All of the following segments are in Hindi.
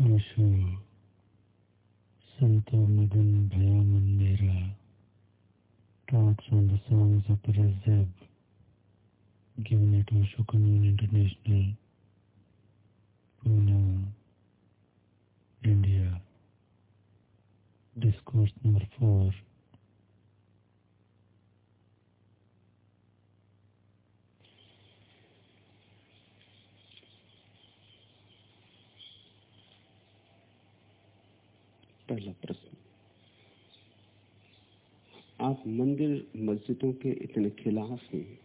आशा संतो मदन भया talks on the songs of the Razab given at Oshokanun International, Pune, India. Discourse number 4 पहला प्रश्न। आप मंदिर मस्जिदों के इतने खिलाफ हैं,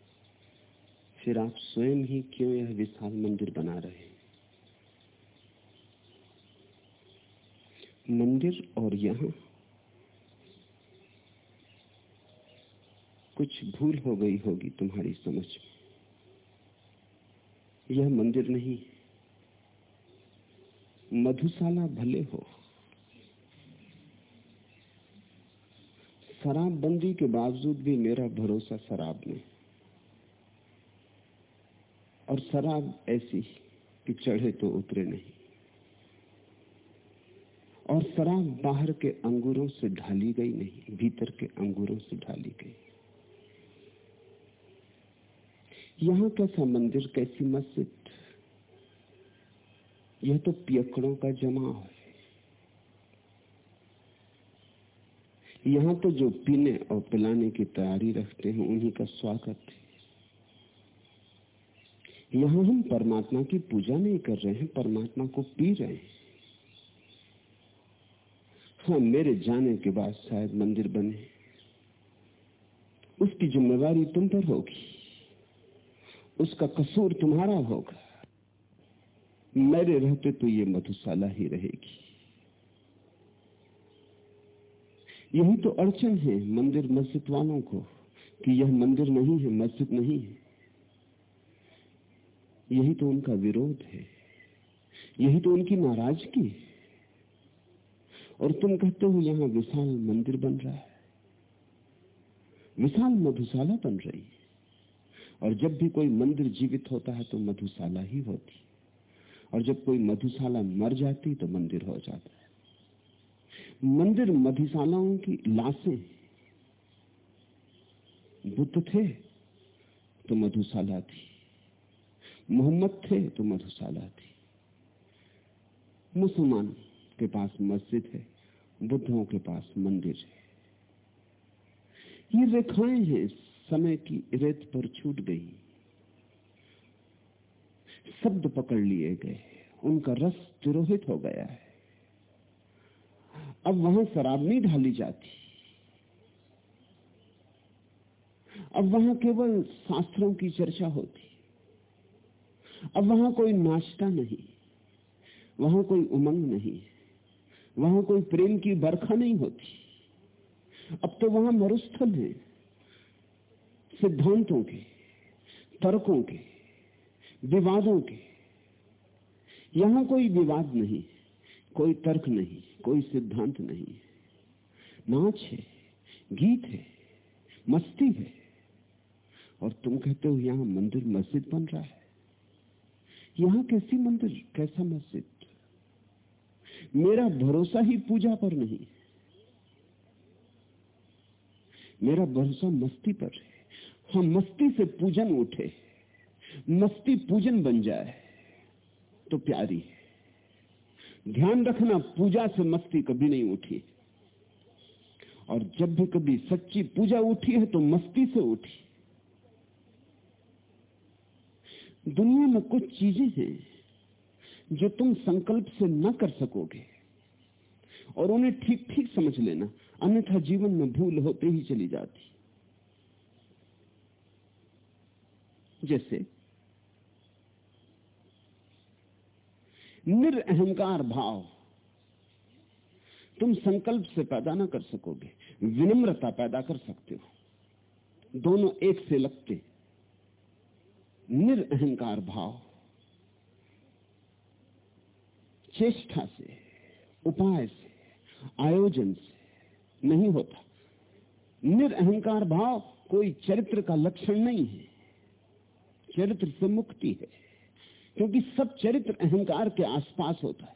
फिर आप स्वयं ही क्यों यह विशाल मंदिर बना रहे हैं? मंदिर और यहाँ कुछ भूल हो गई होगी तुम्हारी समझ में। यह मंदिर नहीं मधुशाला भले हो शराबबंदी के बावजूद भी मेरा भरोसा शराब में और शराब ऐसी कि चढ़े तो उतरे नहीं। और शराब बाहर के अंगूरों से ढाली गई नहीं, भीतर के अंगूरों से ढाली गई। यहाँ कैसा मंदिर, कैसी मस्जिद? यह तो पियकड़ों का जमाव है। यहाँ तो जो पीने और पिलाने की तैयारी रखते हैं, उन्हीं का स्वागत है। यहाँ हम परमात्मा की पूजा नहीं कर रहे हैं, परमात्मा को पी रहे हैं। हाँ मेरे जाने के बाद शायद मंदिर बने। उसकी जिम्मेवारी तुम पर होगी। उसका कसूर तुम्हारा होगा। मेरे रहते तो ये मधुशाला ही रहेगी। यही तो अड़चन है मंदिर मस्जिद वालों को, कि यह मंदिर नहीं है, मस्जिद नहीं है। यही तो उनका विरोध है। यही तो उनकी नाराज़गी और तुम कहते हो यहाँ विशाल मंदिर बन रहा है। विशाल मधुशाला बन रही है। और जब भी कोई मंदिर जीवित होता है तो मधुशाला ही होती और जब कोई मधुशाला मर जाती तो मंदिर हो जाता है। मंदिर मधुशालाओं की लाशें। बुद्ध थे तो मधुशाला थी। मोहम्मद थे तो मधुशाला थी। मुसलमान के पास मस्जिद है, बुद्धों के पास मंदिर है। ये रेखाएँ हैं, समय की रेत पर छूट गई। शब्द पकड़ लिए गए उनका रस तिरोहित हो गया है। अब वहाँ शराब नहीं ढाली जाती। अब वहाँ केवल शास्त्रों की चर्चा होती। अब वहाँ कोई नाचता नहीं। वहाँ कोई उमंग नहीं। वहाँ कोई प्रेम की बरखा नहीं होती। अब तो वहाँ मरुस्थल है। सिद्धांतों के, तर्कों के, विवादों के। यहाँ कोई विवाद नहीं। कोई तर्क नहीं, कोई सिद्धांत नहीं। नाच है, गीत है, मस्ती है। और तुम कहते हो यहाँ मंदिर मस्जिद बन रहा है। यहाँ कैसी मंदिर, कैसा मस्जिद? मेरा भरोसा ही पूजा पर नहीं। मेरा भरोसा मस्ती पर है। हम मस्ती से पूजन उठे, मस्ती पूजन बन जाए तो प्यारी है। ध्यान रखना, पूजा से मस्ती कभी नहीं उठी। और जब भी कभी सच्ची पूजा उठी है तो मस्ती से उठी। दुनिया में कुछ चीज़ें हैं, जो तुम संकल्प से न कर सकोगे। और उन्हें ठीक ठीक समझ लेना, अन्यथा जीवन में भूल होते ही चली जाती। जैसे निरअहकार भाव। तुम संकल्प से पैदा ना कर सकोगे, विनम्रता पैदा कर सकते हो। दोनों एक से लगते। निरअहकार भाव। चेष्टा से, उपाय से, आयोजन से नहीं होता। निरअहकार भाव कोई चरित्र का लक्षण नहीं है। चरित्र से मुक्ति है। क्योंकि सब चरित्र अहंकार के आसपास होता है।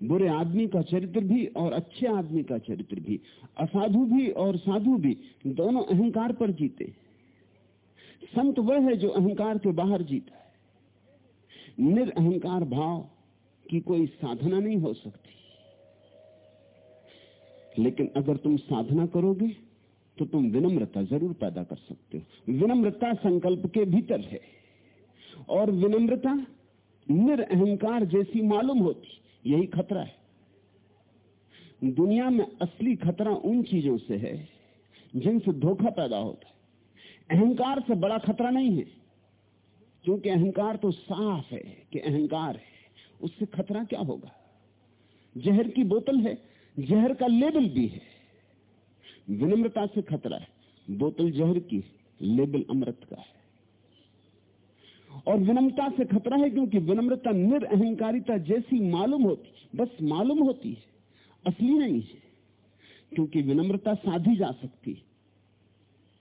बुरे आदमी का चरित्र भी और अच्छे आदमी का चरित्र भी, असाधु भी और साधु भी, दोनों अहंकार पर जीते संत वह है जो अहंकार के बाहर जीता है। निरअहकार भाव की कोई साधना नहीं हो सकती। लेकिन अगर तुम साधना करोगे तो तुम विनम्रता ज़रूर पैदा कर सकते हो। विनम्रता संकल्प के भीतर है। और विनम्रता निरअहकार जैसी मालूम होती। यही खतरा है। दुनिया में असली खतरा उन चीज़ों से है, जिनसे धोखा पैदा होता है। अहंकार से बड़ा खतरा नहीं है, क्योंकि अहंकार तो साफ़ है कि अहंकार है। उससे खतरा क्या होगा? जहर की बोतल है, जहर का लेबल भी है। विनम्रता से खतरा है, बोतल जहर की, लेबल अमृत का है। और विनम्रता से खतरा है क्योंकि विनम्रता, निरअहकारिता जैसी मालूम होती बस मालूम होती है, असली नहीं है, क्योंकि विनम्रता साधी जा सकती है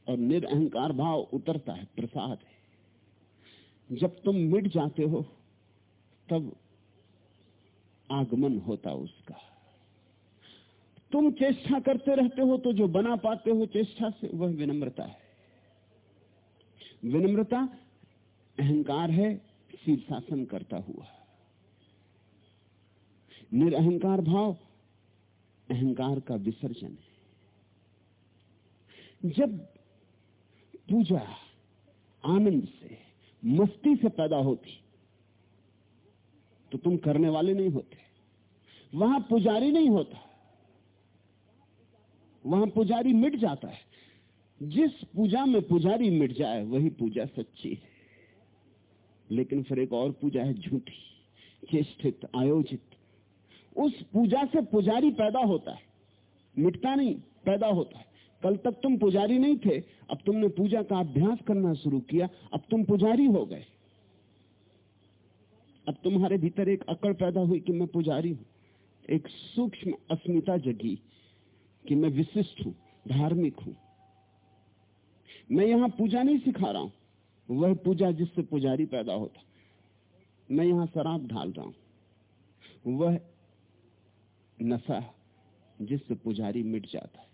और निरअहकार भाव उतरता है, प्रसाद है। जब तुम मिट जाते हो, तब आगमन होता उसका। तुम चेष्टा करते रहते हो तो जो बना पाते हो चेष्टा से, वह विनम्रता है। विनम्रता अहंकार है शीर्षासन करता हुआ। निरअहकार भाव, अहंकार का विसर्जन है। जब पूजा आनंद से, मस्ती से पैदा होती तो तुम करने वाले नहीं होते। वहाँ पुजारी नहीं होता। वहाँ पुजारी मिट जाता है। जिस पूजा में पुजारी मिट जाए, वही पूजा सच्ची है। लेकिन फिर एक और पूजा है झूठी चेष्टित आयोजित। उस पूजा से पुजारी पैदा होता है, मिटता नहीं, पैदा होता है। कल तक तुम पुजारी नहीं थे, अब तुमने पूजा का अभ्यास करना शुरू किया, अब तुम पुजारी हो गए। अब तुम्हारे भीतर एक अकड़ पैदा हुई कि मैं पुजारी हूँ। एक सूक्ष्म अस्मिता जगी कि मैं विशिष्ट हूँ, धार्मिक हूँ। मैं यहाँ पूजा नहीं सिखा रहा हूँ। वह पूजा जिससे पुजारी पैदा होता। मैं यहाँ शराब ढाल रहा हूँ। वह नशा जिससे पुजारी मिट जाता है।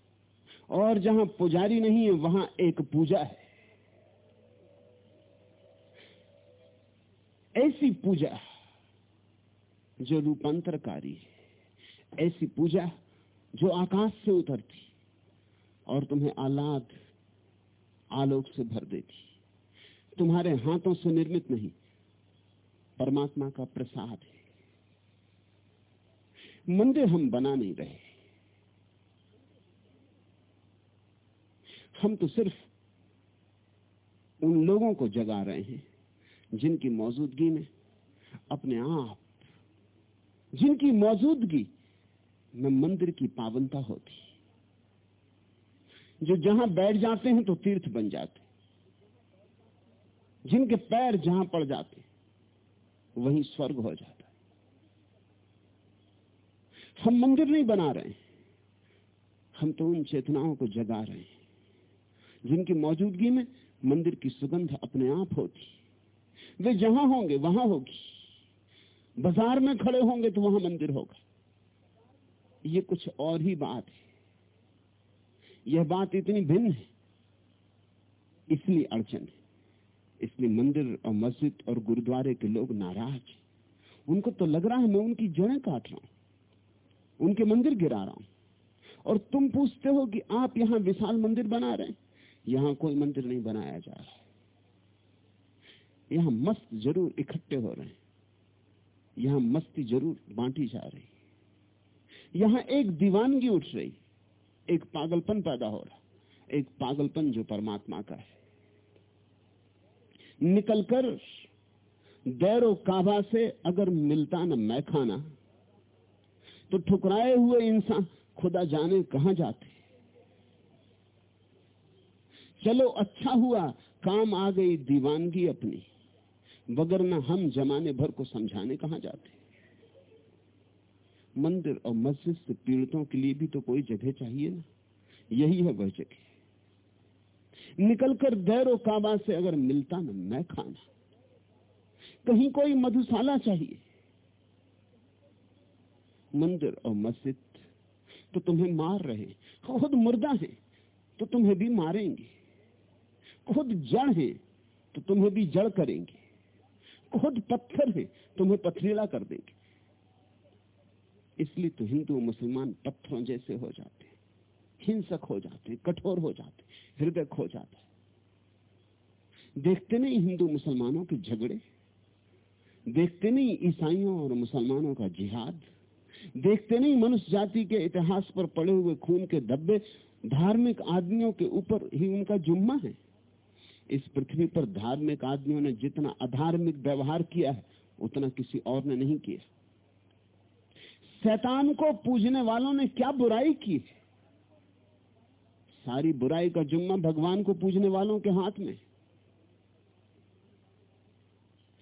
और जहाँ पुजारी नहीं है, वहाँ एक पूजा है। ऐसी पूजा जो रूपांतरकारी है। ऐसी पूजा जो आकाश से उतरती और तुम्हें आलाद आलोक से भर देती। तुम्हारे हाथों से निर्मित नहीं, परमात्मा का प्रसाद है। मंदिर हम बना नहीं रहे। हम तो सिर्फ़ उन लोगों को जगा रहे हैं, जिनकी मौजूदगी में अपने आप, जिनकी मौजूदगी में मंदिर की पावनता होती। जो जहाँ बैठ जाते हैं तो तीर्थ बन जाते जिनके पैर जहाँ पड़ जाते, वहीं स्वर्ग हो जाता है। हम मंदिर नहीं बना रहे हैं, हम तो उन चेतनाओं को जगा रहे हैं, जिनकी मौजूदगी में मंदिर की सुगंध अपने आप होती। वे जहाँ होंगे, वहाँ होगी। बाज़ार में खड़े होंगे तो वहाँ मंदिर होगा। ये कुछ और ही बात है। यह बात इतनी भिन्न है, इसलिए अड़चन है। इसलिए मंदिर और मस्जिद और गुरुद्वारे के लोग नाराज़ उनको तो लग रहा है मैं उनकी जड़ें काट रहा हूँ, उनके मंदिर गिरा रहा हूँ। और तुम पूछते हो कि आप यहाँ विशाल मंदिर बना रहे हैं? यहाँ कोई मंदिर नहीं बनाया जा रहा। यहाँ मस्त ज़रूर इकट्ठे हो रहे हैं। यहाँ मस्ती ज़रूर बांटी जा रही यहाँ एक दीवानगी उठ रही एक पागलपन पैदा हो रहा एक पागलपन जो परमात्मा का है। निकलकर दैरो काबा से अगर मिलता न मैं खाना तो ठुकराए हुए इंसान खुदा जाने कहा जाते। चलो अच्छा हुआ, काम आ गई दीवानगी अपनी वगरना हम जमाने भर को समझाने कहा जाते। मंदिर और मस्जिद से पीड़ितों के लिए भी तो कोई जगह चाहिए ना, यही है वह जगह। निकलकर दैरो काबा से अगर मिलता ना मैं खाना। कहीं कोई मधुशाला चाहिए। मंदिर और मस्जिद तो तुम्हें मार रहे खुद मुर्दा है तो तुम्हें भी मारेंगे। खुद जड़ है तो तुम्हें भी जड़ करेंगे। खुद पत्थर है तुम्हें पथरीला कर देंगे। इसलिए तो हिंदू मुसलमान पत्थरों जैसे हो जाते हिंसक हो जाते हैं कठोर हो जाते, हृदय खो जाता है। देखते नहीं हिंदू मुसलमानों के झगड़े, देखते नहीं ईसाइयों और मुसलमानों का जिहाद, देखते नहीं मनुष्य जाति के इतिहास पर पड़े हुए खून के धब्बे, धार्मिक आदमियों के ऊपर ही उनका जुम्मा है। इस पृथ्वी पर धार्मिक आदमियों ने जितना अधार्मिक व्यवहार किया है, उतना किसी और ने नहीं किया। शैतान को पूजने वालों ने क्या बुराई की सारी बुराई का जुम्मा भगवान को पूजने वालों के हाथ में।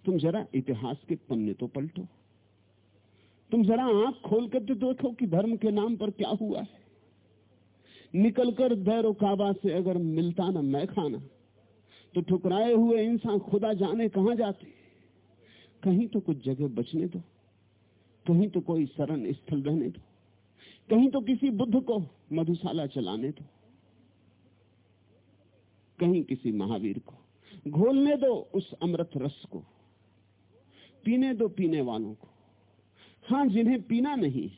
तुम जरा इतिहास के पन्ने तो पलटो। तुम जरा आँख खोल कर तो देखो कि धर्म के नाम पर क्या हुआ है। निकलकर दैरो काबा से अगर मिलता ना मैं खाना तो ठुकराए हुए इंसान खुदा जाने कहा जाते। कहीं तो कुछ जगह बचने दो, कहीं तो कोई शरण स्थल रहने दो, कहीं तो किसी बुद्ध को मधुशाला चलाने दो। कहीं किसी महावीर को। घोलने दो उस अमृत रस को, पीने दो पीने वालों को। हाँ, जिन्हें पीना नहीं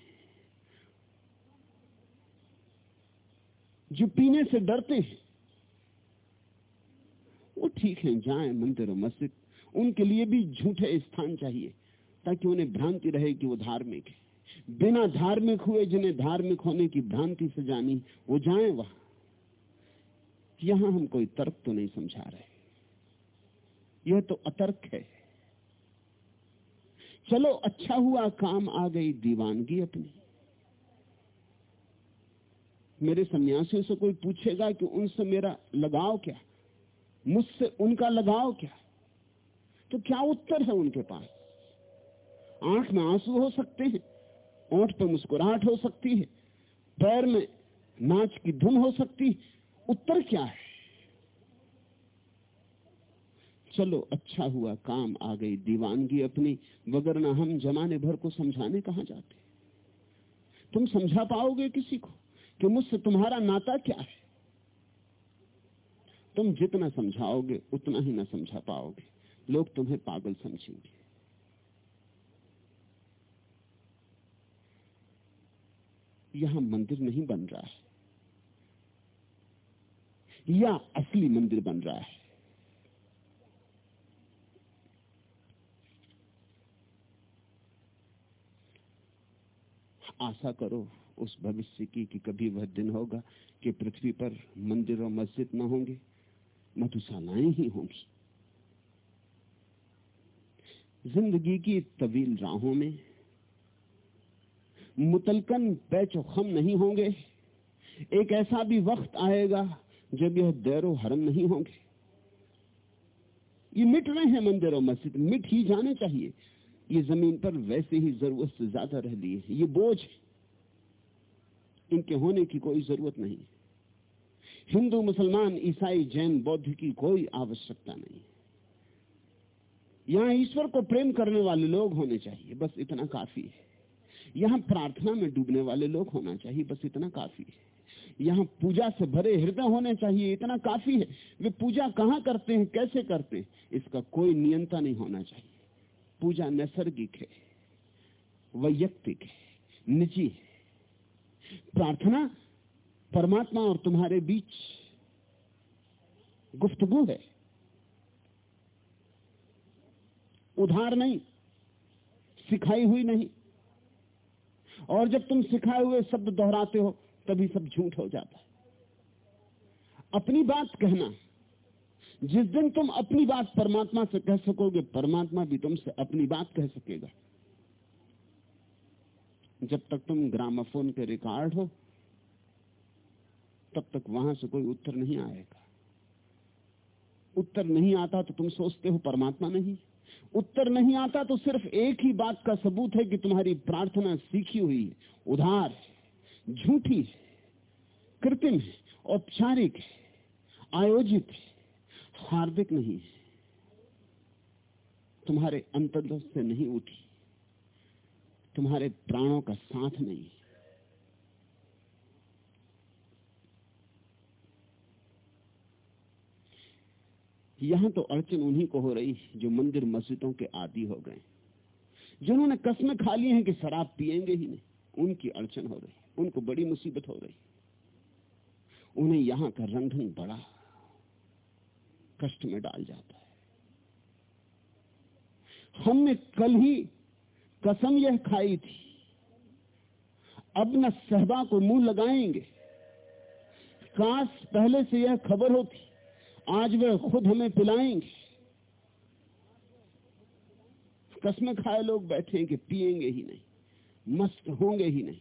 जो पीने से डरते हैं, वो ठीक है, जाए मंदिर और मस्जिद। उनके लिए भी झूठे स्थान चाहिए, ताकि उन्हें भ्रांति रहे कि वो धार्मिक है। बिना धार्मिक हुए, जिन्हें धार्मिक होने की भ्रांति से जानी, वो जाए वहाँ। यहाँ हम कोई तर्क तो नहीं समझा रहे। यह तो अतर्क है। चलो अच्छा हुआ काम आ गई दीवानगी अपनी। मेरे सन्यासियों से कोई पूछेगा कि उनसे मेरा लगाव क्या? मुझसे उनका लगाव क्या? तो क्या उत्तर है उनके पास? आँख में आँसू हो सकते हैं, ओठ पर मुस्कुराहट हो सकती है, पैर में नाच की धुन हो सकती है उत्तर क्या है? चलो अच्छा हुआ, काम आ गई, दीवानगी अपनी, वगरना हम जमाने भर को समझाने कहा जाते तुम समझा पाओगे किसी को कि मुझसे तुम्हारा नाता क्या है? तुम जितना समझाओगे, उतना ही ना समझा पाओगे। लोग तुम्हें पागल समझेंगे। यहाँ मंदिर नहीं बन रहा है। या असली मंदिर बन रहा है। आशा करो उस भविष्य की कि कभी वह दिन होगा कि पृथ्वी पर मंदिर और मस्जिद न होंगे, मधुशालाएँ ही होंगी। ज़िंदगी की तवील राहों में मुतलकन पैचो खम नहीं होंगे, एक ऐसा भी वक्त आएगा जब यह दैरो हरम नहीं होंगे। ये मिट रहे हैं मंदिर और मस्जिद, मिट ही जाने चाहिए। ये ज़मीन पर वैसे ही ज़रूरत से ज़्यादा रह लिए ये बोझ इनके होने की कोई ज़रूरत नहीं हिंदू, मुसलमान, ईसाई, जैन, बौद्ध की कोई आवश्यकता नहीं यहाँ ईश्वर को प्रेम करने वाले लोग होने चाहिए, बस इतना काफ़ी है। यहाँ प्रार्थना में डूबने वाले लोग होना चाहिए, बस इतना काफ़ी है। यहाँ पूजा से भरे हृदय होने चाहिए, इतना काफ़ी है। वे पूजा कहाँ करते हैं, कैसे करते हैं, इसका कोई नियंत्रण नहीं होना चाहिए। पूजा नैसर्गिक है, वैयक्तिक है, निजी है। प्रार्थना परमात्मा और तुम्हारे बीच गुफ्तगु है। उधार नहीं, सिखाई हुई नहीं। और जब तुम सिखाए हुए शब्द दोहराते हो तभी सब झूठ हो जाता है। अपनी बात कहना, जिस दिन तुम अपनी बात परमात्मा से कह सकोगे, परमात्मा भी तुमसे अपनी बात कह सकेगा। जब तक तुम ग्रामाफोन के रिकॉर्ड हो, तब तक वहाँ से कोई उत्तर नहीं आएगा। उत्तर नहीं आता तो तुम सोचते हो परमात्मा नहीं। उत्तर नहीं आता तो सिर्फ़ एक ही बात का सबूत है कि तुम्हारी प्रार्थना सीखी हुई है उधार है। झूठी, कृत्रिम, औपचारिक है आयोजित, हार्दिक नहीं। है तुम्हारे अंतर्दश से नहीं उठी। तुम्हारे प्राणों का साथ नहीं। यहाँ तो अड़चन उन्हीं को हो रही जो मंदिर मस्जिदों के आदि हो गए। जिन्होंने कस्में खा ली हैं कि शराब पिएँगे ही नहीं, उनकी अड़चन हो रही। उनको बड़ी मुसीबत हो रही उन्हें यहाँ का ढंग बड़ा कष्ट में डाल जाता है। हमने कल ही कसम यह खाई थी, अब न सहबा को मुँह लगाएँगे। काश पहले से यह खबर होती, आज वे खुद हमें पिलाएँगे। कसमें खाए लोग बैठे कि पिएँगे ही नहीं, मस्त होंगे ही नहीं।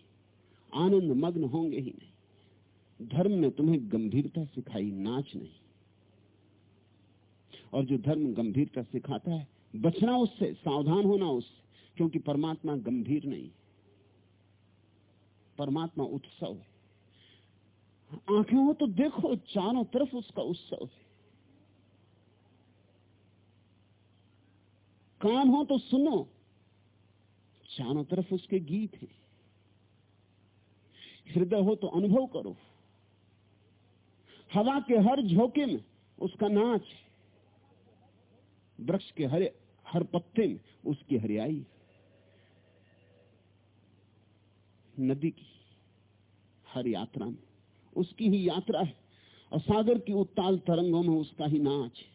आनंद मग्न होंगे ही नहीं। धर्म ने तुम्हें गंभीरता सिखाई, नाच नहीं। और जो धर्म गंभीरता सिखाता है, बचना उससे, सावधान होना उससे, क्योंकि परमात्मा गंभीर नहीं। परमात्मा उत्सव है। आँखें हो तो देखो, चारों तरफ़ उसका उत्सव है। कान हो तो सुनो, चारों तरफ़ उसके गीत हैं। हृदय हो तो अनुभव करो। हवा के हर झोंके में उसका नाच वृक्ष के हरे, हर पत्ते में उसकी हरियाई नदी की हर यात्रा में उसकी ही यात्रा है और सागर की उत्ताल तरंगों में उसका ही नाच है।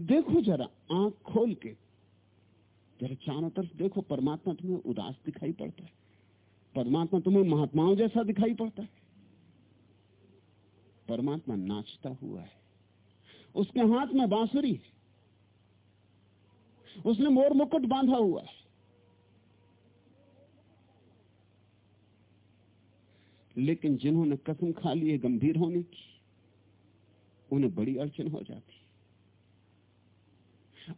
देखो जरा, आँख खोल के, जरा चारों तरफ़ देखो, परमात्मा तुम्हें उदास दिखाई पड़ता है। परमात्मा तुम्हें महात्माओं जैसा दिखाई पड़ता है। परमात्मा नाचता हुआ है। उसके हाथ में बांसुरी उसने मोर मुकुट बांधा हुआ है। लेकिन जिन्होंने कसम खा ली है गंभीर होने की, उन्हें बड़ी अड़चन हो जाती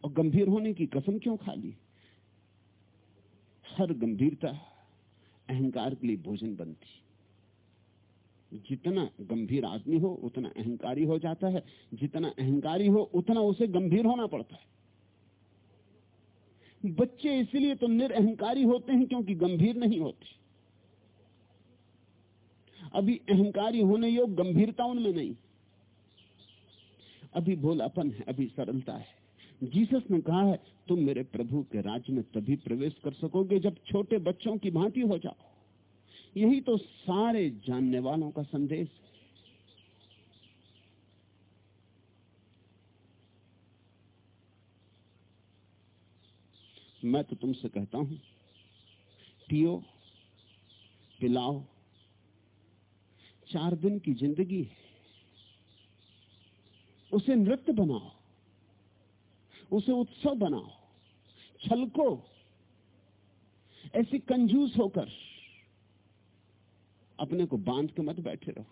और गंभीर होने की कसम क्यों खा ली? हर गंभीरता अहंकार के लिए भोजन बनती जितना गंभीर आदमी हो, उतना अहंकारी हो जाता है। जितना अहंकारी हो, उतना उसे गंभीर होना पड़ता है। बच्चे इसलिए तो निरअहकारी होते हैं क्योंकि गंभीर नहीं होते। अभी अहंकारी होने योग गंभीरता उनमें नहीं। अभी भोलापन है, अभी सरलता है। जीसस ने कहा है, तुम मेरे प्रभु के राज्य में तभी प्रवेश कर सकोगे जब छोटे बच्चों की भांति हो जाओ। यही तो सारे जानने वालों का संदेश। है मैं तो तुमसे कहता हूँ, पियो, पिलाओ, चार दिन की ज़िंदगी है, उसे नृत्य बनाओ। उसे उत्सव बनाओ, छलको, ऐसी कंजूस होकर अपने को बाँध के मत बैठे रहो।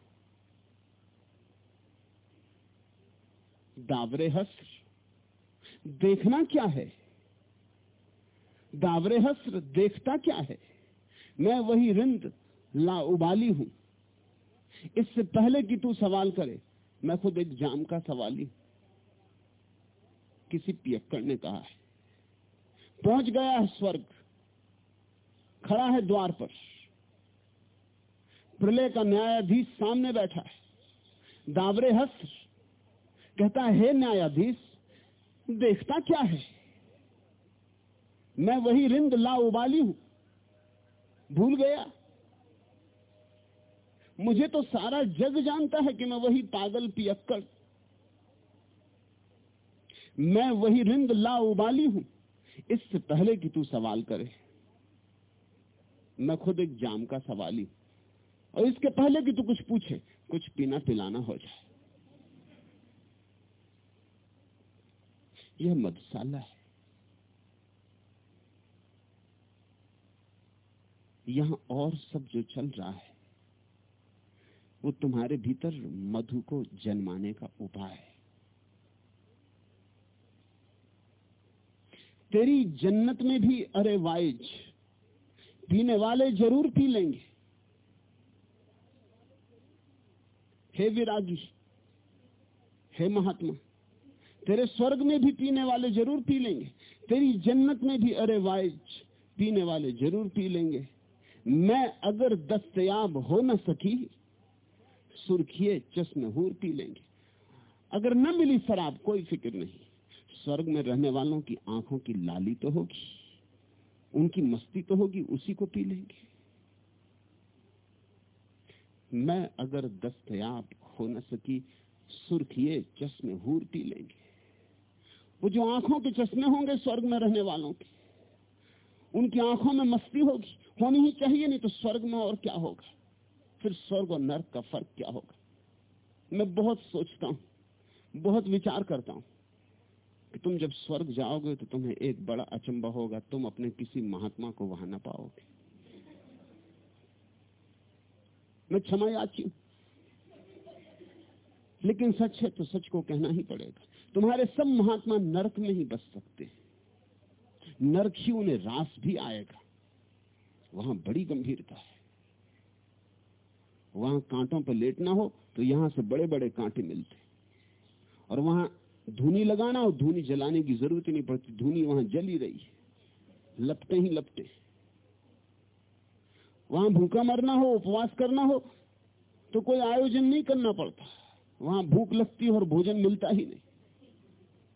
दावरे हस्त्र देखना क्या है? दावरे हस्त्र देखता क्या है? मैं वही रिंद ला उबाली हूँ। इससे पहले कि तू सवाल करे, मैं खुद एक जाम का सवाली किसी पियक्कड़ ने कहा है। पहुँच गया है स्वर्ग, खड़ा है द्वार पर। प्रलय का न्यायाधीश सामने बैठा है। दावरे हस्त कहता है, हे न्यायाधीश, देखता क्या है? मैं वही रिंद ला उबाली हूँ। भूल गया? मुझे तो सारा जग जानता है कि मैं वही पागल पियक्कड़ मैं वही रिंद ला उबाली हूँ। इससे पहले कि तू सवाल करे। मैं खुद एक जाम का सवाली और इसके पहले कि तू कुछ पूछे, कुछ पीना पिलाना हो जाए। यह मधुशाला है। यहाँ और सब जो चल रहा है, वो तुम्हारे भीतर मधु को जन्माने का उपाय है। तेरी जन्नत में भी अरे वाइज पीने वाले ज़रूर पी लेंगे। हे विरागी, हे महात्मा, तेरे स्वर्ग में भी पीने वाले ज़रूर पी लेंगे। तेरी जन्नत में भी अरे वाइज पीने वाले ज़रूर पी लेंगे। मैं अगर दस्तयाब हो न सकी सुर्खिए चश्मे हूर पी लेंगे। अगर न मिली शराब, कोई फ़िक्र नहीं। स्वर्ग में रहने वालों की आँखों की लाली तो होगी, उनकी मस्ती तो होगी, उसी को पी लेंगे। मैं अगर दस्तयाब हो न सकी, सुर्खिए चश्मे हूर पी लेंगे। वो जो आँखों के चश्मे होंगे स्वर्ग में रहने वालों के, उनकी आँखों में मस्ती होगी, होनी ही चाहिए, नहीं तो स्वर्ग में और क्या होगा? फिर स्वर्ग और नर्क का फ़र्क क्या होगा? मैं बहुत सोचता हूँ, बहुत विचार करता हूँ कि तुम जब स्वर्ग जाओगे तो तुम्हें एक बड़ा अचंबा होगा, तुम अपने किसी महात्मा को वहाँ ना पाओगे। मैं क्षमा याची हूँ। लेकिन सच है तो सच को कहना ही पड़ेगा। तुम्हारे सब महात्मा नरक में ही बच सकते नरक ही उन्हें रास भी आएगा। वहाँ बड़ी गंभीरता है। वहाँ कांटों पर लेटना हो तो यहाँ से बड़े बड़े कांटे मिलते और वहाँ धुनी लगाना और धुनी जलाने की ज़रूरत ही नहीं पड़ती। धुनी वहाँ जल ही रही है। लपटे ही लपटे। वहाँ भूखा मरना हो, उपवास करना हो तो कोई आयोजन नहीं करना पड़ता। वहाँ भूख लगती और भोजन मिलता ही नहीं।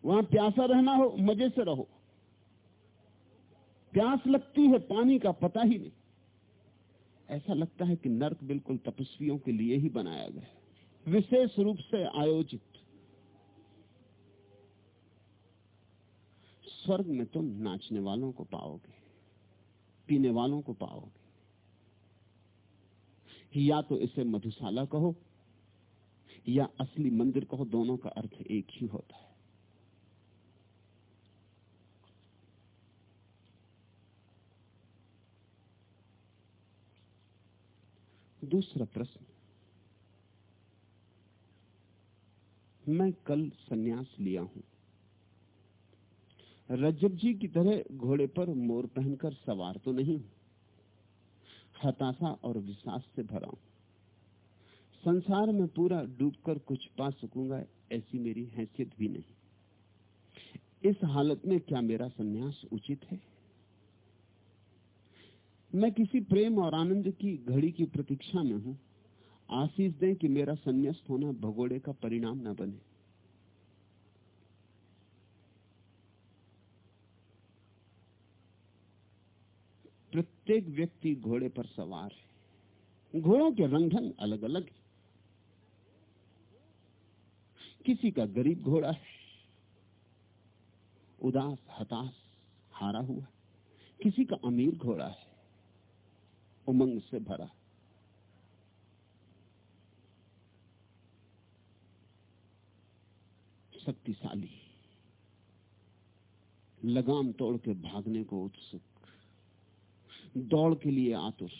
वहाँ प्यासा रहना हो, मज़े से रहो। प्यास लगती है, पानी का पता ही नहीं। ऐसा लगता है कि नर्क बिल्कुल तपस्वियों के लिए ही बनाया गया विशेष रूप से आयोजित। स्वर्ग में तुम नाचने वालों को पाओगे, पीने वालों को पाओगे। या तो इसे मधुशाला कहो, या असली मंदिर कहो, दोनों का अर्थ एक ही होता है। दूसरा प्रश्न, मैं कल सन्यास लिया हूँ। रजब जी की तरह घोड़े पर मोर पहनकर सवार तो नहीं हूँ। हताशा और विश्वास से भरा हूँ। संसार में पूरा डूबकर कुछ पा सकूँगा, ऐसी मेरी हैसियत भी नहीं। इस हालत में क्या मेरा सन्यास उचित है? मैं किसी प्रेम और आनंद की घड़ी की प्रतीक्षा में हूँ। आशीष दें कि मेरा संन्यास्त होना भगोड़े का परिणाम न बने। प्रत्येक व्यक्ति घोड़े पर सवार है। घोड़ों के रंग ढंग अलग अलग है। किसी का गरीब घोड़ा है। उदास, हताश, हारा हुआ किसी का अमीर घोड़ा है। उमंग से भरा। शक्तिशाली। लगाम तोड़ के भागने को उत्सुक। दौड़ के लिए आतुर।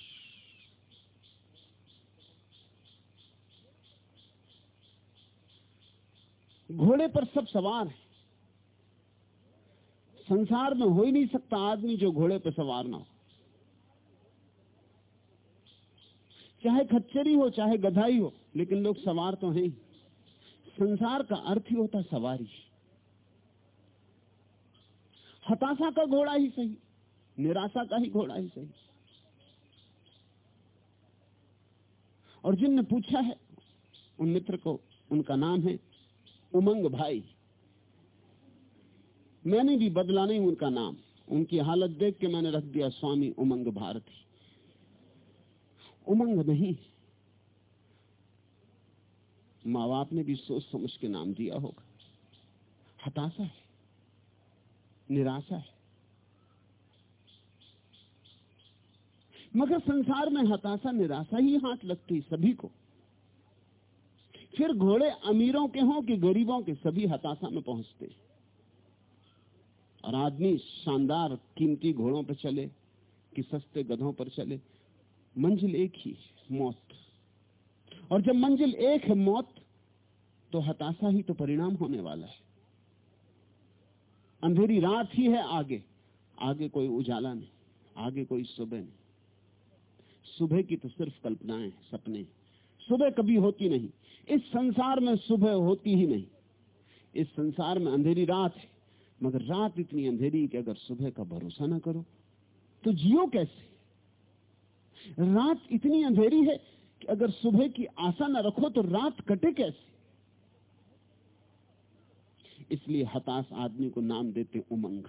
घोड़े पर सब सवार है। संसार में हो ही नहीं सकता आदमी जो घोड़े पर सवार ना हो। चाहे खच्चरी हो, चाहे गधाई हो, लेकिन लोग सवार तो हैं संसार का अर्थ ही होता सवारी। हताशा का घोड़ा ही सही। निराशा का ही घोड़ा ही सही। और जिनने पूछा है, उन मित्र को, उनका नाम है उमंग भाई। मैंने भी बदला नहीं उनका नाम। उनकी हालत देख के मैंने रख दिया स्वामी उमंग भारती। उमंग नहीं। माँ बाप ने भी सोच समझ के नाम दिया होगा। हताशा है। निराशा है। मगर संसार में हताशा, निराशा ही हाथ लगती सभी को। फिर घोड़े अमीरों के हों कि गरीबों के, सभी हताशा में पहुँचते और आदमी शानदार कीमती घोड़ों पर चले, कि सस्ते गधों पर चले, मंजिल एक ही, मौत। और जब मंजिल एक है मौत तो हताशा ही तो परिणाम होने वाला है। अंधेरी रात ही है आगे। आगे कोई उजाला नहीं, आगे कोई सुबह नहीं। सुबह की तो सिर्फ़ कल्पनाएँ, सपने। सुबह कभी होती नहीं। इस संसार में सुबह होती ही नहीं। इस संसार में अंधेरी रात है। मगर रात इतनी अंधेरी कि अगर सुबह का भरोसा ना करो तो जियो कैसे? रात इतनी अंधेरी है कि अगर सुबह की आशा ना रखो तो रात कटे कैसे? इसलिए हताश आदमी को नाम देते उमंग।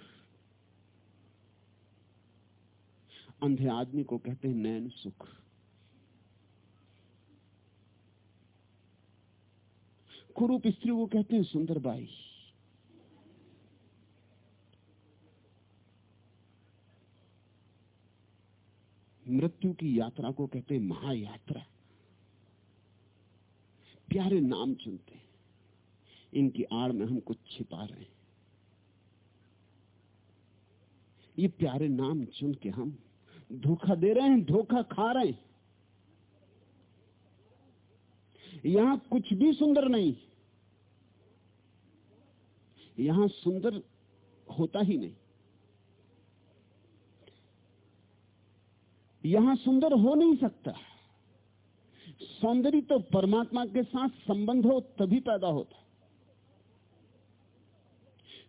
अंधे आदमी को कहते हैं नैन सुख। कुरूप स्त्री को कहते हैं सुंदर बाई। मृत्यु की यात्रा को कहते हैं महायात्रा। प्यारे नाम चुनते हैं। इनकी आड़ में हम कुछ छिपा रहे हैं। ये प्यारे नाम चुन के हम धोखा दे रहे हैं, धोखा खा रहे हैं। यहाँ कुछ भी सुंदर नहीं। यहाँ सुंदर होता ही नहीं। यहाँ सुंदर हो नहीं सकता। सौंदर्य तो परमात्मा के साथ संबंध हो, तभी पैदा होता।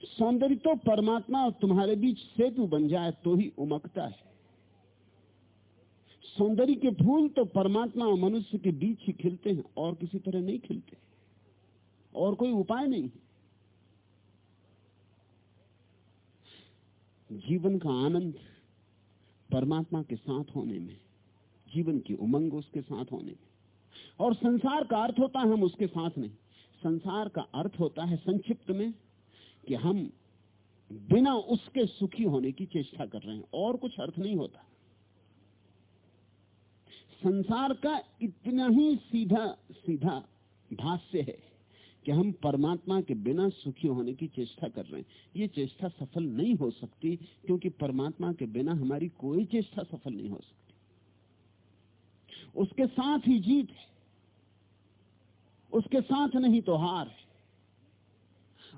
सौंदर्य तो परमात्मा और तुम्हारे बीच सेतु बन जाए तो ही उमकता है। सौंदर्य के फूल तो परमात्मा और मनुष्य के बीच ही खिलते हैं, और किसी तरह नहीं खिलते। और कोई उपाय नहीं जीवन का आनंद परमात्मा के साथ होने में, जीवन की उमंग उसके साथ होने में। और संसार का अर्थ होता है हम उसके साथ नहीं। संसार का अर्थ होता है संक्षिप्त में कि हम बिना उसके सुखी होने की चेष्टा कर रहे हैं, और कुछ अर्थ नहीं होता। संसार का इतना ही सीधा सीधा भाष्य है कि हम परमात्मा के बिना सुखी होने की चेष्टा कर रहे हैं। ये चेष्टा सफल नहीं हो सकती, क्योंकि परमात्मा के बिना हमारी कोई चेष्टा सफल नहीं हो सकती। उसके साथ ही जीत है। उसके साथ नहीं तो हार है।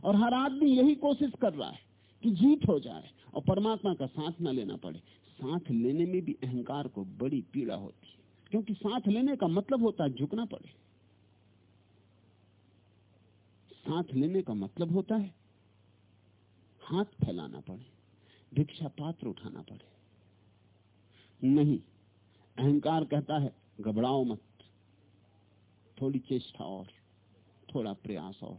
और हर आदमी यही कोशिश कर रहा है कि जीत हो जाए और परमात्मा का साथ ना लेना पड़े। साथ लेने में भी अहंकार को बड़ी पीड़ा होती है। क्योंकि साथ लेने का मतलब होता है झुकना पड़े। साथ लेने का मतलब होता है हाथ फैलाना पड़े, भिक्षा पात्र उठाना पड़े। नहीं, अहंकार कहता है, घबराओ मत, थोड़ी चेष्टा और, थोड़ा प्रयास और।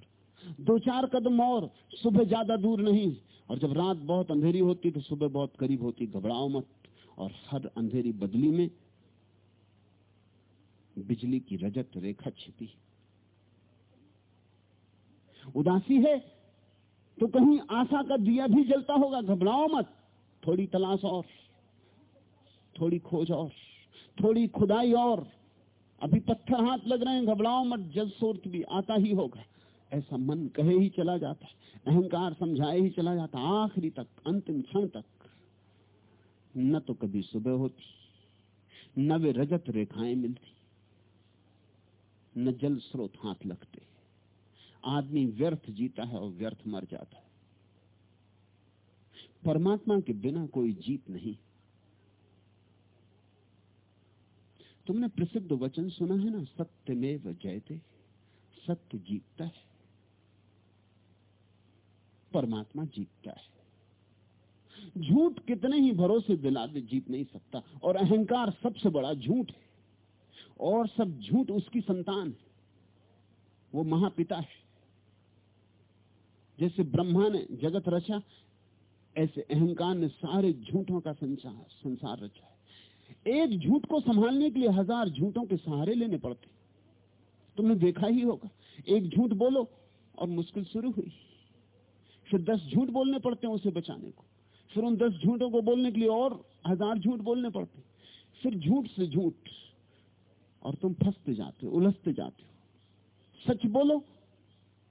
दो चार कदम और, सुबह ज़्यादा दूर नहीं। और जब रात बहुत अंधेरी होती तो सुबह बहुत करीब होती, घबराओ मत। और हर अंधेरी बदली में बिजली की रजत रेखा छिपी। उदासी है तो कहीं आशा का दिया भी जलता होगा। घबराओ मत, थोड़ी तलाश और, थोड़ी खोज और, थोड़ी खुदाई और। अभी पत्थर हाथ लग रहे हैं, घबराओ मत, जल सोर्थ भी आता ही होगा। ऐसा मन कहे ही चला जाता है, अहंकार समझाए ही चला जाता आखिरी तक, अंतिम क्षण तक, न तो कभी सुबह होती, न वे रजत रेखाएँ मिलती। न जल स्रोत हाथ लगते। आदमी व्यर्थ जीता है और व्यर्थ मर जाता है। परमात्मा के बिना कोई जीत नहीं। तुमने प्रसिद्ध वचन सुना है ना सत्य में व जयते, सत्य जीतता है। परमात्मा जीतता है। झूठ कितने ही भरोसे दिला दे, जीत नहीं सकता। और अहंकार सबसे बड़ा झूठ है। और सब झूठ उसकी संतान है। वो महापिता है। जैसे ब्रह्मा ने जगत रचा, ऐसे अहंकार ने सारे झूठों का संसार संसार रचा है। एक झूठ को संभालने के लिए हज़ार झूठों के सहारे लेने पड़ते। तुमने देखा ही होगा, एक झूठ बोलो और मुश्किल शुरू हुई। फिर दस झूठ बोलने पड़ते हैं उसे बचाने को। फिर उन दस झूठों को बोलने के लिए और हज़ार झूठ बोलने पड़ते। फिर झूठ से झूठ और तुम फंसते जाते हो, उलझते जाते हो। सच बोलो,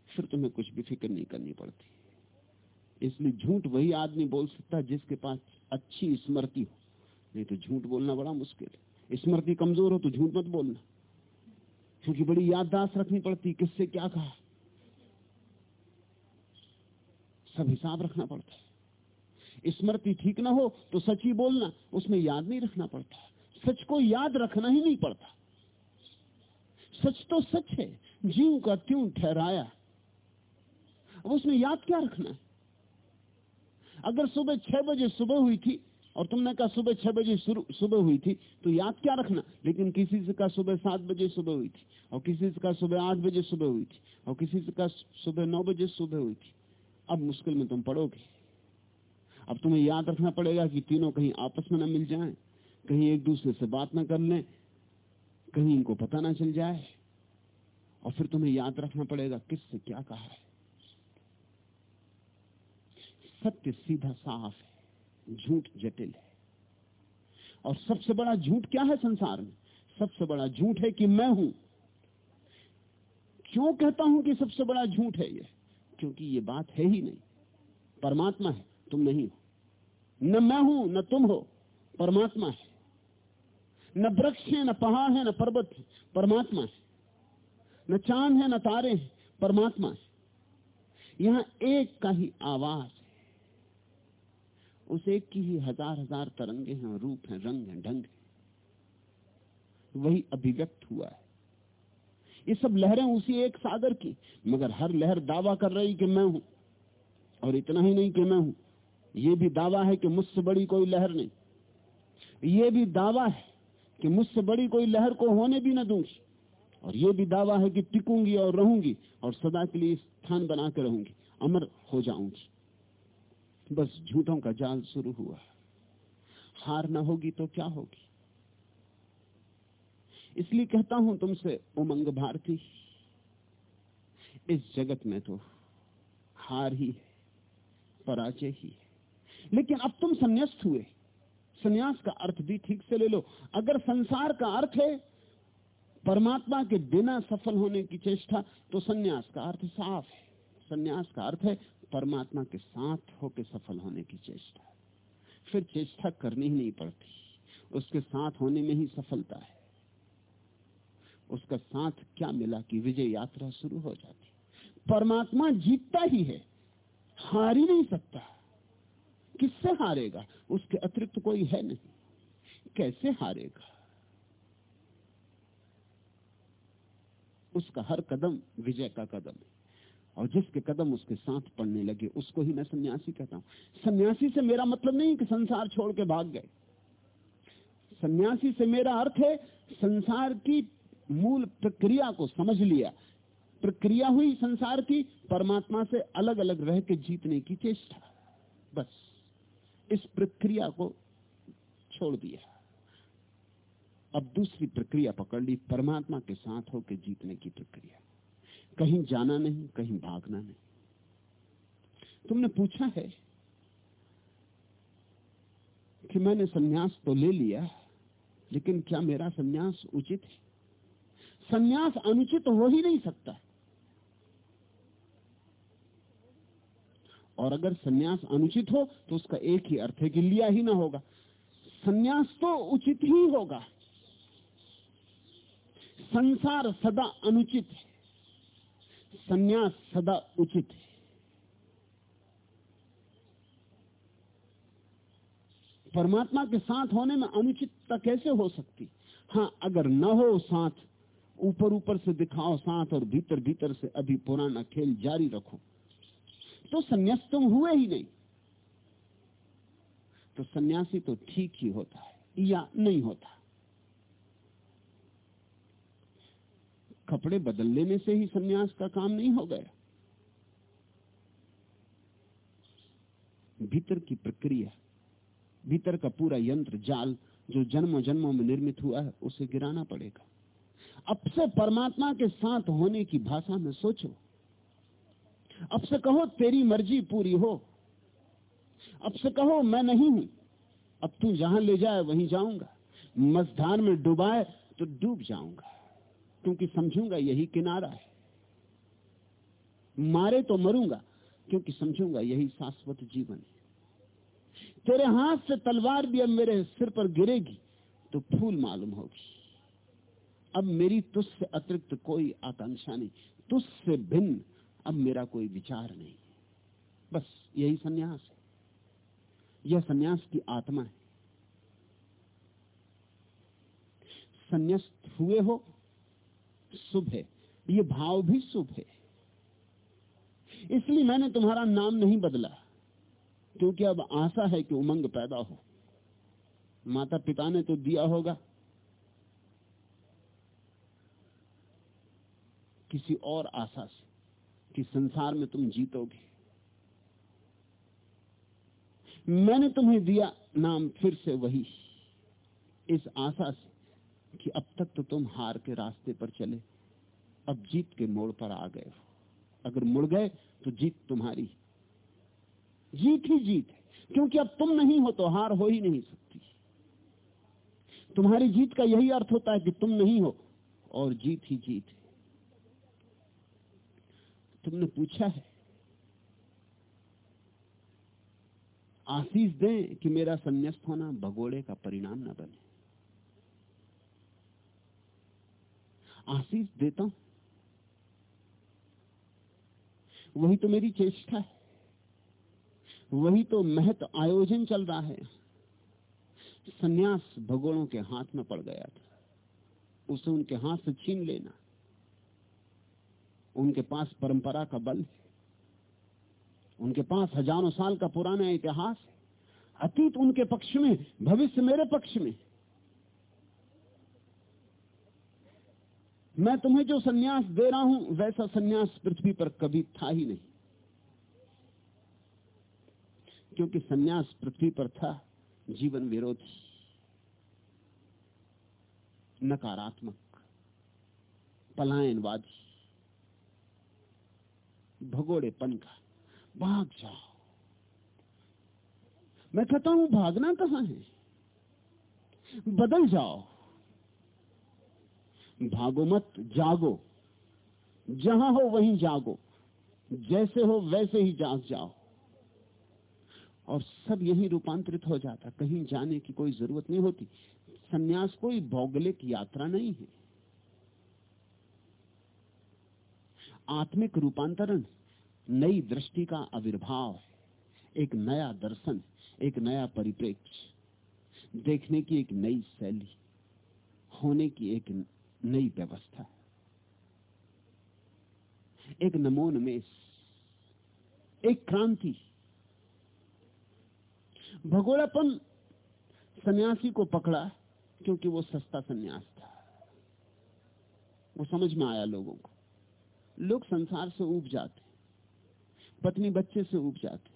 फिर तुम्हें कुछ भी फ़िक्र नहीं करनी पड़ती। इसलिए झूठ वही आदमी बोल सकता है जिसके पास अच्छी स्मृति हो। नहीं तो झूठ बोलना बड़ा मुश्किल है। स्मृति कमज़ोर हो तो झूठ मत बोलना। क्योंकि बड़ी याददाश्त रखनी पड़ती किससे क्या कहा। सब हिसाब रखना पड़ता है। स्मृति ठीक ना हो तो सच ही बोलना, उसमें याद नहीं रखना पड़ता। सच को याद रखना ही नहीं पड़ता। सच तो सच है, जीव का क्यों ठहराया? अब उसमें याद क्या रखना अगर सुबह छह बजे सुबह हुई थी, और तुमने कहा सुबह छह बजे सुबह हुई थी तो याद क्या रखना? लेकिन किसी से कहा सुबह सात बजे सुबह हुई थी, और किसी से कहा सुबह आठ बजे सुबह हुई थी, और किसी से कहा सुबह नौ बजे सुबह हुई थी। अब मुश्किल में तुम पढ़ोगे अब तुम्हें याद रखना पड़ेगा कि तीनों कहीं आपस में न मिल जाएँ, कहीं एक दूसरे से बात ना कर लें कहीं इनको पता ना चल जाए और फिर तुम्हें याद रखना पड़ेगा किससे क्या कहा है। सत्य सीधा साफ़ है, झूठ जटिल है। और सबसे बड़ा झूठ क्या है संसार में? सबसे बड़ा झूठ है कि मैं हूँ। क्यों कहता हूँ कि सबसे बड़ा झूठ है ये? क्योंकि ये बात है ही नहीं। परमात्मा है, तुम नहीं हो। न मैं हूँ, न तुम हो। परमात्मा है। न वृक्ष है, न पहाड़ है, न पर्वत है, परमात्मा है। न चाँद है, न तारे हैं, परमात्मा है। यहाँ एक का ही आवाज़ है। उस एक की ही हज़ार हज़ार तरंगे हैं, रूप हैं, रंग हैं, ढंग है। वही अभिव्यक्त हुआ है। ये सब लहरें उसी एक सागर की, मगर हर लहर दावा कर रही कि मैं हूँ। और इतना ही नहीं कि मैं हूँ। ये भी दावा है कि मुझसे बड़ी कोई लहर नहीं। ये भी दावा है कि मुझसे बड़ी कोई लहर को होने भी ना दूँगी। और ये भी दावा है कि टिकूँगी और रहूँगी और सदा के लिए स्थान बना के रहूँगी, अमर हो जाऊँगी। बस झूठों का जाल शुरू हुआ हार ना होगी तो क्या होगी? इसलिए कहता हूँ तुमसे, उमंग भारती, इस जगत में तो हार ही है, पराजय ही है। लेकिन अब तुम संन्यास्त हुए। संन्यास का अर्थ भी ठीक से ले लो। अगर संसार का अर्थ है, परमात्मा के बिना सफल होने की चेष्टा तो संन्यास का अर्थ साफ़ है। संन्यास का अर्थ है, परमात्मा के साथ होकर सफल होने की चेष्टा। फिर चेष्टा करनी ही नहीं पड़ती। उसके साथ होने में ही सफलता है। उसका साथ क्या मिला कि विजय यात्रा शुरू हो जाती। परमात्मा जीतता ही है, हार ही नहीं सकता। किससे हारेगा? उसके अतिरिक्त कोई है नहीं। कैसे हारेगा? उसका हर कदम विजय का कदम है। और जिसके कदम उसके साथ पड़ने लगे, उसको ही मैं सन्यासी कहता हूँ। सन्यासी से मेरा मतलब नहीं कि संसार छोड़ के भाग गए। सन्यासी से मेरा अर्थ है, संसार की मूल प्रक्रिया को समझ लिया। प्रक्रिया हुई संसार की, परमात्मा से अलग अलग रह के जीतने की चेष्टा। बस। इस प्रक्रिया को छोड़ दिया। अब दूसरी प्रक्रिया पकड़ ली, परमात्मा के साथ होकर जीतने की प्रक्रिया। कहीं जाना नहीं, कहीं भागना नहीं। तुमने पूछा है कि मैंने सन्यास तो ले लिया, लेकिन क्या मेरा सन्यास उचित है? सन्यास अनुचित हो ही नहीं सकता। और अगर सन्यास अनुचित हो तो उसका एक ही अर्थ है कि लिया ही ना होगा। सन्यास तो उचित ही होगा। संसार सदा अनुचित है। सन्यास सदा उचित है। परमात्मा के साथ होने में अनुचितता कैसे हो सकती? हाँ अगर न हो साथ ऊपर ऊपर से दिखाओ साथ और भीतर भीतर से अभी पुराना खेल जारी रखो। तो संन्यास तुम हुए ही नहीं। तो सन्यासी तो ठीक ही होता है, या नहीं होता। कपड़े बदल लेने से ही सन्यास का काम नहीं हो गया। भीतर की प्रक्रिया, भीतर का पूरा यंत्र, जाल, जो जन्मों जन्मों में निर्मित हुआ है, उसे गिराना पड़ेगा। अब से परमात्मा के साथ होने की भाषा में सोचो। अब से कहो, तेरी मर्ज़ी पूरी हो। अब से कहो, मैं नहीं हूँ। अब तू जहाँ ले जाए, वहीं जाऊँगा। मझधार में डुबाए तो डूब जाऊँगा। क्योंकि समझूँगा यही किनारा है। मारे तो मरूँगा, क्योंकि समझूँगा यही शाश्वत जीवन है। तेरे हाथ से तलवार भी अब मेरे सिर पर गिरेगी तो फूल मालूम होगी। अब मेरी तुझसे अतिरिक्त कोई आकांक्षा नहीं। तुझसे भिन्न अब मेरा कोई विचार नहीं बस यही सन्यास है। यह सन्यास की आत्मा है। संन्यास्त हुए हो, शुभ है। ये भाव भी शुभ है। इसलिए मैंने तुम्हारा नाम नहीं बदला, क्योंकि अब आशा है कि उमंग पैदा हो। माता पिता ने तो दिया होगा। किसी और आशा से। कि संसार में तुम जीतोगे। मैंने तुम्हें दिया नाम फिर से वही। इस आशा से कि अब तक तो तुम हार के रास्ते पर चले। अब जीत के मोड़ पर आ गए हो। अगर मुड़ गए तो जीत तुम्हारी। जीत ही जीत है। क्योंकि अब तुम नहीं हो तो हार हो ही नहीं सकती। तुम्हारी जीत का यही अर्थ होता है कि तुम नहीं हो, और जीत ही जीत है। तुमने पूछा है? आशीष दें कि मेरा संन्यास्त होना भगोड़े का परिणाम न बने। आशीष देता हूँ। वही तो मेरी चेष्टा है। वही तो महत आयोजन चल रहा है। सन्यास भगोड़ों के हाथ में पड़ गया था। उसे उनके हाथ से छीन लेना। उनके पास परंपरा का बल, उनके पास हज़ारों साल का पुराना इतिहास, अतीत उनके पक्ष में, भविष्य मेरे पक्ष में। मैं तुम्हें जो सन्यास दे रहा हूँ, वैसा सन्यास पृथ्वी पर कभी था ही नहीं। क्योंकि सन्यास पृथ्वी पर था, जीवन विरोधी, नकारात्मक, पलायनवादी। भगोड़ेपन का। भाग जाओ। मैं कहता हूँ, भागना कहाँ है? बदल जाओ। भागो मत, जागो। जहाँ हो वहीं जागो। जैसे हो वैसे ही जाग जाओ। और सब यही रूपांतरित हो जाता। कहीं जाने की कोई ज़रूरत नहीं होती। सन्यास कोई भौगोलिक यात्रा नहीं है। आत्मिक रूपांतरण, नई दृष्टि का आविर्भाव, एक नया दर्शन, एक नया परिप्रेक्ष्य, देखने की एक नई शैली, होने की एक नई व्यवस्था। एक नमोन्मेष, एक क्रांति। भगोड़ापन सन्यासी को पकड़ा क्योंकि वो सस्ता सन्यास था। वो समझ में आया लोगों को। लोग संसार से उब जाते पत्नी बच्चे से उब जाते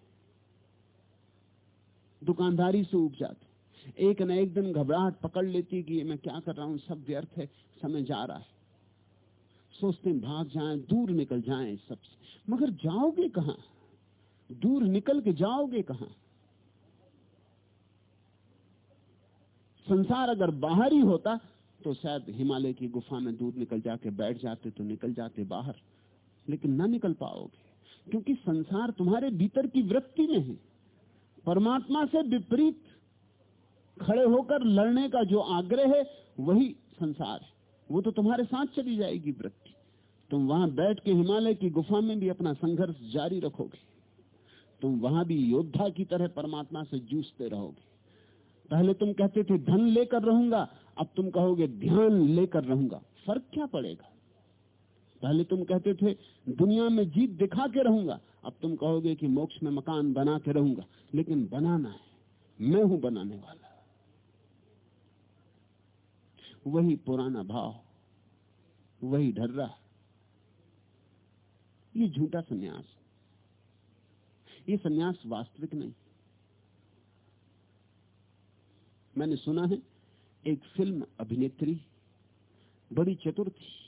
दुकानदारी से उब जाते एक न एक दिन घबराहट पकड़ लेती कि मैं क्या कर रहा हूँ, सब व्यर्थ है, समय जा रहा है। सोचते भाग जाएँ, दूर निकल जाएँ सबसे मगर जाओगे कहा? दूर निकल के जाओगे कहा? संसार अगर बाहर ही होता तो शायद हिमालय की गुफा में दूर निकल जाके बैठ जाते तो निकल जाते बाहर। लेकिन ना निकल पाओगे। क्योंकि संसार तुम्हारे भीतर की वृत्ति में है। परमात्मा से विपरीत खड़े होकर लड़ने का जो आग्रह है, वही संसार है। वो तो तुम्हारे साथ चली जाएगी वृत्ति। तुम वहाँ बैठ के हिमालय की गुफा में भी अपना संघर्ष जारी रखोगे। तुम वहाँ भी योद्धा की तरह परमात्मा से जूझते रहोगे। पहले तुम कहते थे, धन लेकर रहूँगा, अब तुम कहोगे, ध्यान लेकर रहूँगा। फ़र्क क्या पड़ेगा? पहले तुम कहते थे, दुनिया में जीत दिखा के रहूँगा। अब तुम कहोगे कि मोक्ष में मकान बना के रहूँगा। लेकिन बनाना है। मैं हूँ बनाने वाला। वही पुराना भाव, वही ढर्रा। ये झूठा सन्यास। ये सन्यास वास्तविक नहीं। मैंने सुना है, एक फ़िल्म अभिनेत्री बड़ी चतुर थी।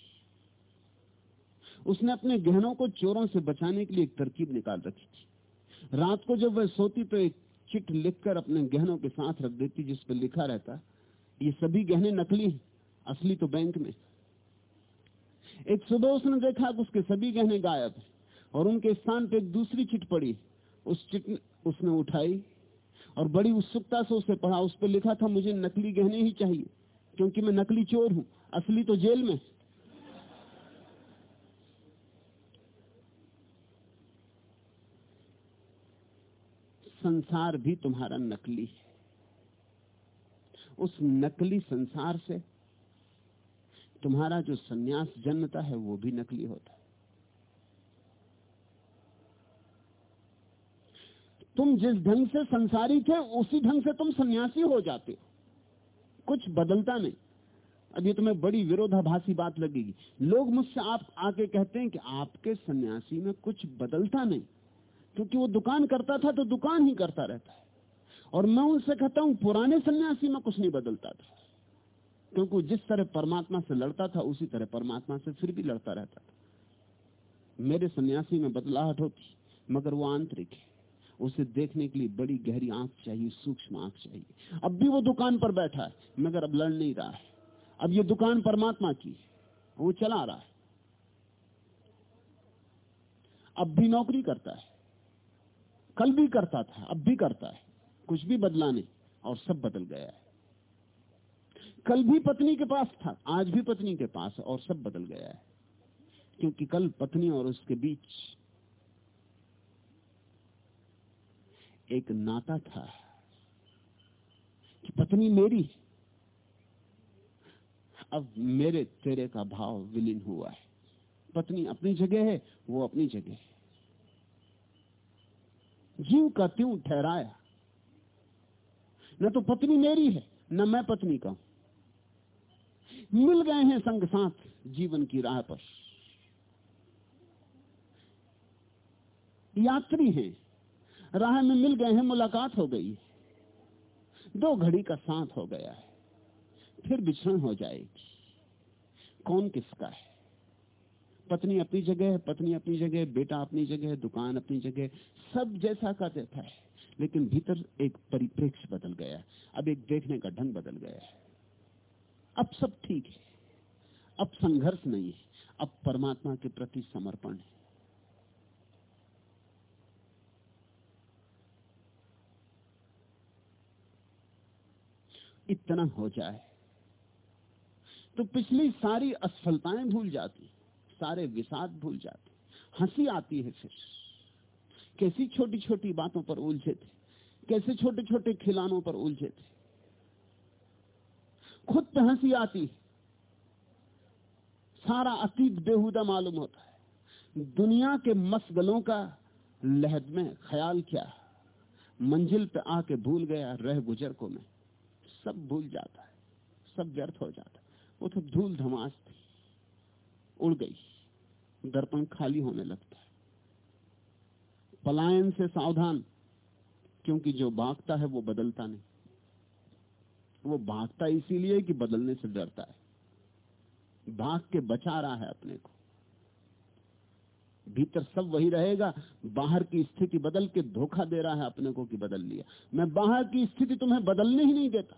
उसने अपने गहनों को चोरों से बचाने के लिए एक तरकीब निकाल रखी थी। रात को जब वह सोती तो एक चिट लिखकर अपने गहनों के साथ रख देती, जिस पर लिखा रहता, ये सभी गहने नकली हैं, असली तो बैंक में एक सुबह उसने देखा कि उसके सभी गहने गायब हैं और उनके स्थान पर एक दूसरी चिट पड़ी। उस चिट उसने उठाई और बड़ी उत्सुकता से उसे पढ़ा। उस पर लिखा था, मुझे नकली गहने ही चाहिए, क्योंकि मैं नकली चोर हूँ, असली तो जेल में संसार भी तुम्हारा नकली है। उस नकली संसार से तुम्हारा जो सन्यास जन्मता है, वो भी नकली होता है। तुम जिस ढंग से संसारी थे, उसी ढंग से तुम सन्यासी हो जाते हो। कुछ बदलता नहीं। अब ये तुम्हें बड़ी विरोधाभासी बात लगेगी। लोग मुझसे आप आके कहते हैं कि आपके सन्यासी में कुछ बदलता नहीं। क्योंकि वो दुकान करता था तो दुकान ही करता रहता है। और मैं उनसे कहता हूँ, पुराने सन्यासी में कुछ नहीं बदलता था। क्योंकि जिस तरह परमात्मा से लड़ता था, उसी तरह परमात्मा से फिर भी लड़ता रहता था। मेरे सन्यासी में बदलाहट होती, मगर वो आंतरिक है। उसे देखने के लिए बड़ी गहरी आँख चाहिए, सूक्ष्म आँख चाहिए। अब भी वो दुकान पर बैठा है, मगर अब लड़ नहीं रहा है। अब ये दुकान परमात्मा की वो चला रहा है। अब भी नौकरी करता है। कल भी करता था, अब भी करता है। कुछ भी बदला नहीं और सब बदल गया है। कल भी पत्नी के पास था, आज भी पत्नी के पास और सब बदल गया है। क्योंकि कल पत्नी और उसके बीच एक नाता था कि पत्नी मेरी अब मेरे, तेरे का भाव विलीन हुआ है। पत्नी अपनी जगह है, वो अपनी जगह है। जीव का त्यों ठहराया। न तो पत्नी मेरी है, न मैं पत्नी का मिल गए हैं संग साथ जीवन की राह पर। यात्री हैं, राह में मिल गए हैं, मुलाकात हो गई दो घड़ी का साथ हो गया है, फिर बिछड़न हो जाएगी। कौन किसका है? पत्नी अपनी जगह है पत्नी अपनी जगह, बेटा अपनी जगह, दुकान अपनी जगह, सब जैसा का देता है। लेकिन भीतर एक परिप्रेक्ष्य बदल गया अब एक देखने का ढंग बदल गया है। अब सब ठीक है। अब संघर्ष नहीं है। अब परमात्मा के प्रति समर्पण है। इतना हो जाए तो पिछली सारी असफलताएँ भूल जाती। सारे विषाद भूल जाते हँसी आती है फिर। कैसी छोटी छोटी बातों पर उलझे थे। कैसे छोटे छोटे खिलानों पर उलझे थे। खुद पे हँसी आती सारा अतीत बेहुदा मालूम होता है। दुनिया के मसगलों का लहद में ख्याल क्या मंजिल पे आके भूल गया रह गुजर को मैं। सब भूल जाता है। सब व्यर्थ हो जाता है। वो तो धूल धमास थी। उड़ गई। दर्पण खाली होने लगता है। पलायन से सावधान, क्योंकि जो भागता है वो बदलता नहीं। वो भागता इसीलिए कि बदलने से डरता है। भाग के बचा रहा है अपने को। भीतर सब वही रहेगा, बाहर की स्थिति बदल के धोखा दे रहा है अपने को कि बदल लिया। मैं बाहर की स्थिति तुम्हें बदलने ही नहीं देता।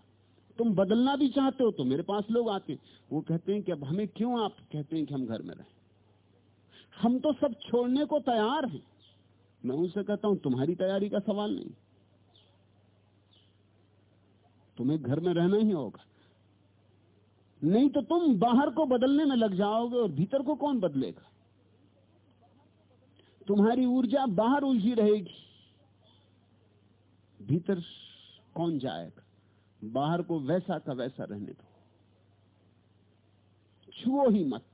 तुम बदलना भी चाहते हो तो मेरे पास लोग आते वो कहते हैं कि अब हमें क्यों आप कहते हैं कि हम घर में रहें? हम तो सब छोड़ने को तैयार हैं। मैं उनसे कहता हूँ, तुम्हारी तैयारी का सवाल नहीं। तुम्हें घर में रहना ही होगा। नहीं तो तुम बाहर को बदलने में लग जाओगे और भीतर को कौन बदलेगा? तुम्हारी ऊर्जा बाहर उलझी रहेगी। भीतर कौन जाएगा? बाहर को वैसा का वैसा रहने दो। छुओ ही मत।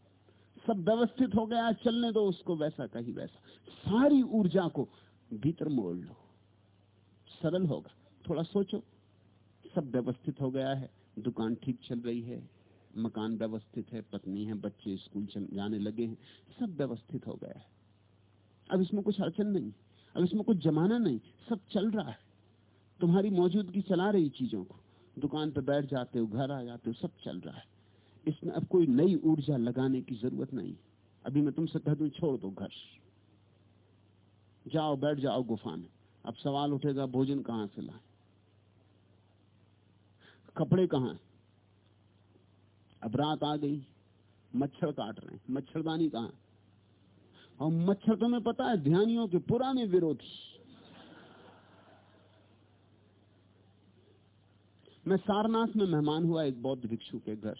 सब व्यवस्थित हो गया, चलने दो उसको वैसा का ही वैसा। सारी ऊर्जा को भीतर मोड़ लो। सरल होगा। थोड़ा सोचो। सब व्यवस्थित हो गया है। दुकान ठीक चल रही है। मकान व्यवस्थित है। पत्नी है, बच्चे स्कूल जाने लगे हैं। सब व्यवस्थित हो गया है। अब इसमें कुछ अड़चन नहीं। अब इसमें कुछ जमाना नहीं। सब चल रहा है। तुम्हारी मौजूदगी चला रही चीज़ों को। दुकान पर बैठ जाते हो, घर आ जाते हो, सब चल रहा है। इसमें अब कोई नई ऊर्जा लगाने की ज़रूरत नहीं अभी मैं तुमसे कह दू, छोड़ दो घर। जाओ, बैठ जाओ गुफा में। अब सवाल उठेगा, भोजन कहाँ से लाए? कपड़े कहाँ अब रात आ गई, मच्छर काट रहे हैं। मच्छरदानी कहाँ और मच्छर तुम्हें पता है, ध्यानियों के पुराने विरोधी। मैं सारनाथ में मेहमान हुआ, एक बौद्ध भिक्षु के घर।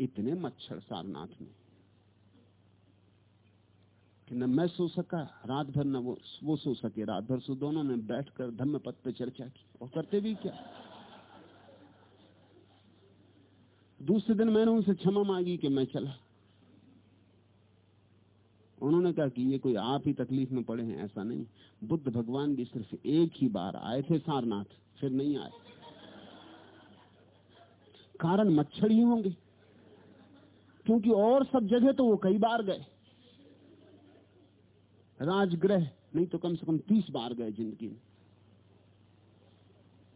इतने मच्छर सारनाथ में कि न मैं सो सका, रात भर न वो वो सो सके, रात भर सो। दोनों ने बैठकर धम्म पद पे चर्चा की। और करते भी क्या? दूसरे दिन मैंने उनसे क्षमा मांगी कि मैं चला। उन्होंने कहा कि ये कोई आप ही तकलीफ़ में पड़े हैं, ऐसा नहीं। बुद्ध भगवान भी सिर्फ़ एक ही बार आए थे सारनाथ, फिर नहीं आए। कारण मच्छर ही होंगे। क्योंकि और सब जगह तो वो कई बार गए। राजगृह नहीं तो कम से कम तीस बार गए ज़िंदगी में।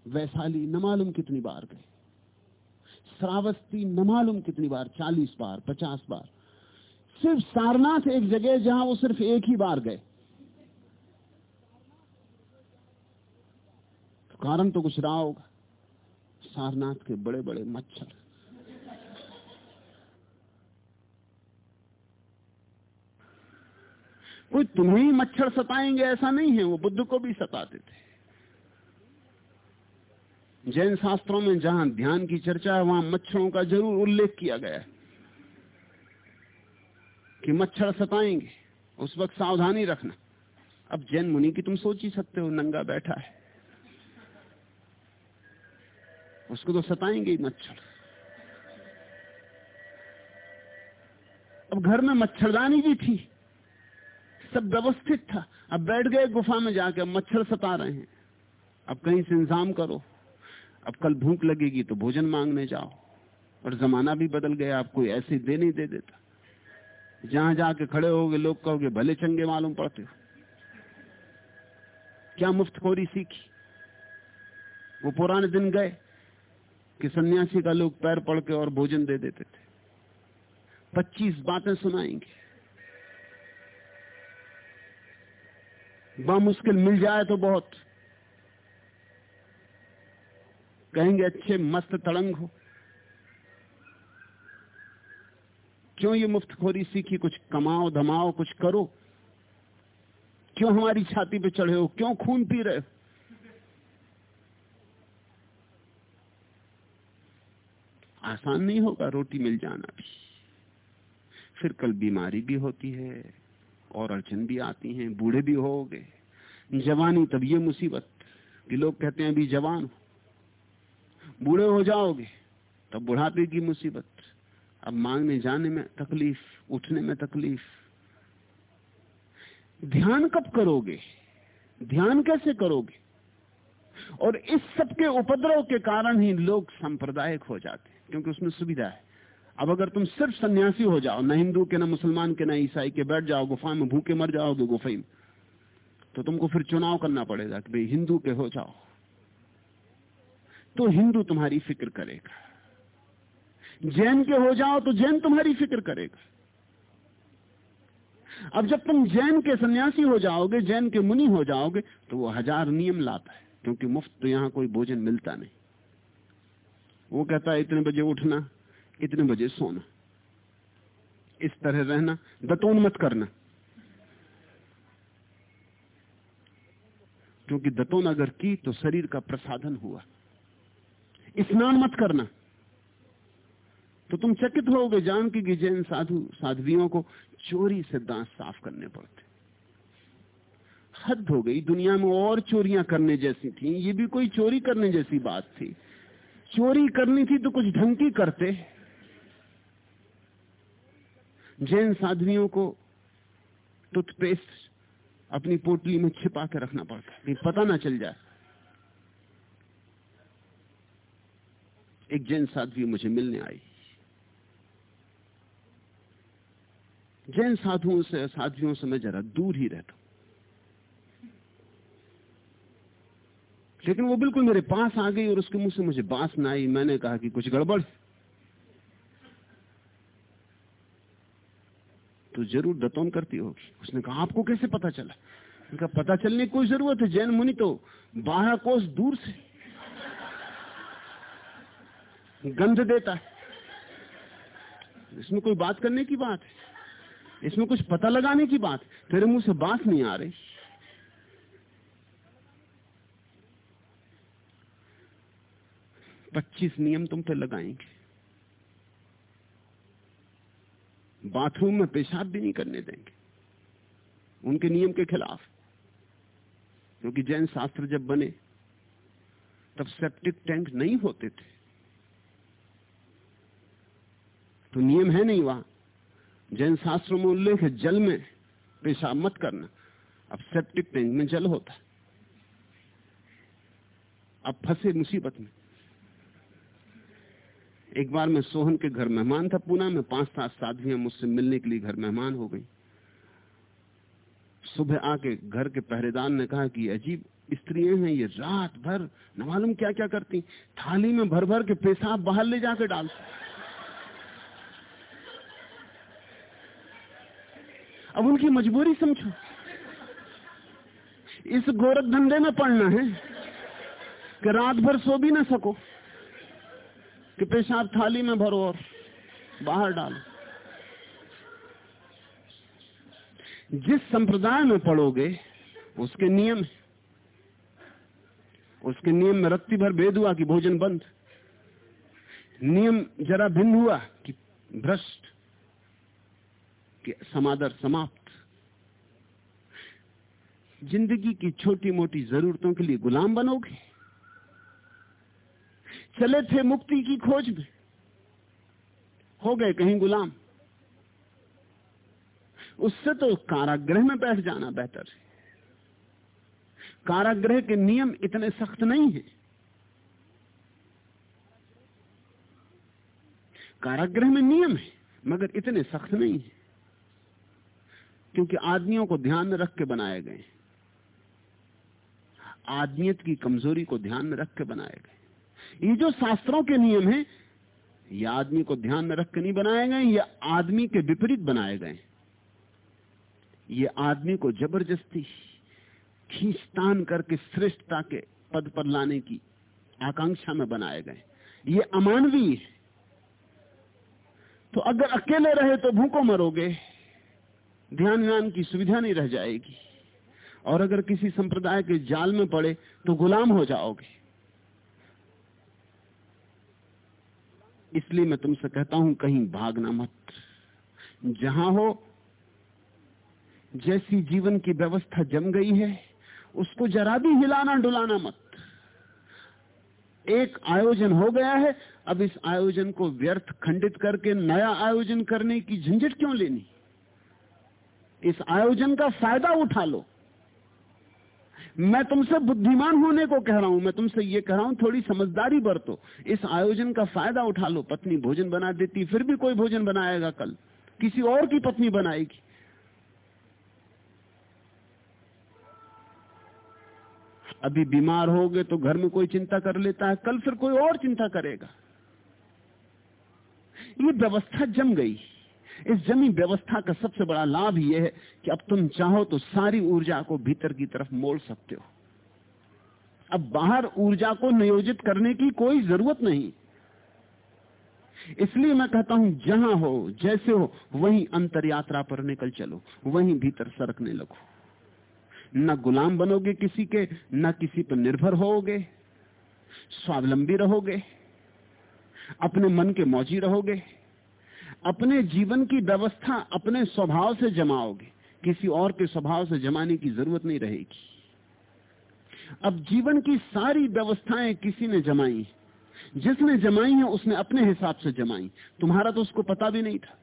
वैशाली न मालूम कितनी बार गए। श्रावस्ती न मालूम कितनी बार, चालीस बार, पचास बार। सिर्फ़ सारनाथ एक जगह जहाँ वो सिर्फ़ एक ही बार गए। तो कारण तो कुछ रहा होगा। सारनाथ के बड़े बड़े मच्छर। कोई तुम्हें ही मच्छर सताएँगे, ऐसा नहीं है, वो बुद्ध को भी सताते थे जैन शास्त्रों में जहाँ ध्यान की चर्चा है, वहाँ मच्छरों का ज़रूर उल्लेख किया गया कि मच्छर सताएँगे, उस वक्त सावधानी रखना। अब जैन मुनि की तुम सोच ही सकते हो, नंगा बैठा है। उसको तो सताएँगे ही मच्छर। अब घर में मच्छरदानी भी थी। सब व्यवस्थित था। अब बैठ गए गुफा में जाके मच्छर सता रहे हैं। अब कहीं से इंतज़ाम करो। अब कल भूख लगेगी तो भोजन मांगने जाओ। और जमाना भी बदल गया, आप कोई ऐसे दे नहीं दे देता। जहाँ जाके खड़े होगे, लोग कहोगे, भले चंगे मालूम पड़ते हो। क्या मुफ्तखोरी सीखी? वो पुराने दिन गए कि सन्यासी का लोग पैर पड़ के और भोजन दे देते थे। पच्चीस बातें सुनाएँगे। बामुश्किल मिल जाए तो बहुत। कहेंगे, अच्छे, मस्त तड़ंग हो। क्यों ये मुफ्तखोरी सीखी? कुछ कमाओ, धमाओ, कुछ करो। क्यों हमारी छाती पे चढ़े हो? क्यों खून पी रहे हो? आसान नहीं होगा रोटी मिल जाना भी। फिर कल बीमारी भी होती है। और अड़चन भी आती हैं, बूढ़े भी हो गए। जवानी तब ये मुसीबत कि लोग कहते हैं, अभी जवान हो। बूढ़े हो जाओगे, तब बुढ़ापे की मुसीबत। अब मांगने जाने में तकलीफ़, उठने में तकलीफ़। ध्यान कब करोगे? ध्यान कैसे करोगे? और इस सब के उपद्रव के कारण ही लोग सांप्रदायिक हो जाते हैं, क्योंकि उसमें सुविधा है। अब अगर तुम सिर्फ़ सन्यासी हो जाओ, न हिंदू के, न मुसलमान के, न ईसाई के, बैठ जाओ गुफा में, भूखे मर जाओगे गुफाई में तो तुमको फिर चुनाव करना पड़ेगा कि भाई हिंदू के हो जाओ। तो हिंदू तुम्हारी फ़िक्र करेगा। जैन के हो जाओ तो जैन तुम्हारी फ़िक्र करेगा। अब जब तुम जैन के सन्यासी हो जाओगे, जैन के मुनि हो जाओगे तो वो हज़ार नियम लाता है, क्योंकि मुफ़्त तो यहाँ कोई भोजन मिलता नहीं। वो कहता है, इतने बजे उठना। इतने बजे सोना। इस तरह रहना, दतोन मत करना। क्योंकि दतोन अगर की तो शरीर का प्रसाधन हुआ। स्नान मत करना। तो तुम चकित होगे जान की जैन साधु, साध्वियों को चोरी से दांत साफ़ करने पड़ते। हद हो गई, दुनिया में और चोरियाँ करने जैसी थी, ये भी कोई चोरी करने जैसी बात थी। चोरी करनी थी तो कुछ ढंग की करते। जैन साध्वियों को टूथपेस्ट अपनी पोटली में छिपा के रखना पड़ता है पता ना चल जाए। एक जैन साध्वी मुझे मिलने आई। जैन साधुओं से, साध्वियों से मैं जरा दूर ही रहता हूँ। लेकिन वो बिल्कुल मेरे पास आ गई और उसके मुँह से मुझे बाँस ना आई। मैंने कहा कि कुछ गड़बड़ तो ज़रूर दतौन करती होगी उसने कहा, आपको कैसे पता चला? उनका, पता चलने की कोई ज़रूरत है, जैन मुनि तो बारह कोस दूर से गंध देता है। इसमें कोई बात करने की बात है? इसमें कुछ पता लगाने की बात तेरे मुँह से बात नहीं आ रही। पच्चीस नियम तुम पे लगाएँगे। बाथरूम में पेशाब भी नहीं करने देंगे। उनके नियम के खिलाफ। क्योंकि जैन शास्त्र जब बने, तब सेप्टिक टैंक नहीं होते थे। तो नियम है नहीं वहाँ। जैन शास्त्रों में उल्लेख है, जल में पेशाब मत करना। अब सेप्टिक टैंक में जल होता। अब फंसे मुसीबत में। एक बार मैं सोहन के घर मेहमान था पूना, में पाँच सात साधवियाँ मुझसे मिलने के लिए घर मेहमान हो गई। सुबह आके घर के पहरेदार ने कहा कि अजीब स्त्रियाँ हैं, ये रात भर न मालूम क्या क्या करती। थाली में भर भर के पेशाब बाहर ले जाकर डाल। अब उनकी मजबूरी समझो। इस गोरख धंधे में पड़ना है कि रात भर सो भी ना सको। कि पेशाब थाली में भरो और बाहर डालो। जिस संप्रदाय में पढ़ोगे, उसके नियम है। उसके नियम में रत्ती भर भेद हुआ कि भोजन बंद। नियम जरा भिन्न हुआ कि भ्रष्ट, कि समादर समाप्त। ज़िंदगी की छोटी मोटी जरूरतों के लिए गुलाम बनोगे? चले थे मुक्ति की खोज में। हो गए कहीं गुलाम। उससे तो कारागृह में बैठ जाना बेहतर है। कारागृह के नियम इतने सख्त नहीं है। कारागृह में नियम है, मगर इतने सख्त नहीं है। क्योंकि आदमियों को ध्यान में रख के बनाए गए आदमियत की कमज़ोरी को ध्यान में रख के बनाए गए ये जो शास्त्रों के नियम हैं, ये आदमी को ध्यान में रख के नहीं बनाए गए, ये आदमी के विपरीत बनाए गए। ये आदमी को ज़बरदस्ती, खींचतान करके, श्रेष्ठता के पद पर लाने की आकांक्षा में बनाए गए। ये अमानवीय है। तो अगर अकेले रहे तो भूखों मरोगे ध्यान ज्ञान की सुविधा नहीं रह जाएगी। और अगर किसी संप्रदाय के जाल में पड़े तो गुलाम हो जाओगे। इसलिए मैं तुमसे कहता हूँ, कहीं भागना मत। जहाँ हो, जैसी जीवन की व्यवस्था जम गई है, उसको जरा भी हिलाना डुलाना मत। एक आयोजन हो गया है, अब इस आयोजन को व्यर्थ खंडित करके नया आयोजन करने की झंझट क्यों लेनी? इस आयोजन का फ़ायदा उठा लो। मैं तुमसे बुद्धिमान होने को कह रहा हूँ, मैं तुमसे ये कह रहा हूँ, थोड़ी समझदारी बरतो। इस आयोजन का फ़ायदा उठा लो। पत्नी भोजन बना देती, फिर भी कोई भोजन बनाएगा कल। किसी और की पत्नी बनाएगी। अभी बीमार हो गए तो घर में कोई चिंता कर लेता है, कल फिर कोई और चिंता करेगा। ये व्यवस्था जम गई। इस जमी व्यवस्था का सबसे बड़ा लाभ यह है कि अब तुम चाहो तो सारी ऊर्जा को भीतर की तरफ़ मोड़ सकते हो। अब बाहर ऊर्जा को नियोजित करने की कोई ज़रूरत नहीं। इसलिए मैं कहता हूँ, जहाँ हो, जैसे हो, वहीं अंतर यात्रा पर निकल चलो, वहीं भीतर सरकने लगो। न गुलाम बनोगे किसी के, न किसी पर निर्भर होोगे। स्वावलंबी रहोगे, अपने मन के मौजी रहोगे। अपने जीवन की व्यवस्था अपने स्वभाव से जमाओगे। किसी और के स्वभाव से जमाने की ज़रूरत नहीं रहेगी। अब जीवन की सारी व्यवस्थाएँ किसी ने जमाई जिसने जमाई है, उसने अपने हिसाब से जमाई तुम्हारा तो उसको पता भी नहीं था।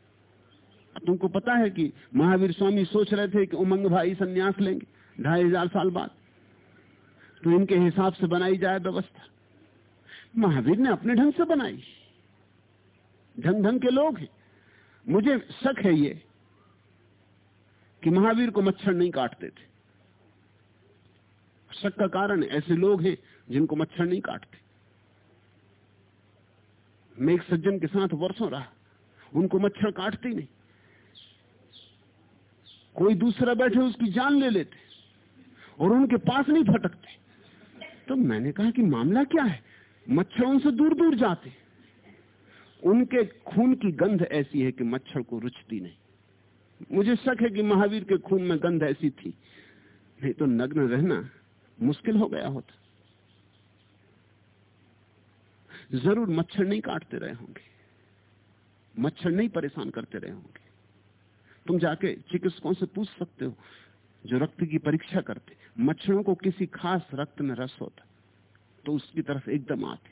तुमको पता है कि महावीर स्वामी सोच रहे थे कि उमंग भाई संन्यास लेंगे, ढाई हज़ार साल बाद। तो इनके हिसाब से बनाई जाए व्यवस्था। महावीर ने अपने ढंग से बनाई। ढंग ढंग के लोग हैं। मुझे शक है ये कि महावीर को मच्छर नहीं काटते थे। शक का कारण ऐसे लोग हैं जिनको मच्छर नहीं काटते। मैं एक सज्जन के साथ वर्षों रहा, उनको मच्छर काटते ही नहीं। कोई दूसरा बैठे उसकी जान ले लेते और उनके पास नहीं फटकते तो मैंने कहा कि मामला क्या है? मच्छर उनसे दूर दूर जाते। उनके खून की गंध ऐसी है कि मच्छर को रुचती नहीं। मुझे शक है कि महावीर के खून में गंध ऐसी थी। नहीं तो नग्न रहना मुश्किल हो गया होता। ज़रूर मच्छर नहीं काटते रहे होंगे। मच्छर नहीं परेशान करते रहे होंगे। तुम जाके चिकित्सकों से पूछ सकते हो, जो रक्त की परीक्षा करते। मच्छरों को किसी खास रक्त में रस होता तो उसकी तरफ़ एकदम आते।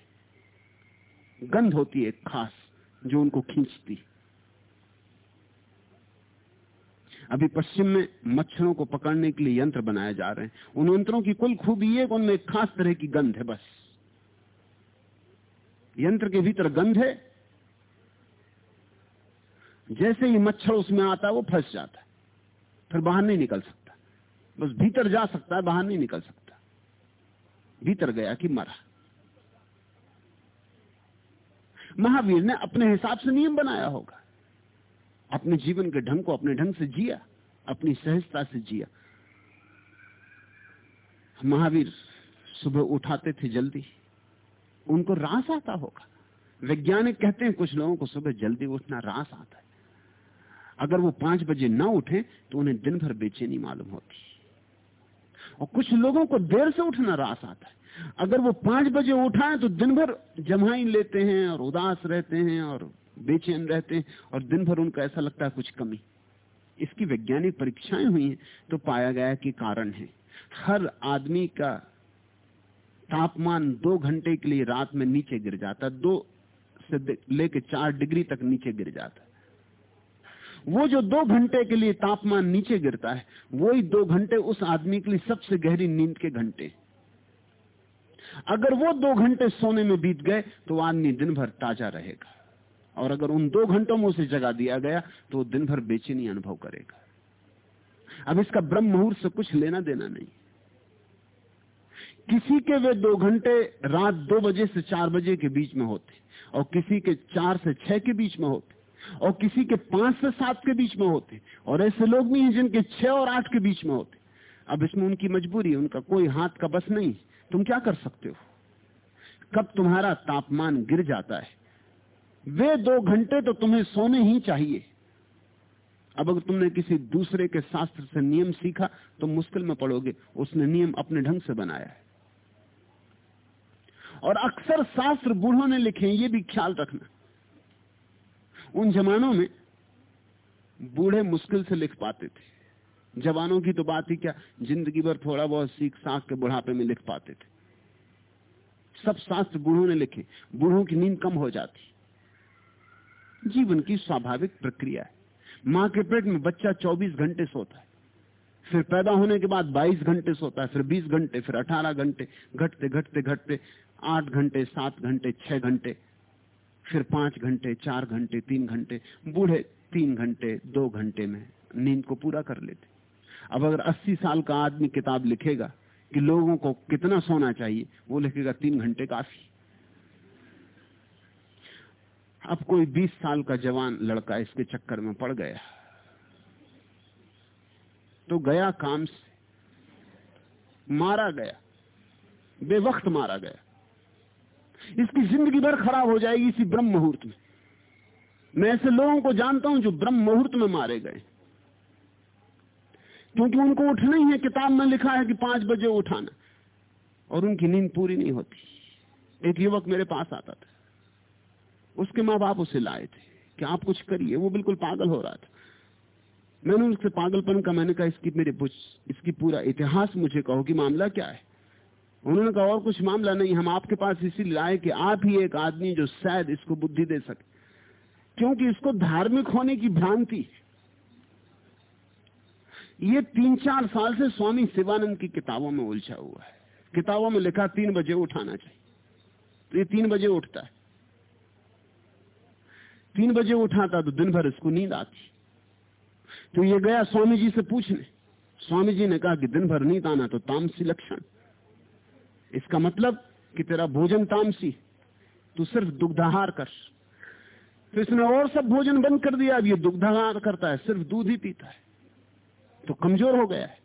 गंध होती है खास। जो उनको खींचती अभी पश्चिम में मच्छरों को पकड़ने के लिए यंत्र बनाए जा रहे हैं। उन यंत्रों की कुल खूबी है उनमें खास तरह की गंध है बस। यंत्र के भीतर गंध है। जैसे ही मच्छर उसमें आता है, वो फंस जाता है। फिर बाहर नहीं निकल सकता। बस भीतर जा सकता है, बाहर नहीं निकल सकता। भीतर गया कि मरा। महावीर ने अपने हिसाब से नियम बनाया होगा। अपने जीवन के ढंग को अपने ढंग से जिया, अपनी सहजता से जिया। महावीर सुबह उठाते थे जल्दी। उनको रास आता होगा। वैज्ञानिक कहते हैं, कुछ लोगों को सुबह जल्दी उठना रास आता है। अगर वो पाँच बजे ना उठे तो उन्हें दिन भर बेचैनी मालूम होती। और कुछ लोगों को देर से उठना रास आता है। अगर वो पाँच बजे उठाएँ तो दिन भर जमाई लेते हैं और उदास रहते हैं और बेचैन रहते हैं और दिन भर उनका ऐसा लगता है कुछ कमी। इसकी वैज्ञानिक परीक्षाएँ हुई हैं तो पाया गया कि कारण है। हर आदमी का तापमान दो घंटे के लिए रात में नीचे गिर जाता, दो से लेके चार डिग्री तक नीचे गिर जाता। वो जो दो घंटे के लिए तापमान नीचे गिरता है, वही दो घंटे उस आदमी के लिए सबसे गहरी नींद के घंटे अगर वो दो घंटे सोने में बीत गए तो आदमी दिन भर ताज़ा रहेगा। और अगर उन दो घंटों में उसे जगा दिया गया तो वो दिन भर बेचैनी अनुभव करेगा। अब इसका ब्रह्म मुहूर्त से कुछ लेना देना नहीं। किसी के वे दो घंटे रात दो बजे से चार बजे के बीच में होते, और किसी के चार से छह के बीच में होते, और किसी के पाँच से सात के बीच में होते, और ऐसे लोग भी हैं जिनके छह और आठ के बीच में होते। अब इसमें उनकी मजबूरी उनका कोई हाथ का बस नहीं। तुम क्या कर सकते हो? कब तुम्हारा तापमान गिर जाता है? वे दो घंटे तो तुम्हें सोने ही चाहिए। अब अगर तुमने किसी दूसरे के शास्त्र से नियम सीखा तो मुश्किल में पड़ोगे। उसने नियम अपने ढंग से बनाया है। और अक्सर शास्त्र बूढ़ों ने लिखे ये भी ख्याल रखना। उन जमानों में बूढ़े मुश्किल से लिख पाते थे। जवानों की तो बात ही क्या, ज़िंदगी भर थोड़ा बहुत सीख साख के बुढ़ापे में लिख पाते थे। सब शास्त्र बूढ़ों ने लिखे, बूढ़ों की नींद कम हो जाती। जीवन की स्वाभाविक प्रक्रिया है। माँ के पेट में बच्चा 24 घंटे सोता है। फिर पैदा होने के बाद 22 घंटे सोता है, फिर 20 घंटे, फिर 18 घंटे, घटते घटते घटते, आठ घंटे, सात घंटे, छह घंटे, फिर पाँच घंटे, चार घंटे, तीन घंटे, बूढ़े तीन घंटे, दो घंटे में नींद को पूरा कर लेते। अब अगर अस्सी साल का आदमी किताब लिखेगा कि लोगों को कितना सोना चाहिए, वो लिखेगा तीन घंटे काफ़ी। अब कोई बीस साल का जवान लड़का इसके चक्कर में पड़ गया। तो गया काम से। मारा गया। बेवक्त मारा गया। इसकी ज़िंदगी भर खराब हो जाएगी इसी ब्रह्म मुहूर्त में। मैं ऐसे लोगों को जानता हूँ जो ब्रह्म मुहूर्त में मारे गए। क्योंकि उनको उठना ही है, किताब में लिखा है कि पाँच बजे उठाना। और उनकी नींद पूरी नहीं होती। एक युवक मेरे पास आता था। उसके माँ बाप उसे लाए थे कि आप कुछ करिए, वो बिल्कुल पागल हो रहा था। मैंने उससे पागलपन का मैंने कहा, इसकी मेरे इसकी पूरा इतिहास मुझे कहो कि मामला क्या है। उन्होंने कहा, और कुछ मामला नहीं, हम आपके पास इसीलिए लाए कि आप ही एक आदमी जो शायद इसको बुद्धि दे सके। क्योंकि इसको धार्मिक होने की भ्रांति ये तीन चार साल से स्वामी शिवानंद की किताबों में उलझा हुआ है। किताबों में लिखा तीन बजे उठाना चाहिए। तो ये तीन बजे उठता है। तीन बजे उठाता तो दिन भर इसको नींद आती। तो ये गया स्वामी जी से पूछने। स्वामी जी ने कहा कि दिन भर नींद आना तो तामसी लक्षण। इसका मतलब कि तेरा भोजन तामसी तू सिर्फ़ दुग्धाहार कर। तो इसने और सब भोजन बंद कर दिया। अब ये दुग्धाहार करता है, सिर्फ़ दूध ही पीता है। तो कमज़ोर हो गया है।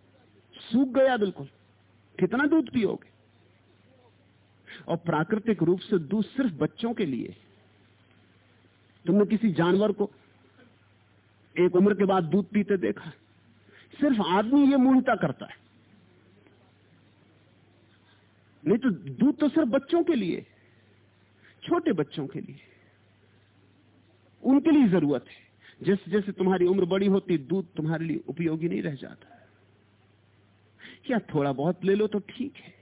सूख गया बिल्कुल। कितना दूध पियोगे? और प्राकृतिक रूप से दूध सिर्फ़ बच्चों के लिए। तुमने किसी जानवर को एक उम्र के बाद दूध पीते देखा? सिर्फ़ आदमी ये मूलता करता है। नहीं तो दूध तो सिर्फ़ बच्चों के लिए, छोटे बच्चों के लिए। उनके लिए ज़रूरत है। जैसे जैसे तुम्हारी उम्र बड़ी होती, दूध तुम्हारे लिए उपयोगी नहीं रह जाता। क्या थोड़ा बहुत ले लो तो ठीक है,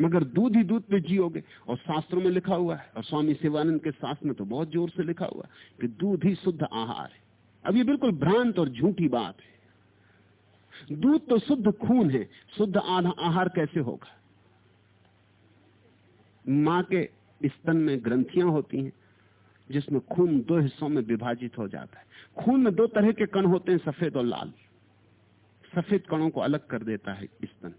मगर दूध ही दूध पे जियोगे। और शास्त्रों में लिखा हुआ है, और स्वामी शिवानंद के शास्त्र में तो बहुत ज़ोर से लिखा हुआ कि दूध ही शुद्ध आहार है। अब ये बिल्कुल भ्रांत और झूठी बात है। दूध तो शुद्ध खून है, शुद्ध आहार कैसे होगा? माँ के स्तन में ग्रंथियाँ होती हैं जिसमें खून दो हिस्सों में विभाजित हो जाता है। खून में दो तरह के कण होते हैं, सफ़ेद और लाल। सफ़ेद कणों को अलग कर देता है स्तन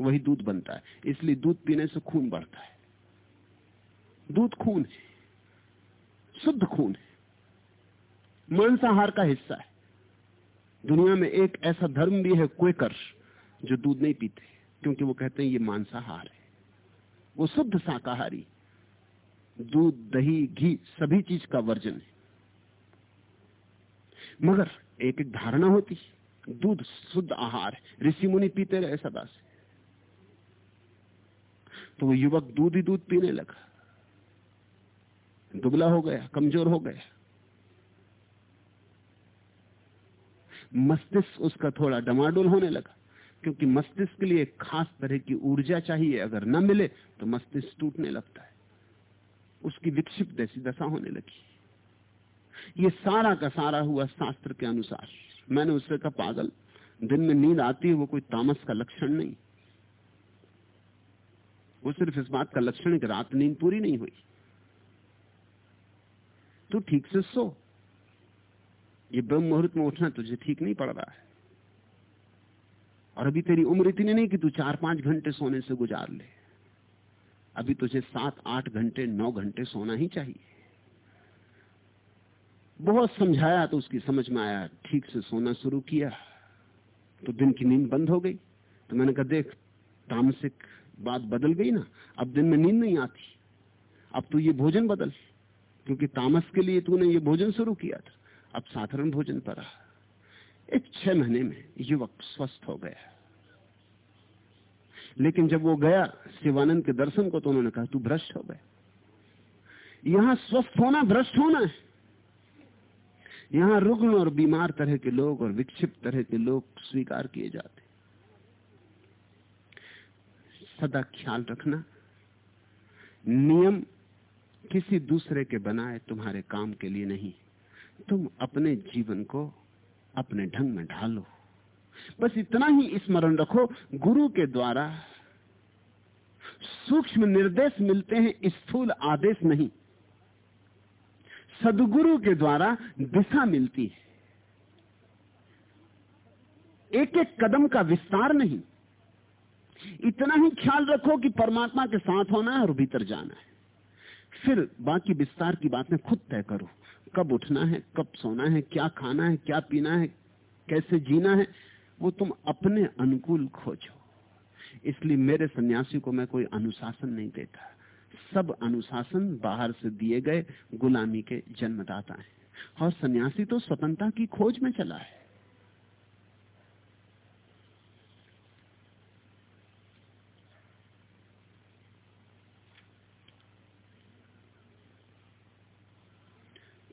वही दूध बनता है। इसलिए दूध पीने से खून बढ़ता है। दूध खून है। शुद्ध खून है। मांसाहार का हिस्सा है। दुनिया में एक ऐसा धर्म भी है क्वेकर जो दूध नहीं पीते, क्योंकि वो कहते हैं ये मांसाहार है। वो शुद्ध शाकाहारी। दूध, दही, घी, सभी चीज़ का वर्जन है। मगर एक एक धारणा होती है, दूध शुद्ध आहार है। ऋषि मुनि पीते रहे सदा से। तो वो युवक दूध ही दूध पीने लगा। दुबला हो गया, कमज़ोर हो गया। मस्तिष्क उसका थोड़ा डमाडोल होने लगा, क्योंकि मस्तिष्क के लिए खास तरह की ऊर्जा चाहिए अगर न मिले तो मस्तिष्क टूटने लगता है। उसकी विक्षिप्त जैसी दशा होने लगी। ये सारा का सारा हुआ शास्त्र के अनुसार। मैंने उससे कहा, पागल, दिन में नींद आती है, वो कोई तामस का लक्षण नहीं। वो सिर्फ़ इस बात का लक्षण है कि रात नींद पूरी नहीं हुई। तू ठीक से सो। ये ब्रह्म मुहूर्त में उठना तुझे ठीक नहीं पड़ रहा है। और अभी तेरी उम्र इतनी नहीं कि तू चार पाँच घंटे सोने से गुजार ले। अभी तुझे सात, आठ घंटे, नौ घंटे सोना ही चाहिए। बहुत समझाया तो उसकी समझ में आया, ठीक से सोना शुरू किया तो दिन की नींद बंद हो गई। तो मैंने कहा, देख, तामसिक बात बदल गई ना, अब दिन में नींद नहीं आती। अब तू ये भोजन बदल, क्योंकि तामस के लिए तूने ये भोजन शुरू किया था। अब साधारण भोजन पर एक छह महीने में युवक स्वस्थ हो गया। लेकिन जब वो गया शिवानंद के दर्शन को तो उन्होंने कहा, तू भ्रष्ट हो गए। यहाँ स्वस्थ होना भ्रष्ट होना है। यहाँ रुग्ण और बीमार तरह के लोग और विक्षिप्त तरह के लोग स्वीकार किए जाते सदा ख्याल रखना। नियम किसी दूसरे के बनाए तुम्हारे काम के लिए नहीं। तुम अपने जीवन को अपने ढंग में ढालो। बस इतना ही स्मरण रखो, गुरु के द्वारा सूक्ष्म निर्देश मिलते हैं, स्थूल आदेश नहीं। सदगुरु के द्वारा दिशा मिलती है। एक एक कदम का विस्तार नहीं। इतना ही ख्याल रखो कि परमात्मा के साथ होना है और भीतर जाना है। फिर बाकी विस्तार की बातें खुद तय करो। कब उठना है, कब सोना है, क्या खाना है, क्या पीना है, कैसे जीना है वो तुम अपने अनुकूल खोजो इसलिए मेरे सन्यासी को मैं कोई अनुशासन नहीं देता। सब अनुशासन बाहर से दिए गए गुलामी के जन्मदाता हैं। और सन्यासी तो स्वतंत्रता की खोज में चला है।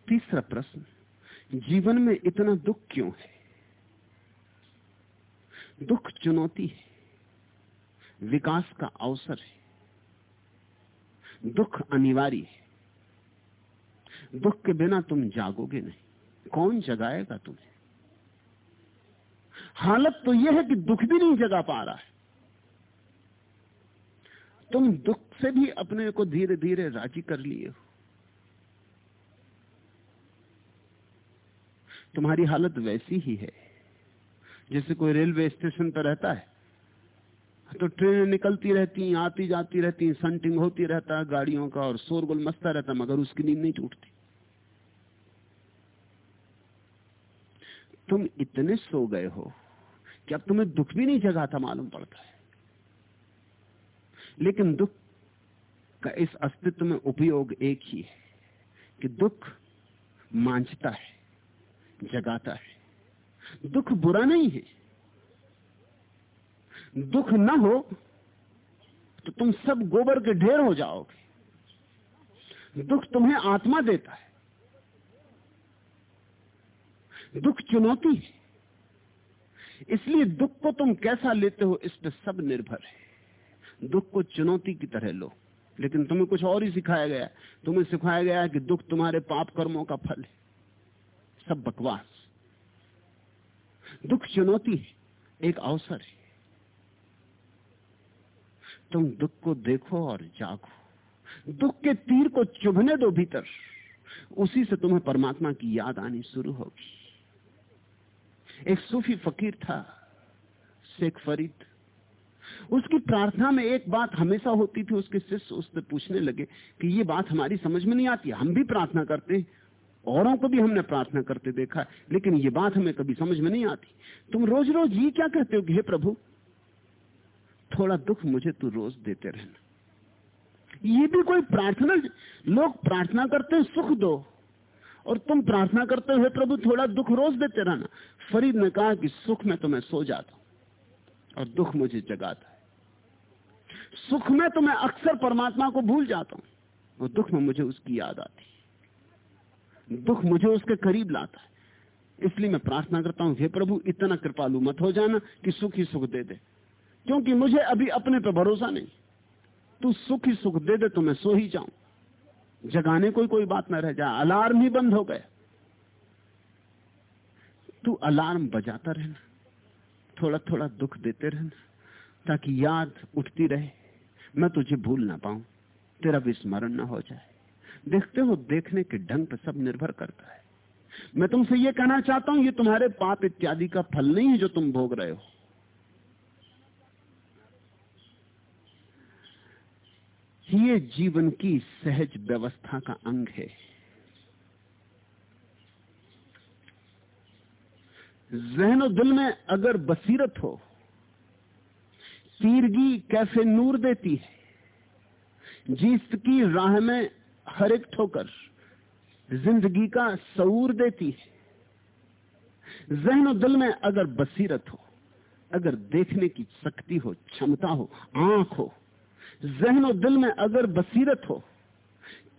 तीसरा प्रश्न, जीवन में इतना दुख क्यों है? दुख चुनौती है। विकास का अवसर है। दुख अनिवार्य है। दुख के बिना तुम जागोगे नहीं। कौन जगाएगा तुम्हें? हालत तो यह है कि दुख भी नहीं जगा पा रहा है। तुम दुख से भी अपने को धीरे धीरे राज़ी कर लिए हो। तुम्हारी हालत वैसी ही है। जैसे कोई रेलवे स्टेशन पर रहता है तो ट्रेनें निकलती रहती आती जाती रहती संटिंग होती रहता है गाड़ियों का और शोरगुल मस्ता रहता मगर उसकी नींद नहीं टूटती। तुम इतने सो गए हो कि अब तुम्हें दुख भी नहीं जगाता मालूम पड़ता है। लेकिन दुख का इस अस्तित्व में उपयोग एक ही है कि दुख मांझता है, जगाता है। दुख बुरा नहीं है। दुख न हो तो तुम सब गोबर के ढेर हो जाओगे। दुख तुम्हें आत्मा देता है। दुख चुनौती है। इसलिए दुख को तुम कैसा लेते हो, इस पर सब निर्भर है। दुख को चुनौती की तरह लो। लेकिन तुम्हें कुछ और ही सिखाया गया। तुम्हें सिखाया गया कि दुख तुम्हारे पाप कर्मों का फल है। सब बकवास। दुख चुनौती है, एक अवसर है। तुम दुख को देखो और जागो। दुख के तीर को चुभने दो भीतर। उसी से तुम्हें परमात्मा की याद आनी शुरू होगी। एक सूफी फकीर था, शेख फरीद। उसकी प्रार्थना में एक बात हमेशा होती थी, उसके शिष्य उससे पूछने लगे कि ये बात हमारी समझ में नहीं आती, हम भी प्रार्थना करते हैं। औरों को भी हमने प्रार्थना करते देखा, लेकिन ये बात हमें कभी समझ में नहीं आती। तुम रोज रोज ये क्या कहते हो कि, हे प्रभु, थोड़ा दुख मुझे तू रोज देते रहना। ये भी कोई प्रार्थना, लोग प्रार्थना करते सुख दो। और तुम प्रार्थना करते हो प्रभु, थोड़ा दुख रोज देते रहना। फरीद ने कहा कि, सुख में तो मैं सो जाता हूँ, और दुख मुझे जगाता है। सुख में तो मैं अक्सर परमात्मा को भूल जाता हूँ, और दुख में मुझे उसकी याद आती दुख मुझे उसके करीब लाता है। इसलिए मैं प्रार्थना करता हूँ, हे प्रभु, इतना कृपालु मत हो जाना कि सुख ही सुख दे दे। क्योंकि मुझे अभी अपने पर भरोसा नहीं। तू सुख ही सुख दे दे तो मैं सो ही जाऊँ। जगाने कोई कोई बात ना रह जाए। अलार्म ही बंद हो गया। तू अलार्म बजाता रहना। थोड़ा थोड़ा दुख देते रहना, ताकि याद उठती रहे। मैं तुझे भूल ना पाऊँ। तेरा विस्मरण ना हो जाए। देखते हो, देखने के ढंग पर सब निर्भर करता है। मैं तुमसे यह कहना चाहता हूँ, ये तुम्हारे पाप इत्यादि का फल नहीं है जो तुम भोग रहे हो। ये जीवन की सहज व्यवस्था का अंग है। जहनो दिल में अगर बसीरत हो, तीरगी कैसे नूर देती है? जीत की राह में हर एक ठोकर ज़िंदगी का सऊर देती है। जहनो दिल में अगर बसीरत हो, अगर देखने की शक्ति हो, क्षमता हो, आँख हो, जहनो दिल में अगर बसीरत हो,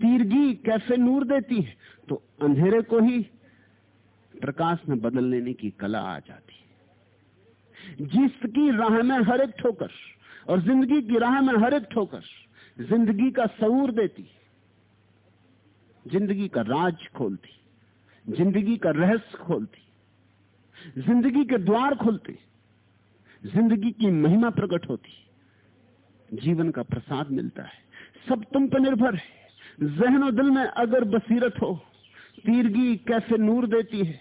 तीरगी कैसे नूर देती है तो अंधेरे को ही प्रकाश में बदल लेने की कला आ जाती है। जिसकी राह में हर एक ठोकर और ज़िंदगी की राह में हर एक ठोकर ज़िंदगी का सऊर देती ज़िंदगी का राज खोलती, ज़िंदगी का रहस्य खोलती, ज़िंदगी के द्वार खोलती, ज़िंदगी की महिमा प्रकट होती। जीवन का प्रसाद मिलता है, सब तुम पर निर्भर है। जहनो दिल में अगर बसीरत हो, तीरगी कैसे नूर देती है?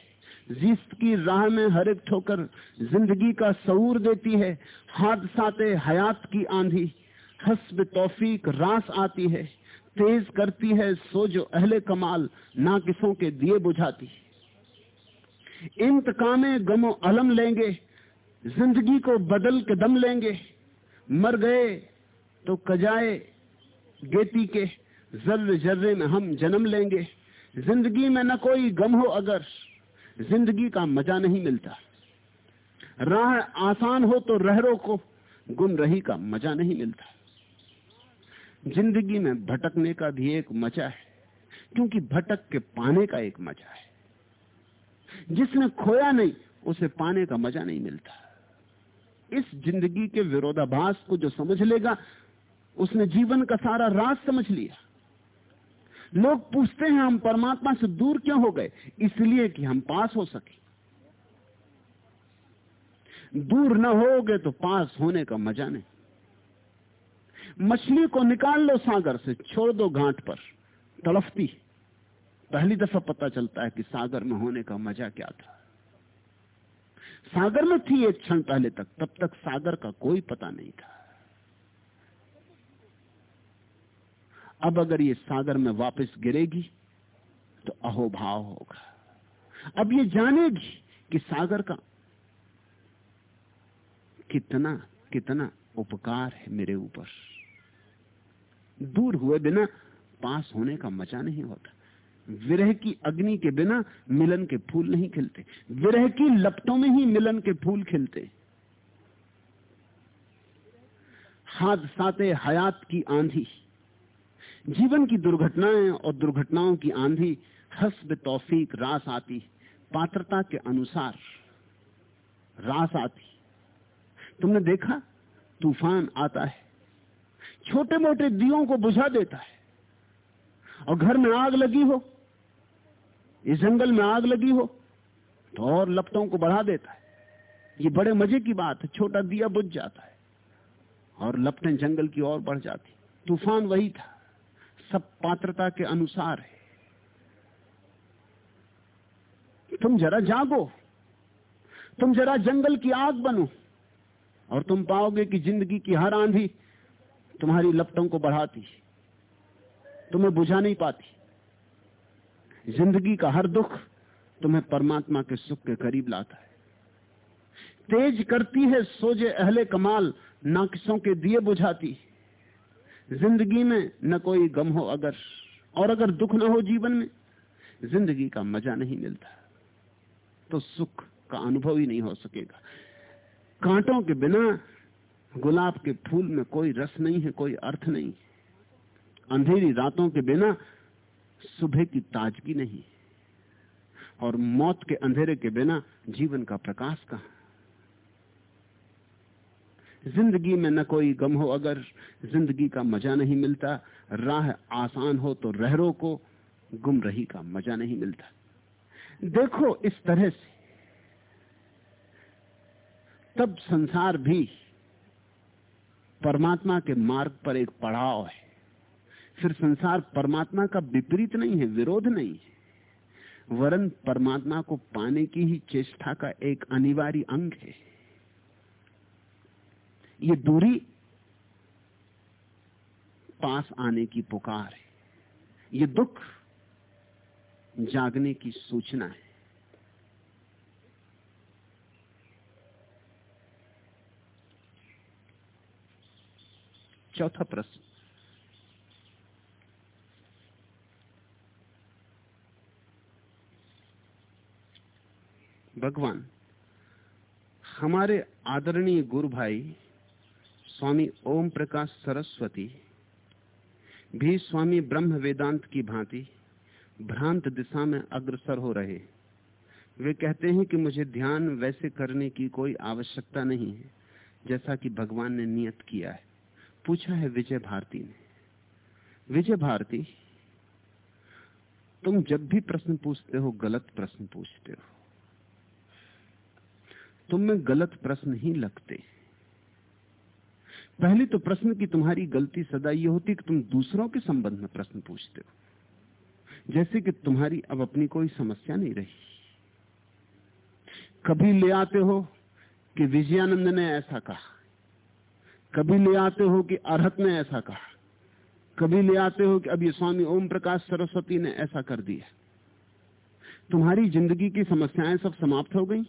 जिस की राह में हर एक ठोकर ज़िंदगी का सऊर देती है। हादसाते हयात की आंधी, हसब तौफीक रास आती है। तेज करती है, सो जो अहले कमाल ना किसों के दिए बुझाती। इंतकामे गमो अलम लेंगे, ज़िंदगी को बदल के दम लेंगे। मर गए तो कजाए गेती के, जर्र जर्रे में हम जन्म लेंगे। ज़िंदगी में न कोई गम हो अगर, ज़िंदगी का मज़ा नहीं मिलता। राह आसान हो तो रहरों को गुम रही का मज़ा नहीं मिलता। ज़िंदगी में भटकने का भी एक मज़ा है, क्योंकि भटक के पाने का एक मज़ा है। जिसने खोया नहीं, उसे पाने का मज़ा नहीं मिलता। इस ज़िंदगी के विरोधाभास को जो समझ लेगा, उसने जीवन का सारा राज समझ लिया। लोग पूछते हैं, हम परमात्मा से दूर क्यों हो गए? इसलिए कि हम पास हो सके। दूर न होगे तो पास होने का मज़ा नहीं। मछली को निकाल लो सागर से, छोड़ दो घाट पर। तड़फती। पहली दफ़ा पता चलता है कि सागर में होने का मज़ा क्या था। सागर में थी एक क्षण पहले तक, तब तक सागर का कोई पता नहीं था। अब अगर ये सागर में वापस गिरेगी तो अहोभाव होगा। अब ये जानेगी कि सागर का कितना कितना उपकार है मेरे ऊपर। दूर हुए बिना पास होने का मज़ा नहीं होता। विरह की अग्नि के बिना मिलन के फूल नहीं खिलते। विरह की लपटों में ही मिलन के फूल खिलते। हाथ साते हयात की आंधी। जीवन की दुर्घटनाएँ और दुर्घटनाओं की आंधी, हसब तौफीक रास आती। पात्रता के अनुसार रास आती। तुमने देखा? तूफ़ान आता है। छोटे मोटे दियों को बुझा देता है। और घर में आग लगी हो, इस जंगल में आग लगी हो तो और लपटों को बढ़ा देता है। ये बड़े मज़े की बात है, छोटा दिया बुझ जाता है, और लपटें जंगल की ओर बढ़ जाती। तूफ़ान वही था, सब पात्रता के अनुसार है। तुम जरा जागो, तुम जरा जंगल की आग बनो, और तुम पाओगे कि ज़िंदगी की हर आंधी तुम्हारी लपटों को बढ़ाती, तुम्हें बुझा नहीं पाती। ज़िंदगी का हर दुख तुम्हें परमात्मा के सुख के करीब लाता है। तेज करती है सोजे अहले कमाल, नाकिसों के दिए बुझाती। ज़िंदगी में न कोई गम हो अगर, और अगर दुख न हो जीवन में, ज़िंदगी का मज़ा नहीं मिलता। तो सुख का अनुभव ही नहीं हो सकेगा। कांटों के बिना गुलाब के फूल में कोई रस नहीं है, कोई अर्थ नहीं। अंधेरी रातों के बिना सुबह की ताजगी नहीं। और मौत के अंधेरे के बिना जीवन का प्रकाश कहा? ज़िंदगी में न कोई गम हो, अगर ज़िंदगी का मज़ा नहीं मिलता, राह आसान हो तो रहरों को गुम रही का मज़ा नहीं मिलता। देखो इस तरह से, तब संसार भी परमात्मा के मार्ग पर एक पड़ाव है। फिर संसार परमात्मा का विपरीत नहीं है, विरोध नहीं है। वरन परमात्मा को पाने की ही चेष्टा का एक अनिवार्य अंग है। ये दूरी पास आने की पुकार है। ये दुख जागने की सूचना है। चौथा प्रश्न। भगवान, हमारे आदरणीय गुरु भाई स्वामी ओम प्रकाश सरस्वती, भी स्वामी ब्रह्म वेदांत की भांति भ्रांत दिशा में अग्रसर हो रहे। वे कहते हैं कि मुझे ध्यान वैसे करने की कोई आवश्यकता नहीं है, जैसा कि भगवान ने नियत किया है। पूछा है विजय भारती ने, विजय भारती, तुम जब भी प्रश्न पूछते हो, गलत प्रश्न पूछते हो। तुम में गलत प्रश्न ही लगते। पहली तो प्रश्न की तुम्हारी गलती सदा यह होती कि तुम दूसरों के संबंध में प्रश्न पूछते हो। जैसे कि तुम्हारी अब अपनी कोई समस्या नहीं रही। कभी ले आते हो कि विजयानंद ने ऐसा कहा कभी ले आते हो कि अरहत ने ऐसा कहा? कभी ले आते हो कि अब ये स्वामी ओम प्रकाश सरस्वती ने ऐसा कर दिया? तुम्हारी ज़िंदगी की समस्याएँ सब समाप्त हो गई।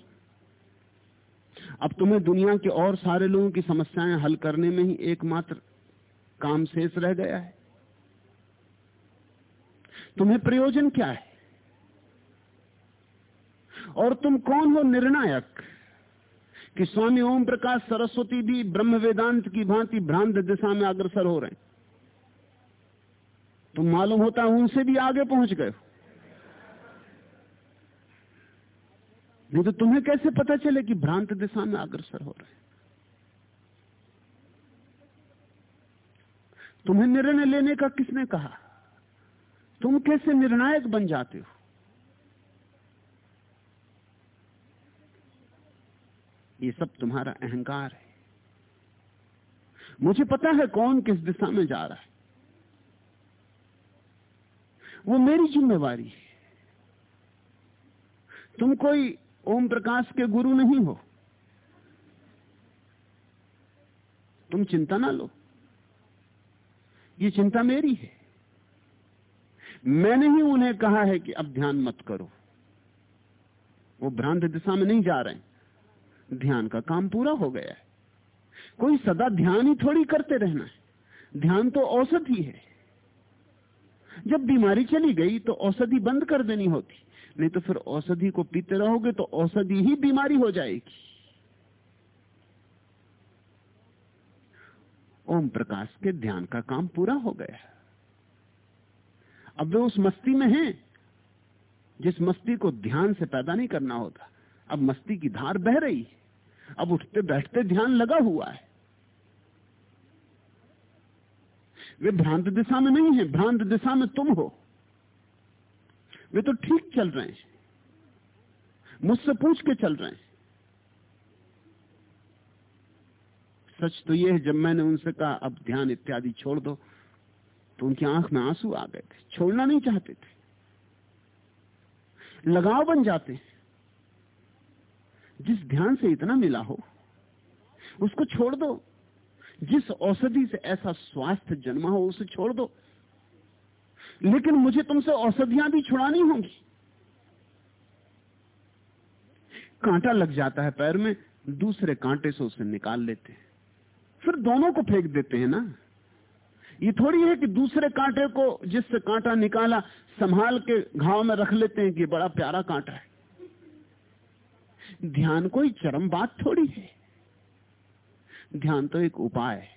अब तुम्हें दुनिया के और सारे लोगों की समस्याएँ हल करने में ही एकमात्र काम शेष रह गया है। तुम्हें प्रयोजन क्या है? और तुम कौन हो निर्णायक? कि स्वामी ओम प्रकाश सरस्वती भी ब्रह्म वेदांत की भांति भ्रांत दिशा में अग्रसर हो रहे हैं। तो मालूम होता है उनसे भी आगे पहुँच गए नहीं तो तुम्हें कैसे पता चले कि भ्रांत दिशा में अग्रसर हो रहे हैं? तुम्हें निर्णय लेने का किसने कहा? तुम कैसे निर्णायक बन जाते हो? ये सब तुम्हारा अहंकार है। मुझे पता है कौन किस दिशा में जा रहा है। वो मेरी जिम्मेवारी है। तुम कोई ओम प्रकाश के गुरु नहीं हो। तुम चिंता ना लो। ये चिंता मेरी है। मैंने ही उन्हें कहा है कि अब ध्यान मत करो। वो भ्रांत दिशा में नहीं जा रहे हैं। ध्यान का काम पूरा हो गया है। कोई सदा ध्यान ही थोड़ी करते रहना है। ध्यान तो औषधि है जब बीमारी चली गई तो औषधि बंद कर देनी होती। नहीं तो फिर औषधि को पीते रहोगे तो औषधि ही बीमारी हो जाएगी। ओम प्रकाश के ध्यान का काम पूरा हो गया अब वे उस मस्ती में हैं जिस मस्ती को ध्यान से पैदा नहीं करना होता। अब मस्ती की धार बह रही है। अब उठते बैठते ध्यान लगा हुआ है। वे भ्रांत दिशा में नहीं है, भ्रांत दिशा में तुम हो। वे तो ठीक चल रहे हैं। मुझसे पूछ के चल रहे हैं। सच तो यह है, जब मैंने उनसे कहा, अब ध्यान इत्यादि छोड़ दो तो उनकी आँख में आँसू आ गए थे। छोड़ना नहीं चाहते थे। लगाव बन जाते जिस ध्यान से इतना मिला हो, उसको छोड़ दो। जिस औषधि से ऐसा स्वास्थ्य जन्मा हो, उसे छोड़ दो। लेकिन मुझे तुमसे औषधियाँ भी छुड़ानी होंगी। कांटा लग जाता है पैर में, दूसरे कांटे से उसे निकाल लेते हैं। फिर दोनों को फेंक देते हैं ना। ये थोड़ी है कि दूसरे कांटे को जिससे कांटा निकाला, संभाल के घाव में रख लेते हैं कि बड़ा प्यारा कांटा है। ध्यान कोई चरम बात थोड़ी है। ध्यान तो एक उपाय है।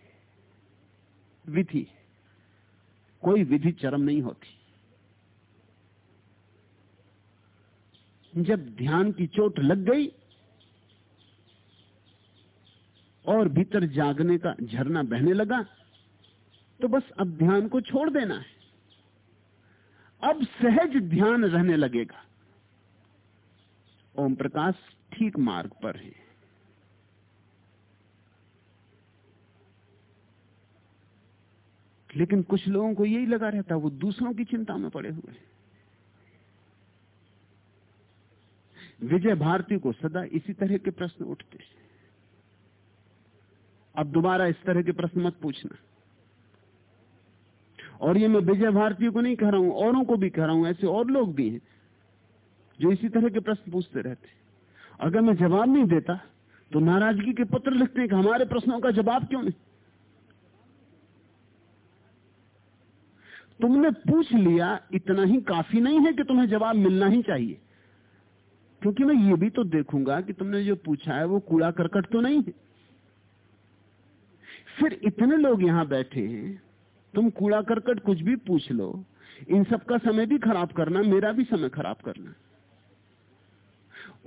विधि। कोई विधि चरम नहीं होती। जब ध्यान की चोट लग गई और भीतर जागने का झरना बहने लगा तो बस अब ध्यान को छोड़ देना है। अब सहज ध्यान रहने लगेगा। ओम प्रकाश। ठीक मार्ग पर है। लेकिन कुछ लोगों को यही लगा रहता है वो दूसरों की चिंता में पड़े हुए विजय भारती को सदा इसी तरह के प्रश्न उठते अब दोबारा इस तरह के प्रश्न मत पूछना। और ये मैं विजय भारती को नहीं कह रहा हूँ, औरों को भी कह रहा हूँ, ऐसे और लोग भी हैं जो इसी तरह के प्रश्न पूछते रहते अगर मैं जवाब नहीं देता तो नाराज़गी के पत्र लिखते हैं कि हमारे प्रश्नों का जवाब क्यों नहीं? तुमने पूछ लिया, इतना ही काफ़ी नहीं है कि तुम्हें जवाब मिलना ही चाहिए। क्योंकि मैं ये भी तो देखूँगा कि तुमने जो पूछा है, वो कूड़ा करकट तो नहीं है। फिर इतने लोग यहाँ बैठे हैं, तुम कूड़ा करकट कुछ भी पूछ लो, इन सबका समय भी खराब करना, मेरा भी समय खराब करना।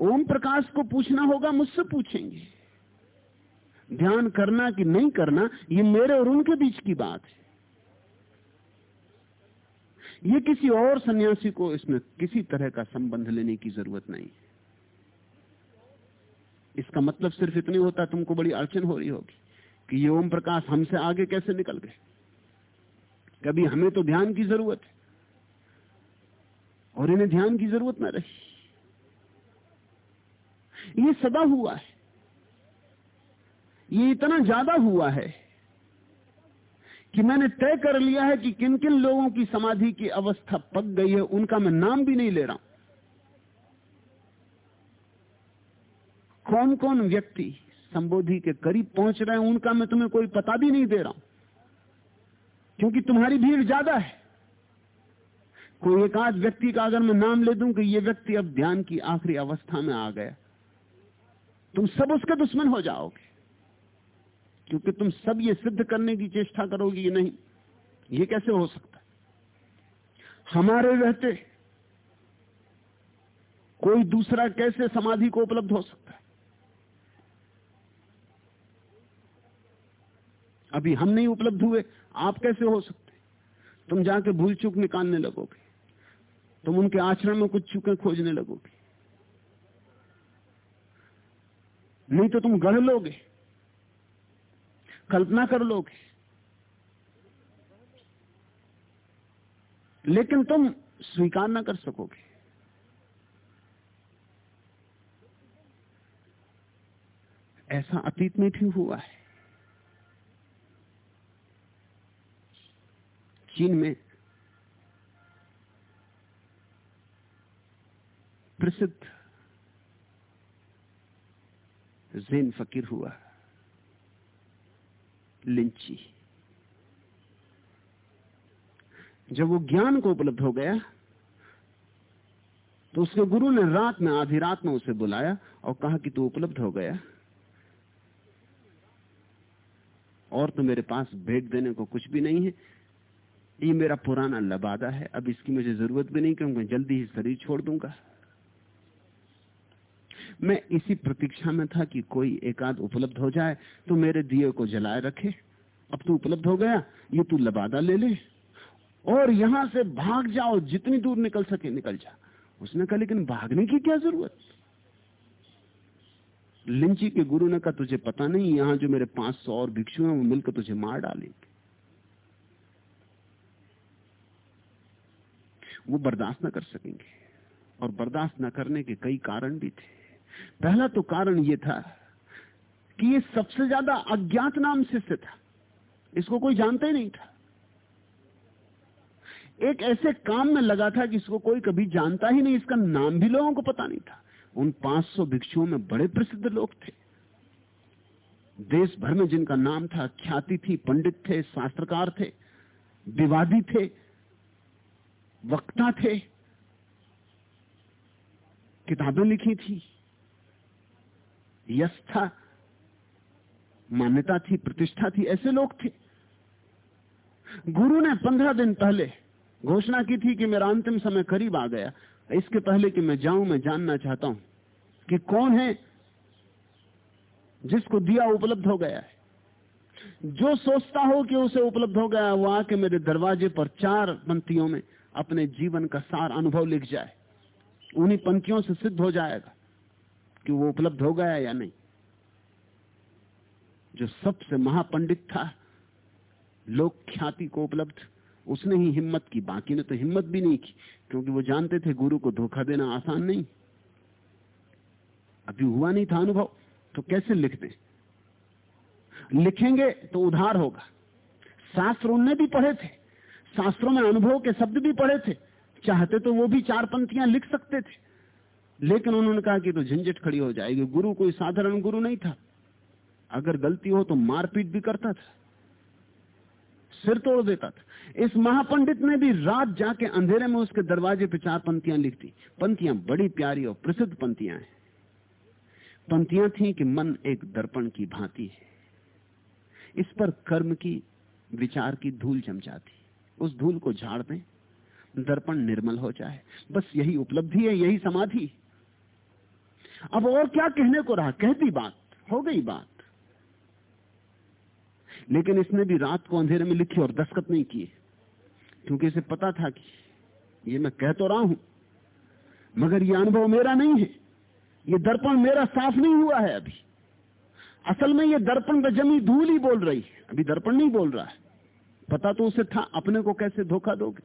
ओम प्रकाश को पूछना होगा, मुझसे पूछेंगे। ध्यान करना कि नहीं करना, ये मेरे और उनके बीच की बात है। ये किसी और सन्यासी को इसमें किसी तरह का संबंध लेने की ज़रूरत नहीं इसका मतलब सिर्फ़ इतनी होता, तुमको बड़ी अड़चन हो रही होगी कि ये ओम प्रकाश हमसे आगे कैसे निकल गए। कभी हमें तो ध्यान की ज़रूरत है, और इन्हें ध्यान की ज़रूरत ना रही। ये सदा हुआ है। ये इतना ज़्यादा हुआ है कि मैंने तय कर लिया है कि किन किन लोगों की समाधि की अवस्था पक गई है, उनका मैं नाम भी नहीं ले रहा हूँ। कौन कौन व्यक्ति संबोधि के करीब पहुँच रहे हैं, उनका मैं तुम्हें कोई पता भी नहीं दे रहा हूँ। क्योंकि तुम्हारी भीड़ ज़्यादा है। कोई एक आध व्यक्ति का अगर मैं नाम ले दूँ कि ये व्यक्ति अब ध्यान की आखिरी अवस्था में आ गया। तुम सब उसके दुश्मन हो जाओगे। क्योंकि तुम सब ये सिद्ध करने की चेष्टा करोगे ये नहीं, ये कैसे हो सकता हमारे रहते कोई दूसरा कैसे समाधि को उपलब्ध हो सकता है? अभी हम नहीं उपलब्ध हुए, आप कैसे हो सकते? तुम जाके भूल चूक निकालने लगोगे। तुम उनके आचरण में कुछ चूकें खोजने लगोगे। नहीं तो तुम गढ़ लोगे। कल्पना कर लोगे। लेकिन तुम स्वीकार ना कर सकोगे। ऐसा अतीत में भी हुआ है चीन में प्रसिद्ध जैन फकीर हुआ। लिंची। जब वो ज्ञान को उपलब्ध हो गया तो उसके गुरु ने रात में, आधी रात में उसे बुलाया और कहा कि तू उपलब्ध हो गया। और तो मेरे पास भेंट देने को कुछ भी नहीं है। ये मेरा पुराना लबादा है। अब इसकी मुझे ज़रूरत भी नहीं, क्योंकि जल्दी ही शरीर छोड़ दूँगा। मैं इसी प्रतीक्षा में था कि कोई एकाध उपलब्ध हो जाए तो मेरे दिए को जलाए रखे। अब तू उपलब्ध हो गया, ये तू लबादा ले ले। और यहाँ से भाग जाओ जितनी दूर निकल सके निकल जा। उसने कहा, लेकिन भागने की क्या ज़रूरत? लिंची के गुरु ने कहा, तुझे पता नहीं, यहाँ जो मेरे पाँच सौ और भिक्षु हैं, वो मिलकर तुझे मार डालेंगे। वो बर्दाश्त न कर सकेंगे। और बर्दाश्त न करने के कई कारण भी थे। पहला तो कारण यह था कि ये सबसे ज़्यादा अज्ञात नाम शिष्य था। इसको कोई जानता ही नहीं था। एक ऐसे काम में लगा था कि इसको कोई कभी जानता ही नहीं, इसका नाम भी लोगों को पता नहीं था। उन 500 भिक्षुओं में बड़े प्रसिद्ध लोग थे। देश भर में जिनका नाम था, ख्याति थी, पंडित थे, शास्त्रकार थे, विवादी थे, वक्ता थे, किताबें लिखी थी यश था मान्यता थी, प्रतिष्ठा थी, ऐसे लोग थे। गुरु ने पंद्रह दिन पहले घोषणा की थी कि मेरा अंतिम समय करीब आ गया। इसके पहले कि मैं जाऊँ, मैं जानना चाहता हूँ कि कौन है जिसको दिया उपलब्ध हो गया है। जो सोचता हो कि उसे उपलब्ध हो गया, वो आके मेरे दरवाजे पर चार पंक्तियों में अपने जीवन का सार अनुभव लिख जाए। उन्हीं पंक्तियों से सिद्ध हो जाएगा। कि वो उपलब्ध हो गया या नहीं। जो सबसे महापंडित था, लोक ख्याति को उपलब्ध, उसने ही हिम्मत की। बाकी ने तो हिम्मत भी नहीं की, क्योंकि वो जानते थे गुरु को धोखा देना आसान नहीं। अभी हुआ नहीं था अनुभव तो कैसे लिख दें लिखेंगे तो उधार होगा। शास्त्र उनने भी पढ़े थे। शास्त्रों में अनुभव के शब्द भी पढ़े थे। चाहते तो वो भी चार पंक्तियाँ लिख सकते थे। लेकिन उन्होंने कहा कि तो झंझट खड़ी हो जाएगी। गुरु कोई साधारण गुरु नहीं था। अगर गलती हो तो मारपीट भी करता था। सिर तोड़ देता था। इस महापंडित ने भी रात जाके अंधेरे में उसके दरवाजे पे चार पंक्तियाँ लिख दी। पंक्तियाँ बड़ी प्यारी और प्रसिद्ध पंक्तियाँ हैं। पंक्तियाँ थी कि मन एक दर्पण की भांति है। इस पर कर्म की, विचार की धूल जम जाती। उस धूल को झाड़ दें। दर्पण निर्मल हो जाए। बस यही उपलब्धि है, यही समाधि। अब और क्या कहने को रहा? कहती बात, हो गई बात। लेकिन इसने भी रात को अंधेरे में लिखी और दस्खत नहीं किए, क्योंकि इसे पता था कि ये मैं कह तो रहा हूँ, मगर ये अनुभव मेरा नहीं है। ये दर्पण मेरा साफ़ नहीं हुआ है अभी। असल में ये दर्पण पर जमी धूल ही बोल रही है। अभी दर्पण नहीं बोल रहा है। पता तो उसे था, अपने को कैसे धोखा दोगे?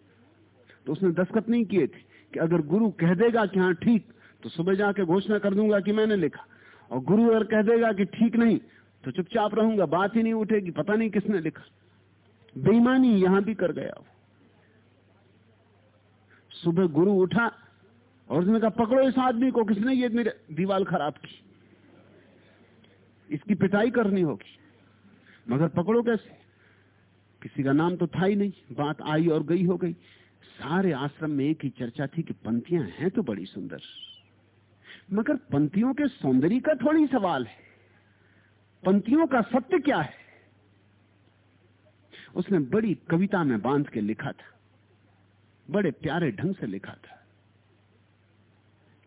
तो उसने दस्खत नहीं किए थे कि अगर गुरु कह देगा कि हाँ ठीक तो सुबह जाके घोषणा कर दूँगा कि मैंने लिखा। और गुरु अगर कह देगा कि ठीक नहीं तो चुपचाप रहूँगा, बात ही नहीं उठेगी, पता नहीं किसने लिखा। बेईमानी यहाँ भी कर गया सुबह गुरु उठा और उसने कहा, पकड़ो इस आदमी को, किसने ये मेरे दीवार खराब की। इसकी पिटाई करनी होगी। मगर पकड़ो कैसे? किसी का नाम तो था ही नहीं, बात आई और गई हो गई। सारे आश्रम में एक ही चर्चा थी कि पंक्तियाँ हैं तो बड़ी सुंदर। मगर पंक्तियों के सौंदर्य का थोड़ी सवाल है। पंक्तियों का सत्य क्या है? उसने बड़ी कविता में बाँध के लिखा था। बड़े प्यारे ढंग से लिखा था।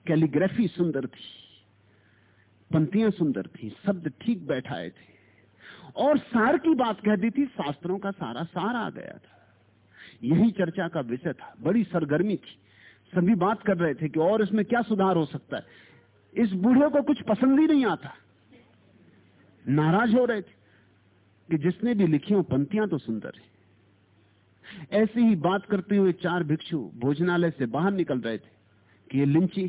कैलीग्राफी सुंदर थी। पंक्तियाँ सुंदर थी। शब्द ठीक बैठाए थे। और सार की बात कह दी थी, शास्त्रों का सारा सार आ गया था। यही चर्चा का विषय था। बड़ी सरगर्मी थी। सभी बात कर रहे थे कि और इसमें क्या सुधार हो सकता है? इस बूढ़े को कुछ पसंद ही नहीं आता। नाराज़ हो रहे थे कि जिसने भी लिखी हो पंक्तियाँ तो सुंदर है। ऐसी ही बात करते हुए चार भिक्षु भोजनालय से बाहर निकल रहे थे कि ये लिंची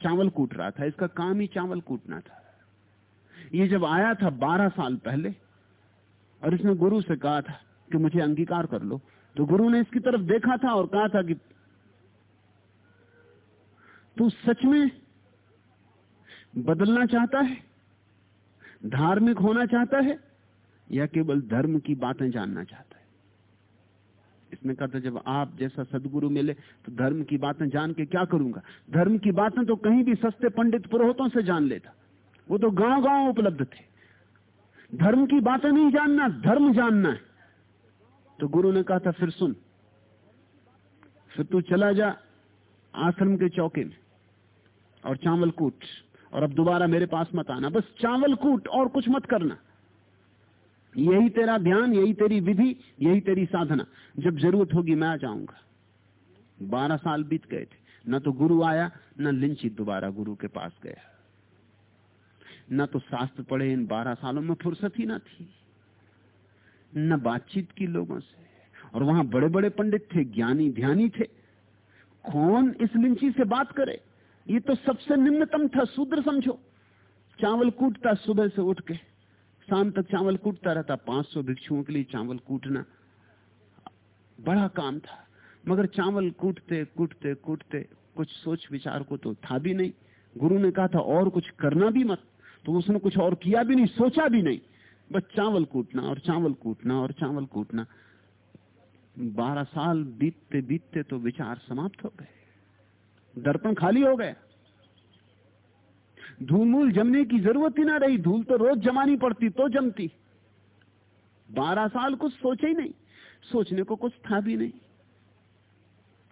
चावल कूट रहा था, इसका काम ही चावल कूटना था। ये जब आया था बारह साल पहले, और इसने गुरु से कहा था कि मुझे अंगीकार कर लो तो गुरु ने इसकी तरफ़ देखा था और कहा था कि तू सच में बदलना चाहता है? धार्मिक होना चाहता है? या केवल धर्म की बातें जानना चाहता है? इसने कहा था, जब आप जैसा सदगुरु मिले तो धर्म की बातें जान के क्या करूँगा? धर्म की बातें तो कहीं भी सस्ते पंडित पुरोहितों से जान लेता। वो तो गाँव गाँव उपलब्ध थे। धर्म की बातें नहीं जानना, धर्म जानना है। तो गुरु ने कहा था, फिर सुन। फिर तू चला जा आश्रम के चौके में और चावल कूट और अब दोबारा मेरे पास मत आना। बस चावल कूट और कुछ मत करना। यही तेरा ध्यान, यही तेरी विधि, यही तेरी साधना। जब ज़रूरत होगी मैं आ जाऊँगा। बारह साल बीत गए थे। न तो गुरु आया, न लिंची दोबारा गुरु के पास गया। न तो शास्त्र पढ़े इन बारह सालों में फुर्सत ही ना थी। न बातचीत की लोगों से। और वहाँ बड़े बड़े पंडित थे, ज्ञानी, ध्यानी थे। कौन इस लिंची से बात करे? ये तो सबसे निम्नतम था, शूद्र समझो। चावल कूटता सुबह से उठ के। शाम तक चावल कूटता रहता 500 भिक्षुओं के लिए चावल कूटना। बड़ा काम था। मगर चावल कूटते कूटते कूटते, कुछ सोच विचार को तो था भी नहीं। गुरु ने कहा था, और कुछ करना भी मत। तो उसने कुछ और किया भी नहीं, सोचा भी नहीं। बस चावल कूटना, और चावल कूटना, और चावल कूटना। बारह साल बीतते बीतते तो विचार समाप्त हो गए। दर्पण खाली हो गया धूल मूल जमने की ज़रूरत ही ना रही। धूल तो रोज जमानी पड़ती तो जमती। बारह साल कुछ सोचे ही नहीं। सोचने को कुछ था भी नहीं।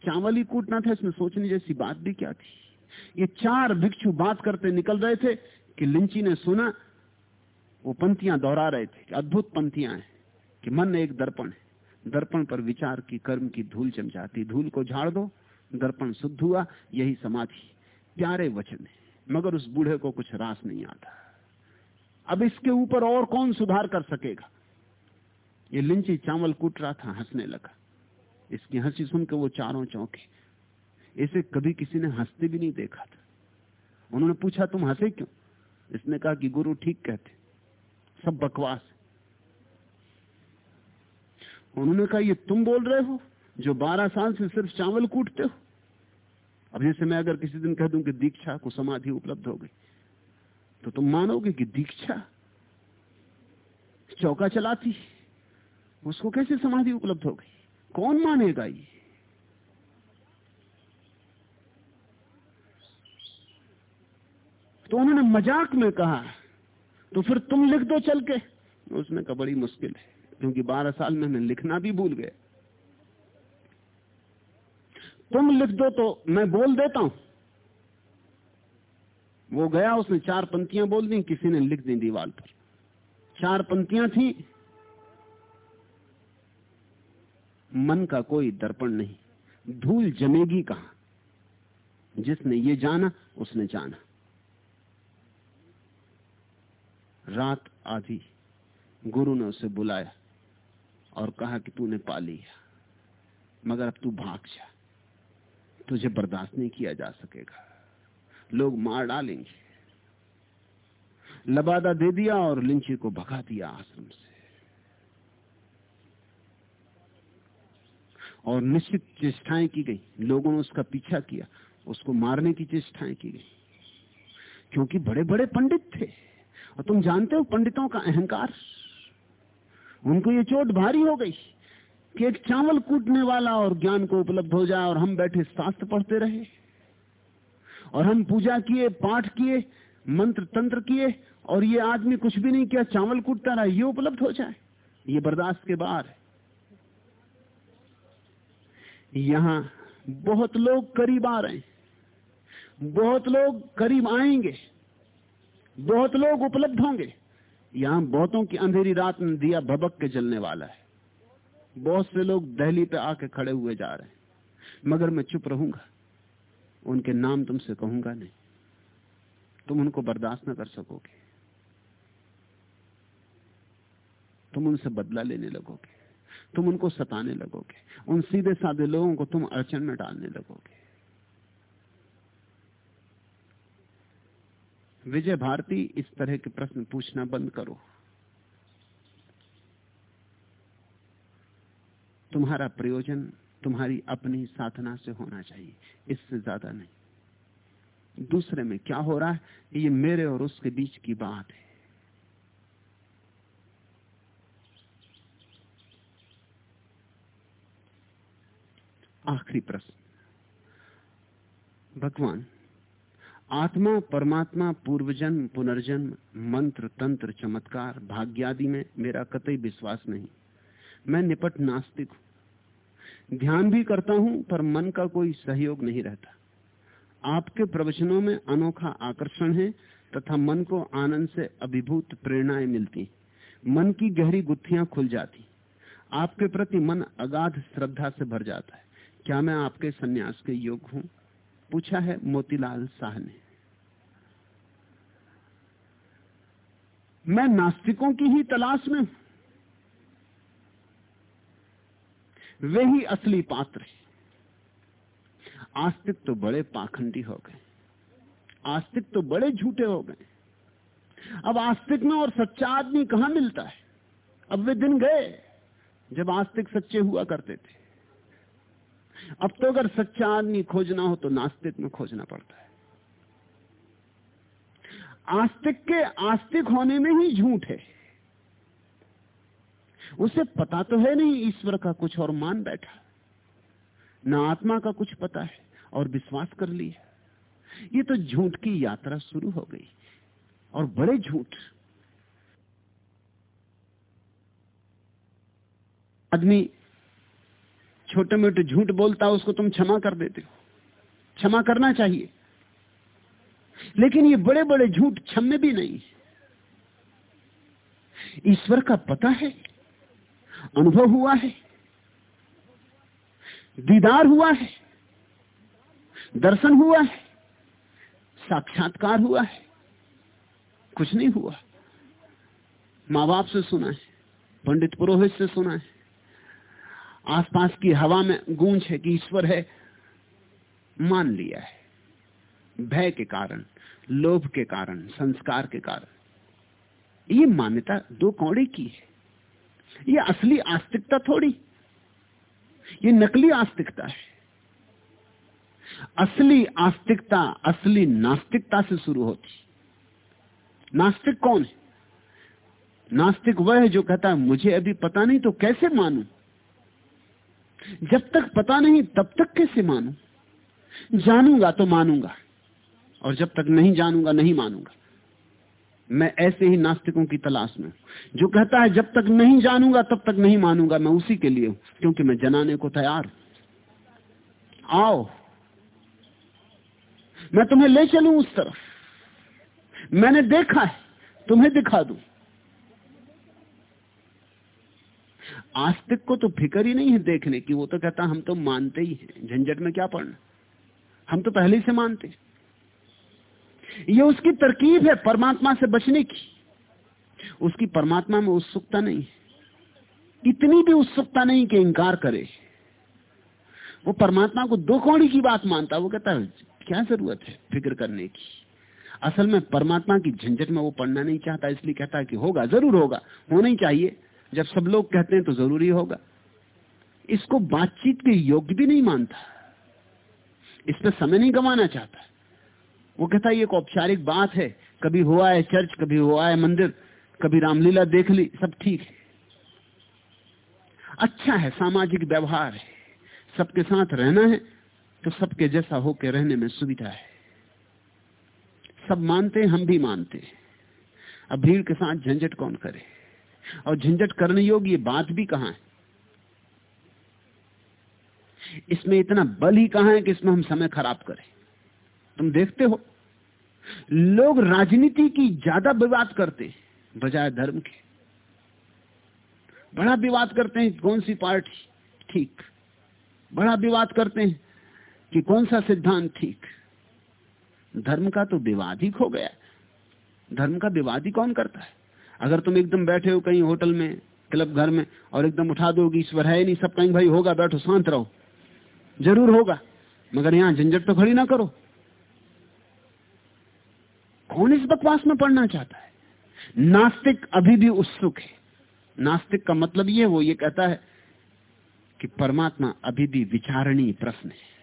चावल ही कूटना था, इसमें सोचने जैसी बात भी क्या थी? ये चार भिक्षु बात करते निकल रहे थे कि लिंची ने सुना, वो पंथियाँ दोहरा रहे थे अद्भुत पंथियाँ हैं, कि मन एक दर्पण है। दर्पण पर विचार की, कर्म की धूल जम जाती। धूल को झाड़ दो दर्पण शुद्ध हुआ, यही समाधि। प्यारे वचन है, मगर उस बूढ़े को कुछ रास नहीं आता। अब इसके ऊपर और कौन सुधार कर सकेगा? ये लिंची चावल कूट रहा था, हंसने लगा। इसकी हँसी सुन के वो चारों चौंके। इसे कभी किसी ने हँसते भी नहीं देखा था। उन्होंने पूछा, तुम हंसे क्यों? इसने कहा कि गुरु ठीक कहते सब बकवास उन्होंने कहा, ये तुम बोल रहे हो? जो बारह साल से सिर्फ़ चावल कूटते हो। अब जैसे मैं अगर किसी दिन कह दूँ कि दीक्षा को समाधि उपलब्ध हो गई तो तुम मानोगे कि दीक्षा चौका चलाती उसको कैसे समाधि उपलब्ध हो गई? कौन मानेगा ये? तो उन्होंने मज़ाक में कहा तो फिर तुम लिख दो चल के। उसने कहा, बड़ी मुश्किल है, क्योंकि बारह साल में मैं लिखना भी भूल गया तुम लिख दो तो मैं बोल देता हूँ। वो गया, उसने चार पंक्तियाँ बोल दी, किसी ने लिख दी दीवार पर। चार पंक्तियाँ थी। मन का कोई दर्पण नहीं। धूल जमेगी कहा? जिसने ये जाना, उसने जाना। रात आधी, गुरु ने उसे बुलाया और कहा कि तूने पा लिया, मगर अब तू भाग जा। तुझे बर्दाश्त नहीं किया जा सकेगा। लोग मार डालेंगे। लबादा दे दिया और लिंची को भगा दिया आश्रम से। और निश्चित चेष्टाएँ की गई। लोगों ने उसका पीछा किया। उसको मारने की चेष्टाएँ की गई। क्योंकि बड़े बड़े पंडित थे। और तुम जानते हो पंडितों का अहंकार? उनको ये चोट भारी हो गई। कि एक चावल कूटने वाला और ज्ञान को उपलब्ध हो जाए और हम बैठे शास्त्र पढ़ते रहे। और हम पूजा किए, पाठ किए, मंत्र तंत्र किए, और ये आदमी कुछ भी नहीं किया, चावल कूटता रहा, ये उपलब्ध हो जाए। ये बर्दाश्त के बाहर है। यहाँ बहुत लोग करीब आ रहे हैं। बहुत लोग करीब आएँगे। बहुत लोग उपलब्ध होंगे। यहाँ बहुतों की अंधेरी रात में दिया भबक के जलने वाला है। बहुत से लोग दहली पे आके खड़े हुए जा रहे हैं। मगर मैं चुप रहूँगा। उनके नाम तुमसे कहूँगा नहीं। तुम उनको बर्दाश्त न कर सकोगे। तुम उनसे बदला लेने लगोगे। तुम उनको सताने लगोगे। उन सीधे साधे लोगों को तुम अड़चन में डालने लगोगे। विजय भारती, इस तरह के प्रश्न पूछना बंद करो। तुम्हारा प्रयोजन तुम्हारी अपनी साधना से होना चाहिए, इससे ज़्यादा नहीं। दूसरे में क्या हो रहा है? ये मेरे और उसके बीच की बात है। आखिरी प्रश्न। भगवान, आत्मा, परमात्मा, पूर्वजन्म, पुनर्जन्म, मंत्र, तंत्र, चमत्कार, भाग्यादि में मेरा कतई विश्वास नहीं। मैं निपट नास्तिक हूँ। ध्यान भी करता हूँ, पर मन का कोई सहयोग नहीं रहता। आपके प्रवचनों में अनोखा आकर्षण है, तथा मन को आनंद से अभिभूत प्रेरणाएँ मिलती मन की गहरी गुत्थियाँ खुल जाती आपके प्रति मन अगाध श्रद्धा से भर जाता है। क्या मैं आपके सन्यास के योग हूँ? पूछा है मोतीलाल शाह ने। मैं नास्तिकों की ही तलाश में वे ही असली पात्र हैं। आस्तिक तो बड़े पाखंडी हो गए। आस्तिक तो बड़े झूठे हो गए। अब आस्तिक में और सच्चा आदमी कहाँ मिलता है? अब वे दिन गए, जब आस्तिक सच्चे हुआ करते थे। अब तो अगर सच्चा आदमी खोजना हो तो नास्तिक में खोजना पड़ता है। आस्तिक के आस्तिक होने में ही झूठ है। उसे पता तो है नहीं ईश्वर का कुछ और मान बैठा ना आत्मा का कुछ पता है और विश्वास कर लिया ये तो झूठ की यात्रा शुरू हो गई और बड़े झूठ। आदमी छोटे मोटे झूठ बोलता, उसको तुम क्षमा कर देते हो। क्षमा करना चाहिए। लेकिन ये बड़े बड़े झूठ क्षम्य भी नहीं। ईश्वर का पता है। अनुभव हुआ है, दीदार हुआ है, दर्शन हुआ है, साक्षात्कार हुआ है, कुछ नहीं हुआ। माँ बाप से सुना है, पंडित पुरोहित से सुना है, आसपास की हवा में गूंज है कि ईश्वर है, मान लिया है। भय के कारण, लोभ के कारण, संस्कार के कारण, ये मान्यता दो कौड़े की है। ये असली आस्तिकता थोड़ी। ये नकली आस्तिकता है। असली आस्तिकता, असली नास्तिकता से शुरू होती। नास्तिक कौन है? नास्तिक वह है जो कहता है, मुझे अभी पता नहीं तो कैसे मानूं? जब तक पता नहीं, तब तक कैसे मानूं? जानूँगा तो मानूँगा, और जब तक नहीं जानूँगा, नहीं मानूँगा। मैं ऐसे ही नास्तिकों की तलाश में जो कहता है, जब तक नहीं जानूँगा, तब तक नहीं मानूँगा, मैं उसी के लिए क्योंकि मैं जनाने को तैयार आओ। मैं तुम्हें ले चलू उस तरफ़। मैंने देखा है, तुम्हें दिखा दू। आस्तिक को तो फ़िक्र ही नहीं है देखने की, वो तो कहता, हम तो मानते ही हैं। झंझट में क्या पढ़ना? हम तो पहले ही से मानते ये उसकी तरकीब है, परमात्मा से बचने की। उसकी परमात्मा में उत्सुकता नहीं इतनी भी उत्सुकता नहीं कि इंकार करे। वो परमात्मा को दो कौड़ी की बात मानता वो कहता है, क्या ज़रूरत है फ़िक्र करने की? असल में परमात्मा की झंझट में वो पढ़ना नहीं चाहता, इसलिए कहता है कि होगा, ज़रूर होगा। होना ही चाहिए। जब सब लोग कहते हैं तो ज़रूरी होगा। इसको बातचीत के योग्य भी नहीं मानता। इस पर समय नहीं गंवाना चाहता। वो कहता है, ये एक औपचारिक बात है। कभी हुआ है चर्च, कभी हुआ है मंदिर, कभी रामलीला देख ली, सब ठीक है। अच्छा है, सामाजिक व्यवहार है। सबके साथ रहना है तो सबके जैसा होकर रहने में सुविधा है। सब मानते हैं, हम भी मानते हैं। अब भीड़ के साथ झंझट कौन करे? और झंझट करने योग्य बात भी कहाँ है? इसमें इतना बल ही कहाँ है कि इसमें हम समय खराब करें। तुम देखते हो? लोग राजनीति की ज़्यादा विवाद करते बजाय धर्म के। बड़ा विवाद करते हैं कौन सी पार्टी ठीक। बड़ा विवाद करते हैं कि कौन सा सिद्धांत ठीक। धर्म का तो विवाद ही खो गया। धर्म का विवाद ही कौन करता है? अगर तुम एकदम बैठे हो कहीं होटल में, क्लब घर में, और एकदम उठा दोगे, ईश्वर है नहीं, सब कहीं भाई, होगा, बैठो, शांत रहो। ज़रूर होगा, मगर यहाँ झंझट तो खड़ी ना करो। कौन इस बकवास में पढ़ना चाहता है? नास्तिक अभी भी उत्सुक है। नास्तिक का मतलब ये, वो ये कहता है कि परमात्मा अभी भी विचारणीय प्रश्न है।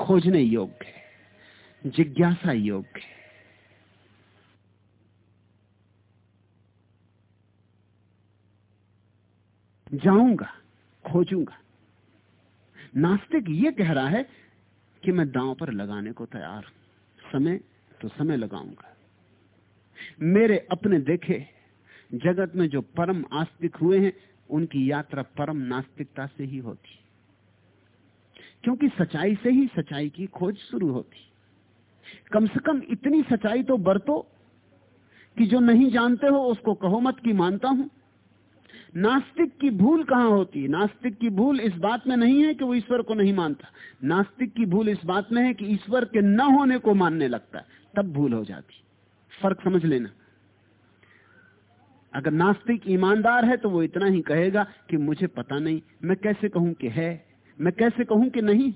खोजने योग्य है। जिज्ञासा योग्य है। जाऊँगा, खोजूँगा। नास्तिक ये कह रहा है कि मैं दांव पर लगाने को तैयार हूँ। समय तो समय लगाऊँगा। मेरे अपने देखे, जगत में जो परम आस्तिक हुए हैं, उनकी यात्रा परम नास्तिकता से ही होती। क्योंकि सच्चाई से ही सच्चाई की खोज शुरू होती। कम से कम इतनी सच्चाई तो बरतो, कि जो नहीं जानते हो, उसको कहो मत की मानता हूँ। नास्तिक की भूल कहाँ होती? है नास्तिक की भूल इस बात में नहीं है कि वो ईश्वर को नहीं मानता। नास्तिक की भूल इस बात में है कि ईश्वर के न होने को मानने लगता है। तब भूल हो जाती। फ़र्क समझ लेना। अगर नास्तिक ईमानदार है तो वो इतना ही कहेगा कि मुझे पता नहीं, मैं कैसे कहूँ कि है, मैं कैसे कहूँ कि नहीं।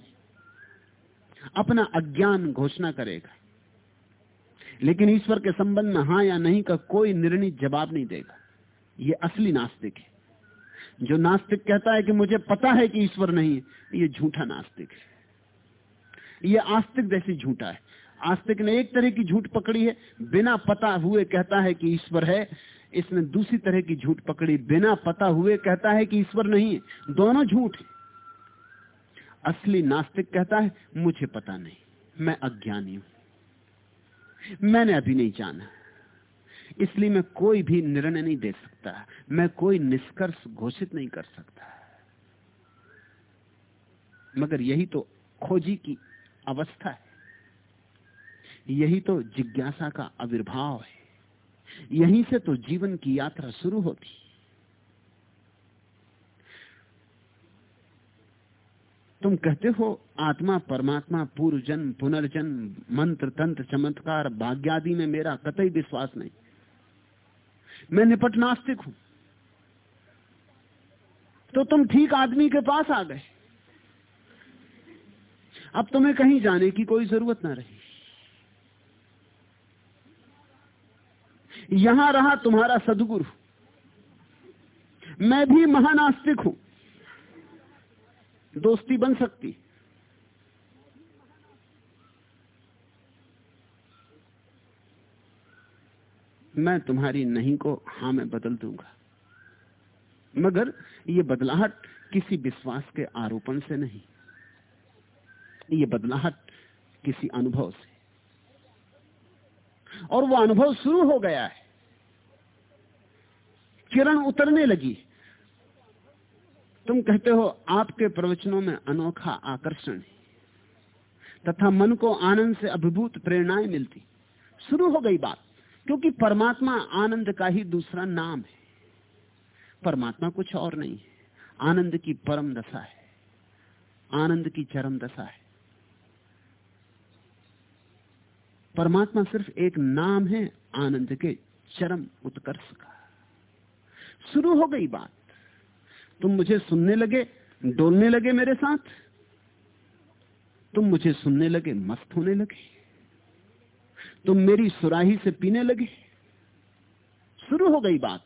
अपना अज्ञान घोषणा करेगा। लेकिन ईश्वर के संबंध में हाँ या नहीं का कोई निर्णय जवाब नहीं देगा। ये असली नास्तिक है। जो नास्तिक कहता है कि मुझे पता है कि ईश्वर नहीं है, ये झूठा नास्तिक है। ये आस्तिक जैसी झूठा है। आस्तिक ने एक तरह की झूठ पकड़ी है, बिना पता हुए कहता है कि ईश्वर है। इसने दूसरी तरह की झूठ पकड़ी, बिना पता हुए कहता है कि ईश्वर नहीं है। दोनों झूठ है। असली नास्तिक कहता है, मुझे पता नहीं, मैं अज्ञानी हूँ। मैंने अभी नहीं जाना। इसलिए मैं कोई भी निर्णय नहीं दे सकता। मैं कोई निष्कर्ष घोषित नहीं कर सकता। मगर यही तो खोजी की अवस्था है। यही तो जिज्ञासा का आविर्भाव है। यहीं से तो जीवन की यात्रा शुरू होती। तुम कहते हो, आत्मा, परमात्मा पूर्व जन्म पुनर्जन्म, मंत्र, तंत्र, चमत्कार, भाग्यादि में मेरा कतई विश्वास नहीं। मैं निपट नास्तिक हूँ। तो तुम ठीक आदमी के पास आ गए। अब तुम्हें कहीं जाने की कोई ज़रूरत ना रही। यहाँ रहा तुम्हारा सदगुरु। मैं भी महानास्तिक हूँ। दोस्ती बन सकती। मैं तुम्हारी नहीं को, हाँ में बदल दूँगा। मगर यह बदलाहट किसी विश्वास के आरोपण से नहीं। ये बदलाहट किसी अनुभव से। और वो अनुभव शुरू हो गया है। किरण उतरने लगी। तुम कहते हो, आपके प्रवचनों में अनोखा आकर्षण तथा मन को आनंद से अभिभूत प्रेरणाएँ मिलती। शुरू हो गई बात, क्योंकि परमात्मा आनंद का ही दूसरा नाम है। परमात्मा कुछ और नहीं है। आनंद की परम दशा है। आनंद की चरम दशा है। परमात्मा सिर्फ़ एक नाम है, आनंद के चरम उत्कर्ष का। शुरू हो गई बात। तुम मुझे सुनने लगे, डोलने लगे मेरे साथ। तुम मुझे सुनने लगे, मस्त होने लगे। तुम मेरी सुराही से पीने लगे। शुरू हो गई बात।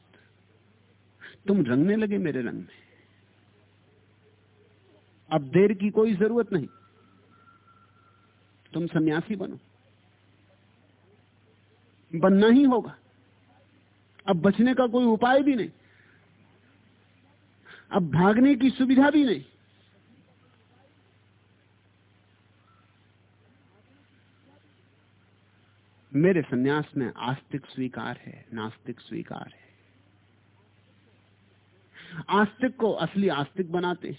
तुम रंगने लगे मेरे रंग में। अब देर की कोई ज़रूरत नहीं। तुम सन्यासी बनो। बनना ही होगा। अब बचने का कोई उपाय भी नहीं। अब भागने की सुविधा भी नहीं। मेरे सन्यास में आस्तिक स्वीकार है, नास्तिक स्वीकार है। आस्तिक को असली आस्तिक बनाते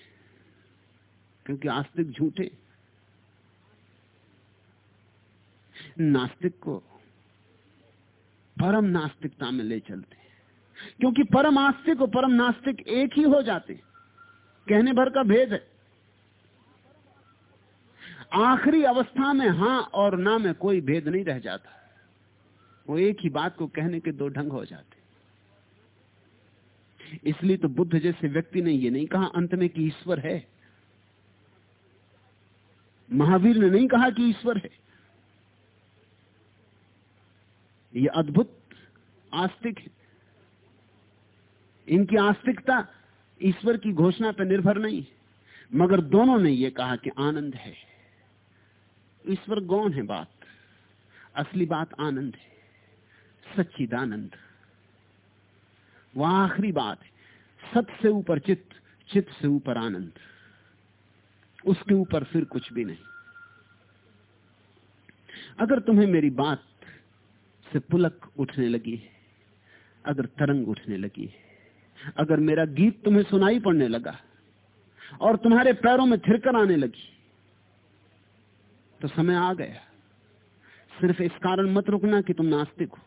क्योंकि आस्तिक झूठे नास्तिक को परम नास्तिकता में ले चलते क्योंकि परम आस्तिक और परम नास्तिक एक ही हो जाते कहने भर का भेद है। आखिरी अवस्था में हाँ और ना में कोई भेद नहीं रह जाता। वो एक ही बात को कहने के दो ढंग हो जाते इसलिए तो बुद्ध जैसे व्यक्ति ने ये नहीं कहा अंत में कि ईश्वर है। महावीर ने नहीं कहा कि ईश्वर है। ये अद्भुत आस्तिक है। इनकी आस्तिकता ईश्वर की घोषणा पर निर्भर नहीं। मगर दोनों ने यह कहा कि आनंद है। ईश्वर गौन है बात। असली बात आनंद है। सच्चिदानंद। वह आखिरी बात है। सत से ऊपर चित्त चित्त से ऊपर आनंद। उसके ऊपर फिर कुछ भी नहीं। अगर तुम्हें मेरी बात से पुलक उठने लगी है, अगर तरंग उठने लगी है अगर मेरा गीत तुम्हें सुनाई पड़ने लगा और तुम्हारे पैरों में थिरकर आने लगी तो समय आ गया। सिर्फ़ इस कारण मत रुकना कि तुम नास्तिक हो।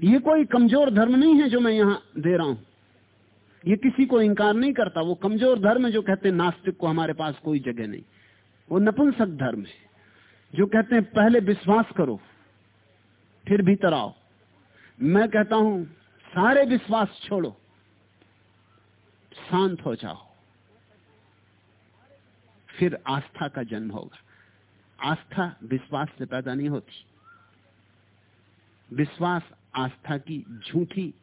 यह कोई कमज़ोर धर्म नहीं है जो मैं यहाँ दे रहा हूँ। यह किसी को इंकार नहीं करता। वो कमज़ोर धर्म जो कहते हैं, नास्तिक को हमारे पास कोई जगह नहीं। वो नपुंसक धर्म है, जो कहते हैं, पहले विश्वास करो, फिर भीतर आओ। मैं कहता हूँ, सारे विश्वास छोड़ो। शांत हो जाओ। फिर आस्था का जन्म होगा। आस्था विश्वास से पैदा नहीं होती। विश्वास आस्था की झूठी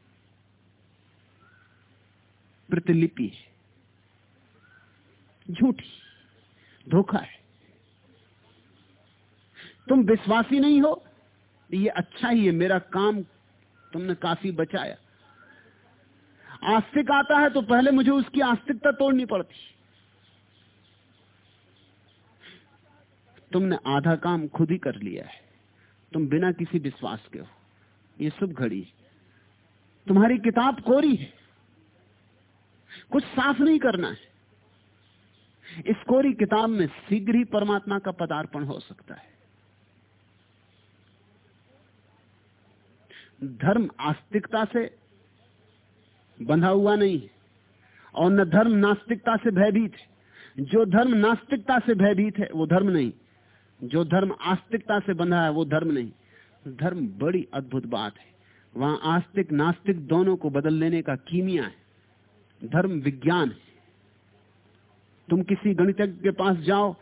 प्रतिलिपि है। झूठी, धोखा है। तुम विश्वासी नहीं हो, ये अच्छा ही है, मेरा काम तुमने काफ़ी बचाया। आस्तिक आता है तो पहले मुझे उसकी आस्तिकता तोड़नी पड़ती। तुमने आधा काम खुद ही कर लिया है। तुम बिना किसी विश्वास के हो। ये शुभ घड़ी तुम्हारी किताब कोरी है। कुछ साफ़ नहीं करना है। इस कोरी किताब में शीघ्र ही परमात्मा का पदार्पण हो सकता है। धर्म आस्तिकता से बंधा हुआ नहीं और न धर्म नास्तिकता से भयभीत है। जो धर्म नास्तिकता से भयभीत है, वो धर्म नहीं। जो धर्म आस्तिकता से बंधा है, वो धर्म नहीं। धर्म बड़ी अद्भुत बात है। वहाँ आस्तिक, नास्तिक दोनों को बदल लेने का कीमिया है। धर्म विज्ञान है। तुम किसी गणितज्ञ के पास जाओ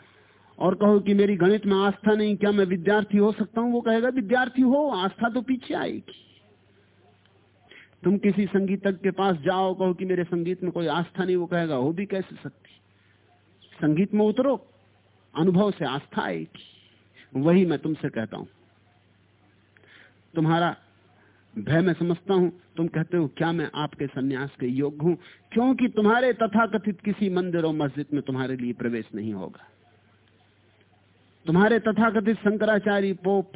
और कहो कि मेरी गणित में आस्था नहीं, क्या मैं विद्यार्थी हो सकता हूँ? वो कहेगा, विद्यार्थी हो, आस्था तो पीछे आएगी। तुम किसी संगीतज्ञ के पास जाओ, कहो कि मेरे संगीत में कोई आस्था नहीं, वो कहेगा हो भी कैसे सकती? संगीत में उतरो, अनुभव से आस्था आएगी। वही मैं तुमसे कहता हूँ। तुम्हारा भय मैं समझता हूँ, तुम कहते हो, क्या मैं आपके सन्यास के योग्य हूँ? क्योंकि तुम्हारे तथाकथित किसी मंदिर और मस्जिद में तुम्हारे लिए प्रवेश नहीं होगा। तुम्हारे तथाकथित शंकराचार्य, पोप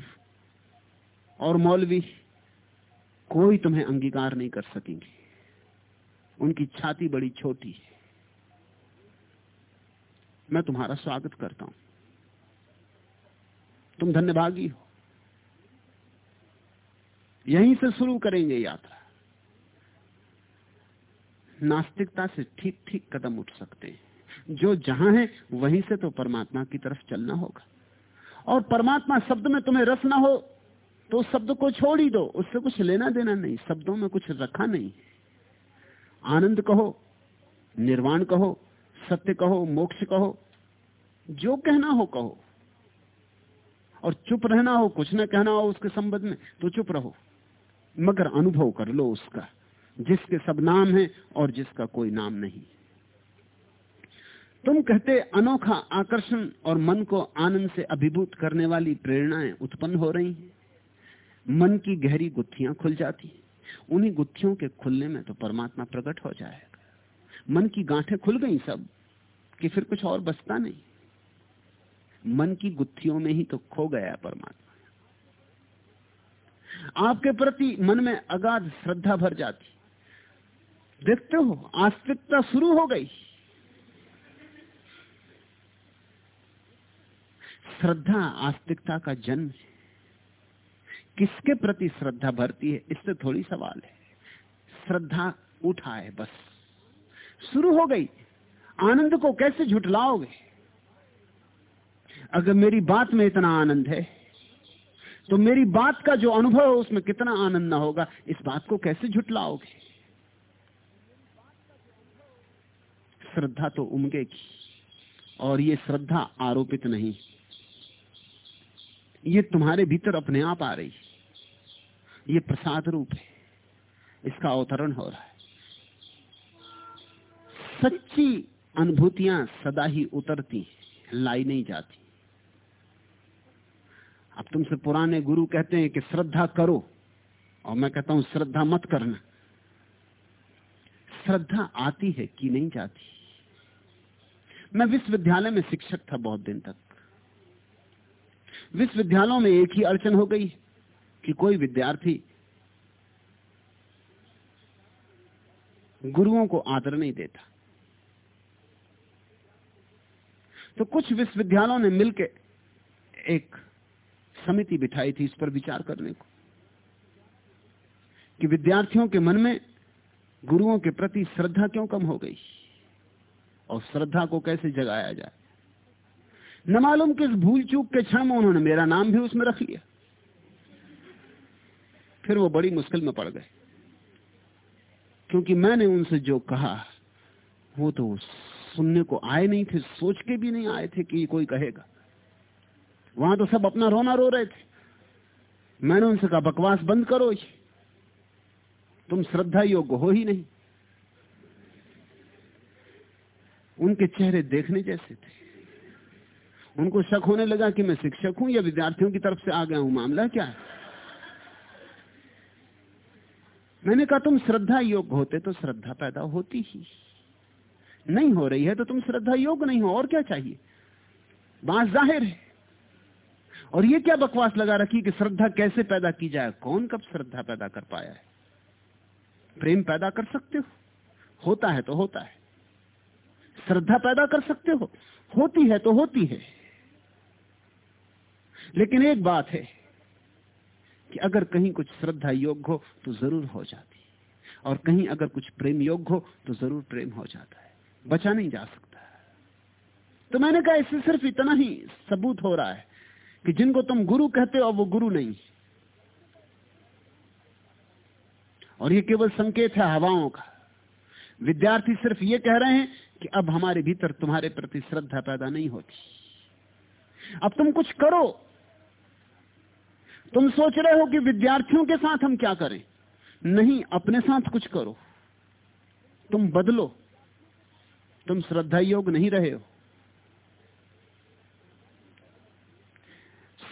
और मौलवी कोई तुम्हें अंगीकार नहीं कर सकेंगे। उनकी छाती बड़ी छोटी है। मैं तुम्हारा स्वागत करता हूँ। तुम धन्यभागी हो। यहीं से शुरू करेंगे यात्रा। नास्तिकता से ठीक ठीक कदम उठ सकते हैं। जो जहाँ है, वहीं से तो परमात्मा की तरफ़ चलना होगा। और परमात्मा शब्द में तुम्हें रस ना हो तो शब्द को छोड़ ही दो, उससे कुछ लेना देना नहीं, शब्दों में कुछ रखा नहीं। आनंद कहो, निर्वाण कहो, सत्य कहो, मोक्ष कहो, जो कहना हो कहो। और चुप रहना हो, कुछ ना कहना हो उसके संबंध में तो चुप रहो। मगर अनुभव कर लो उसका, जिसके सब नाम है और जिसका कोई नाम नहीं। तुम कहते अनोखा आकर्षण और मन को आनंद से अभिभूत करने वाली प्रेरणाएँ उत्पन्न हो रही हैं। मन की गहरी गुत्थियाँ खुल जाती उन्हीं गुत्थियों के खुलने में तो परमात्मा प्रकट हो जाएगा। मन की गांठें खुल गई सब, कि फिर कुछ और बचता नहीं। मन की गुत्थियों में ही तो खो गया परमात्मा। आपके प्रति मन में अगाध श्रद्धा भर जाती। देखते हो, आस्तिकता शुरू हो गई। श्रद्धा, आस्तिकता का जन्म है। किसके प्रति श्रद्धा भरती है? इससे थोड़ी सवाल है। श्रद्धा उठा है बस। शुरू हो गई। आनंद को कैसे झुटलाओगे? अगर मेरी बात में इतना आनंद है तो मेरी बात का जो अनुभव है, उसमें कितना आनंद ना होगा। इस बात को कैसे झुटलाओगे? श्रद्धा तो उमगेगी और ये श्रद्धा आरोपित नहीं। ये तुम्हारे भीतर अपने आप आ रही ये प्रसाद रूप है। इसका अवतरण हो रहा है। सच्ची अनुभूतियाँ सदा ही उतरती लाई नहीं जाती। अब तुमसे पुराने गुरु कहते हैं कि श्रद्धा करो, और मैं कहता हूँ, श्रद्धा मत करना। श्रद्धा आती है कि नहीं जाती। मैं विश्वविद्यालय में शिक्षक था बहुत दिन तक। विश्वविद्यालयों में एक ही अड़चन हो गई। कि कोई विद्यार्थी गुरुओं को आदर नहीं देता। तो कुछ विश्वविद्यालयों ने मिलकर एक समिति बिठाई थी इस पर विचार करने को, कि विद्यार्थियों के मन में गुरुओं के प्रति श्रद्धा क्यों कम हो गई और श्रद्धा को कैसे जगाया जाए? न मालूम किस भूल चूक के क्षण में उन्होंने मेरा नाम भी उसमें रख लिया। फिर वो बड़ी मुश्किल में पड़ गए। क्योंकि मैंने उनसे जो कहा, वो तो सुनने को आए नहीं थे, सोच के भी नहीं आए थे कि कोई कहेगा। वहाँ तो सब अपना रोना रो रहे थे। मैंने उनसे कहा, बकवास बंद करो ये। तुम श्रद्धा योग्य हो ही नहीं। उनके चेहरे देखने जैसे थे। उनको शक होने लगा कि मैं शिक्षक हूँ या विद्यार्थियों की तरफ़ से आ गया हूँ। मामला क्या है? मैंने कहा, तुम श्रद्धा योग्य होते तो श्रद्धा पैदा होती ही। नहीं हो रही है तो तुम श्रद्धा योग्य नहीं हो, और क्या चाहिए? बात ज़ाहिर है। और ये क्या बकवास लगा रखी कि श्रद्धा कैसे पैदा की जाए? कौन कब श्रद्धा पैदा कर पाया है? प्रेम पैदा कर सकते हो। होता है तो होता है। श्रद्धा पैदा कर सकते हो। होती है तो होती है। लेकिन एक बात है कि अगर कहीं कुछ श्रद्धा योग्य हो तो ज़रूर हो जाती और कहीं अगर कुछ प्रेम योग्य हो तो ज़रूर प्रेम हो जाता है। बचा नहीं जा सकता। तो मैंने कहा, इससे सिर्फ़ इतना ही सबूत हो रहा है कि जिनको तुम गुरु कहते हो वो गुरु नहीं। और ये केवल संकेत है हवाओं का। विद्यार्थी सिर्फ़ ये कह रहे हैं कि अब हमारे भीतर तुम्हारे प्रति श्रद्धा पैदा नहीं होती। अब तुम कुछ करो तुम सोच रहे हो कि विद्यार्थियों के साथ हम क्या करें? नहीं, अपने साथ कुछ करो। तुम बदलो। तुम श्रद्धा योग नहीं रहे हो।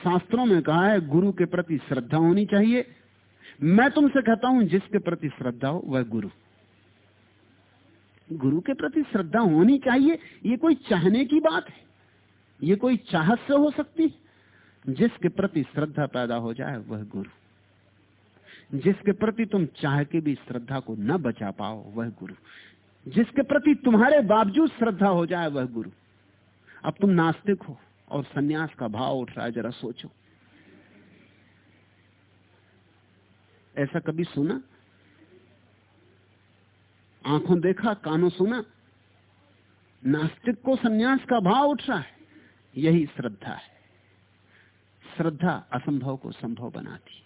शास्त्रों में कहा है, गुरु के प्रति श्रद्धा होनी चाहिए। मैं तुमसे कहता हूँ, जिसके प्रति श्रद्धा हो, वह गुरु। गुरु के प्रति श्रद्धा होनी चाहिए, ये कोई चाहने की बात है। ये कोई चाहत से हो सकती है। जिसके प्रति श्रद्धा पैदा हो जाए वह गुरु। जिसके प्रति तुम चाह के भी श्रद्धा को न बचा पाओ वह गुरु। जिसके प्रति तुम्हारे बावजूद श्रद्धा हो जाए वह गुरु। अब तुम नास्तिक हो और सन्यास का भाव उठ रहा है, जरा सोचो। ऐसा कभी सुना? आँखों देखा, कानों सुना? नास्तिक को सन्यास का भाव उठ रहा है, यही श्रद्धा है। श्रद्धा असंभव को संभव बनाती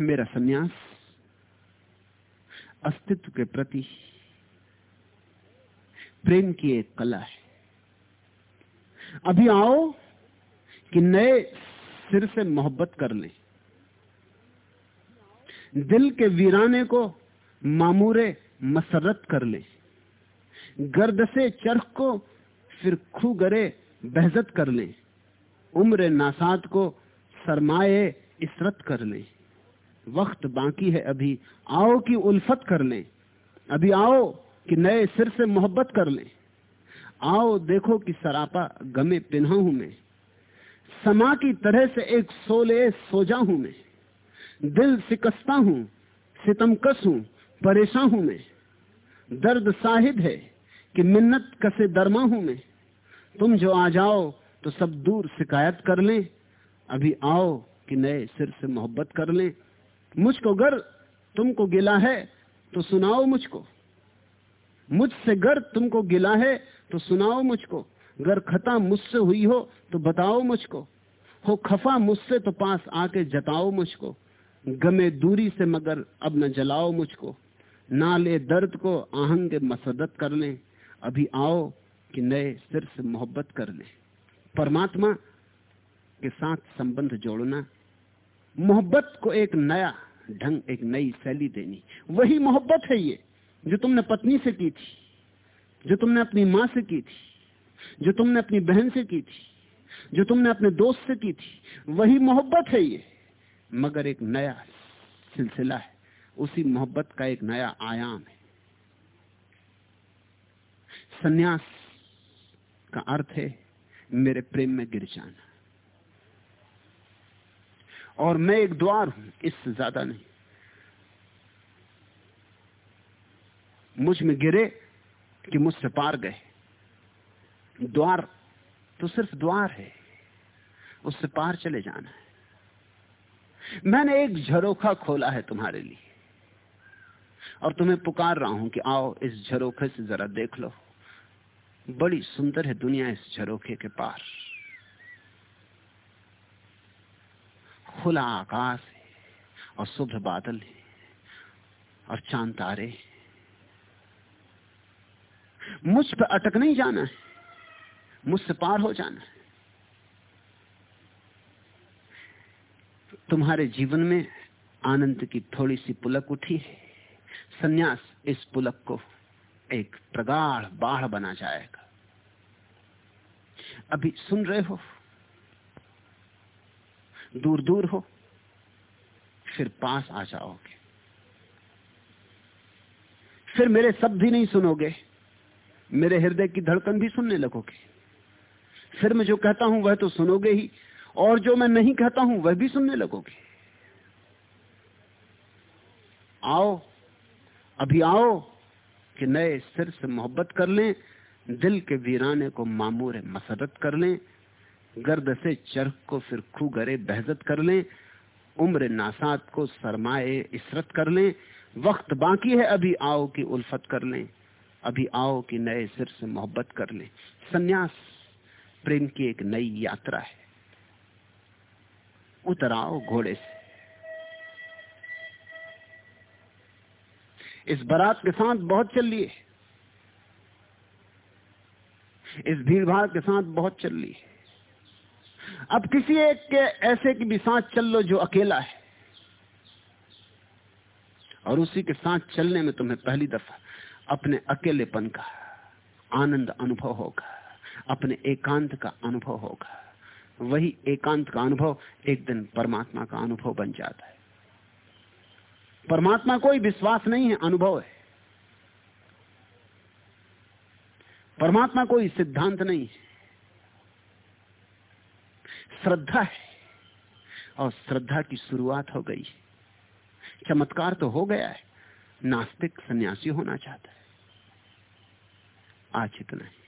मेरा सन्यास अस्तित्व के प्रति प्रेम की एक कला है। अभी आओ कि नए सिर से मोहब्बत कर लें। दिल के वीराने को मामूरे मसरत कर लें। गर्द से चरख को फिर खू गरे बहजत कर ले। उम्र नासाद को सरमाए इसरत कर ले। वक्त बाकी है अभी, आओ कि उल्फत कर ले। अभी आओ कि नए सिर से मोहब्बत कर ले। आओ देखो कि सरापा गमे पिन्हा हूँ मैं। समा की तरह से एक सोले सोजा हूँ मैं। दिल सिकस्ता हूँ सितमकस हूँ, परेशान हूँ मैं। दर्द साहिद है कि मिन्नत कसे दरमा हूँ मैं। तुम जो आ जाओ तो सब दूर शिकायत कर लें। अभी आओ कि नए सिर से मोहब्बत कर लें। मुझको गर, तुमको गिला है तो सुनाओ मुझको। मुझसे गर, तुमको गिला है तो सुनाओ मुझको। गर खता मुझसे हुई हो तो बताओ मुझको। हो खफा मुझसे तो पास आके जताओ मुझको। गमे दूरी से मगर अब न जलाओ मुझको। ना ले दर्द को आहंग मसदत कर लें। अभी आओ कि नए सिर से मोहब्बत कर ले। परमात्मा के साथ संबंध जोड़ना, मोहब्बत को एक नया ढंग, एक नई शैली देनी। वही मोहब्बत है ये, जो तुमने पत्नी से की थी, जो तुमने अपनी माँ से की थी, जो तुमने अपनी बहन से की थी, जो तुमने अपने दोस्त से की थी। वही मोहब्बत है ये, मगर एक नया सिलसिला है। उसी मोहब्बत का एक नया आयाम है। सन्यास का अर्थ है, मेरे प्रेम में गिर जाना। और मैं एक द्वार हूँ, इससे ज़्यादा नहीं। मुझमें गिरे कि मुझसे पार गए। द्वार तो सिर्फ़ द्वार है, उससे पार चले जाना है। मैंने एक झरोखा खोला है तुम्हारे लिए, और तुम्हें पुकार रहा हूँ कि आओ इस झरोखे से जरा देख लो। बड़ी सुंदर है दुनिया इस झरोखे के पार। खुला आकाश है और शुभ्र बादल है और चाँद तारे मुझ पर अटक नहीं जाना है, मुझसे पार हो जाना है। तुम्हारे जीवन में आनंद की थोड़ी सी पुलक उठी है, सन्यास इस पुलक को एक प्रगाढ़ बाढ़ बना जाएगा। अभी सुन रहे हो? दूर दूर हो, फिर पास आ जाओगे। फिर मेरे शब्द भी नहीं सुनोगे। मेरे हृदय की धड़कन भी सुनने लगोगे। फिर मैं जो कहता हूँ, वह तो सुनोगे ही, और जो मैं नहीं कहता हूँ, वह भी सुनने लगोगे। आओ, अभी आओ कि नए सिर से मोहब्बत कर लें, दिल के वीराने को मामूर मसरत कर लें, गर्द से चरख को फिर खू गरे बहजत कर लें, उम्र नासात को सरमाए इसरत कर लें, वक्त बाकी है, अभी आओ की उल्फत कर लें, अभी आओ कि नए सिर से मोहब्बत कर लें। सन्यास प्रेम की एक नई यात्रा है। उतर आओ घोड़े से। इस बारात के साथ बहुत चल लिए इस भीड़ भाड़ के साथ बहुत चल ली अब किसी एक के ऐसे की भी साथ चल लो जो अकेला है। और उसी के साथ चलने में तुम्हें पहली दफ़ा अपने अकेलेपन का आनंद अनुभव होगा। अपने एकांत का अनुभव होगा। वही एकांत का अनुभव एक दिन परमात्मा का अनुभव बन जाता है। परमात्मा कोई विश्वास नहीं है, अनुभव है। परमात्मा कोई सिद्धांत नहीं है। श्रद्धा है, और श्रद्धा की शुरुआत हो गई चमत्कार तो हो गया है, नास्तिक सन्यासी होना चाहता है। आज इतना है।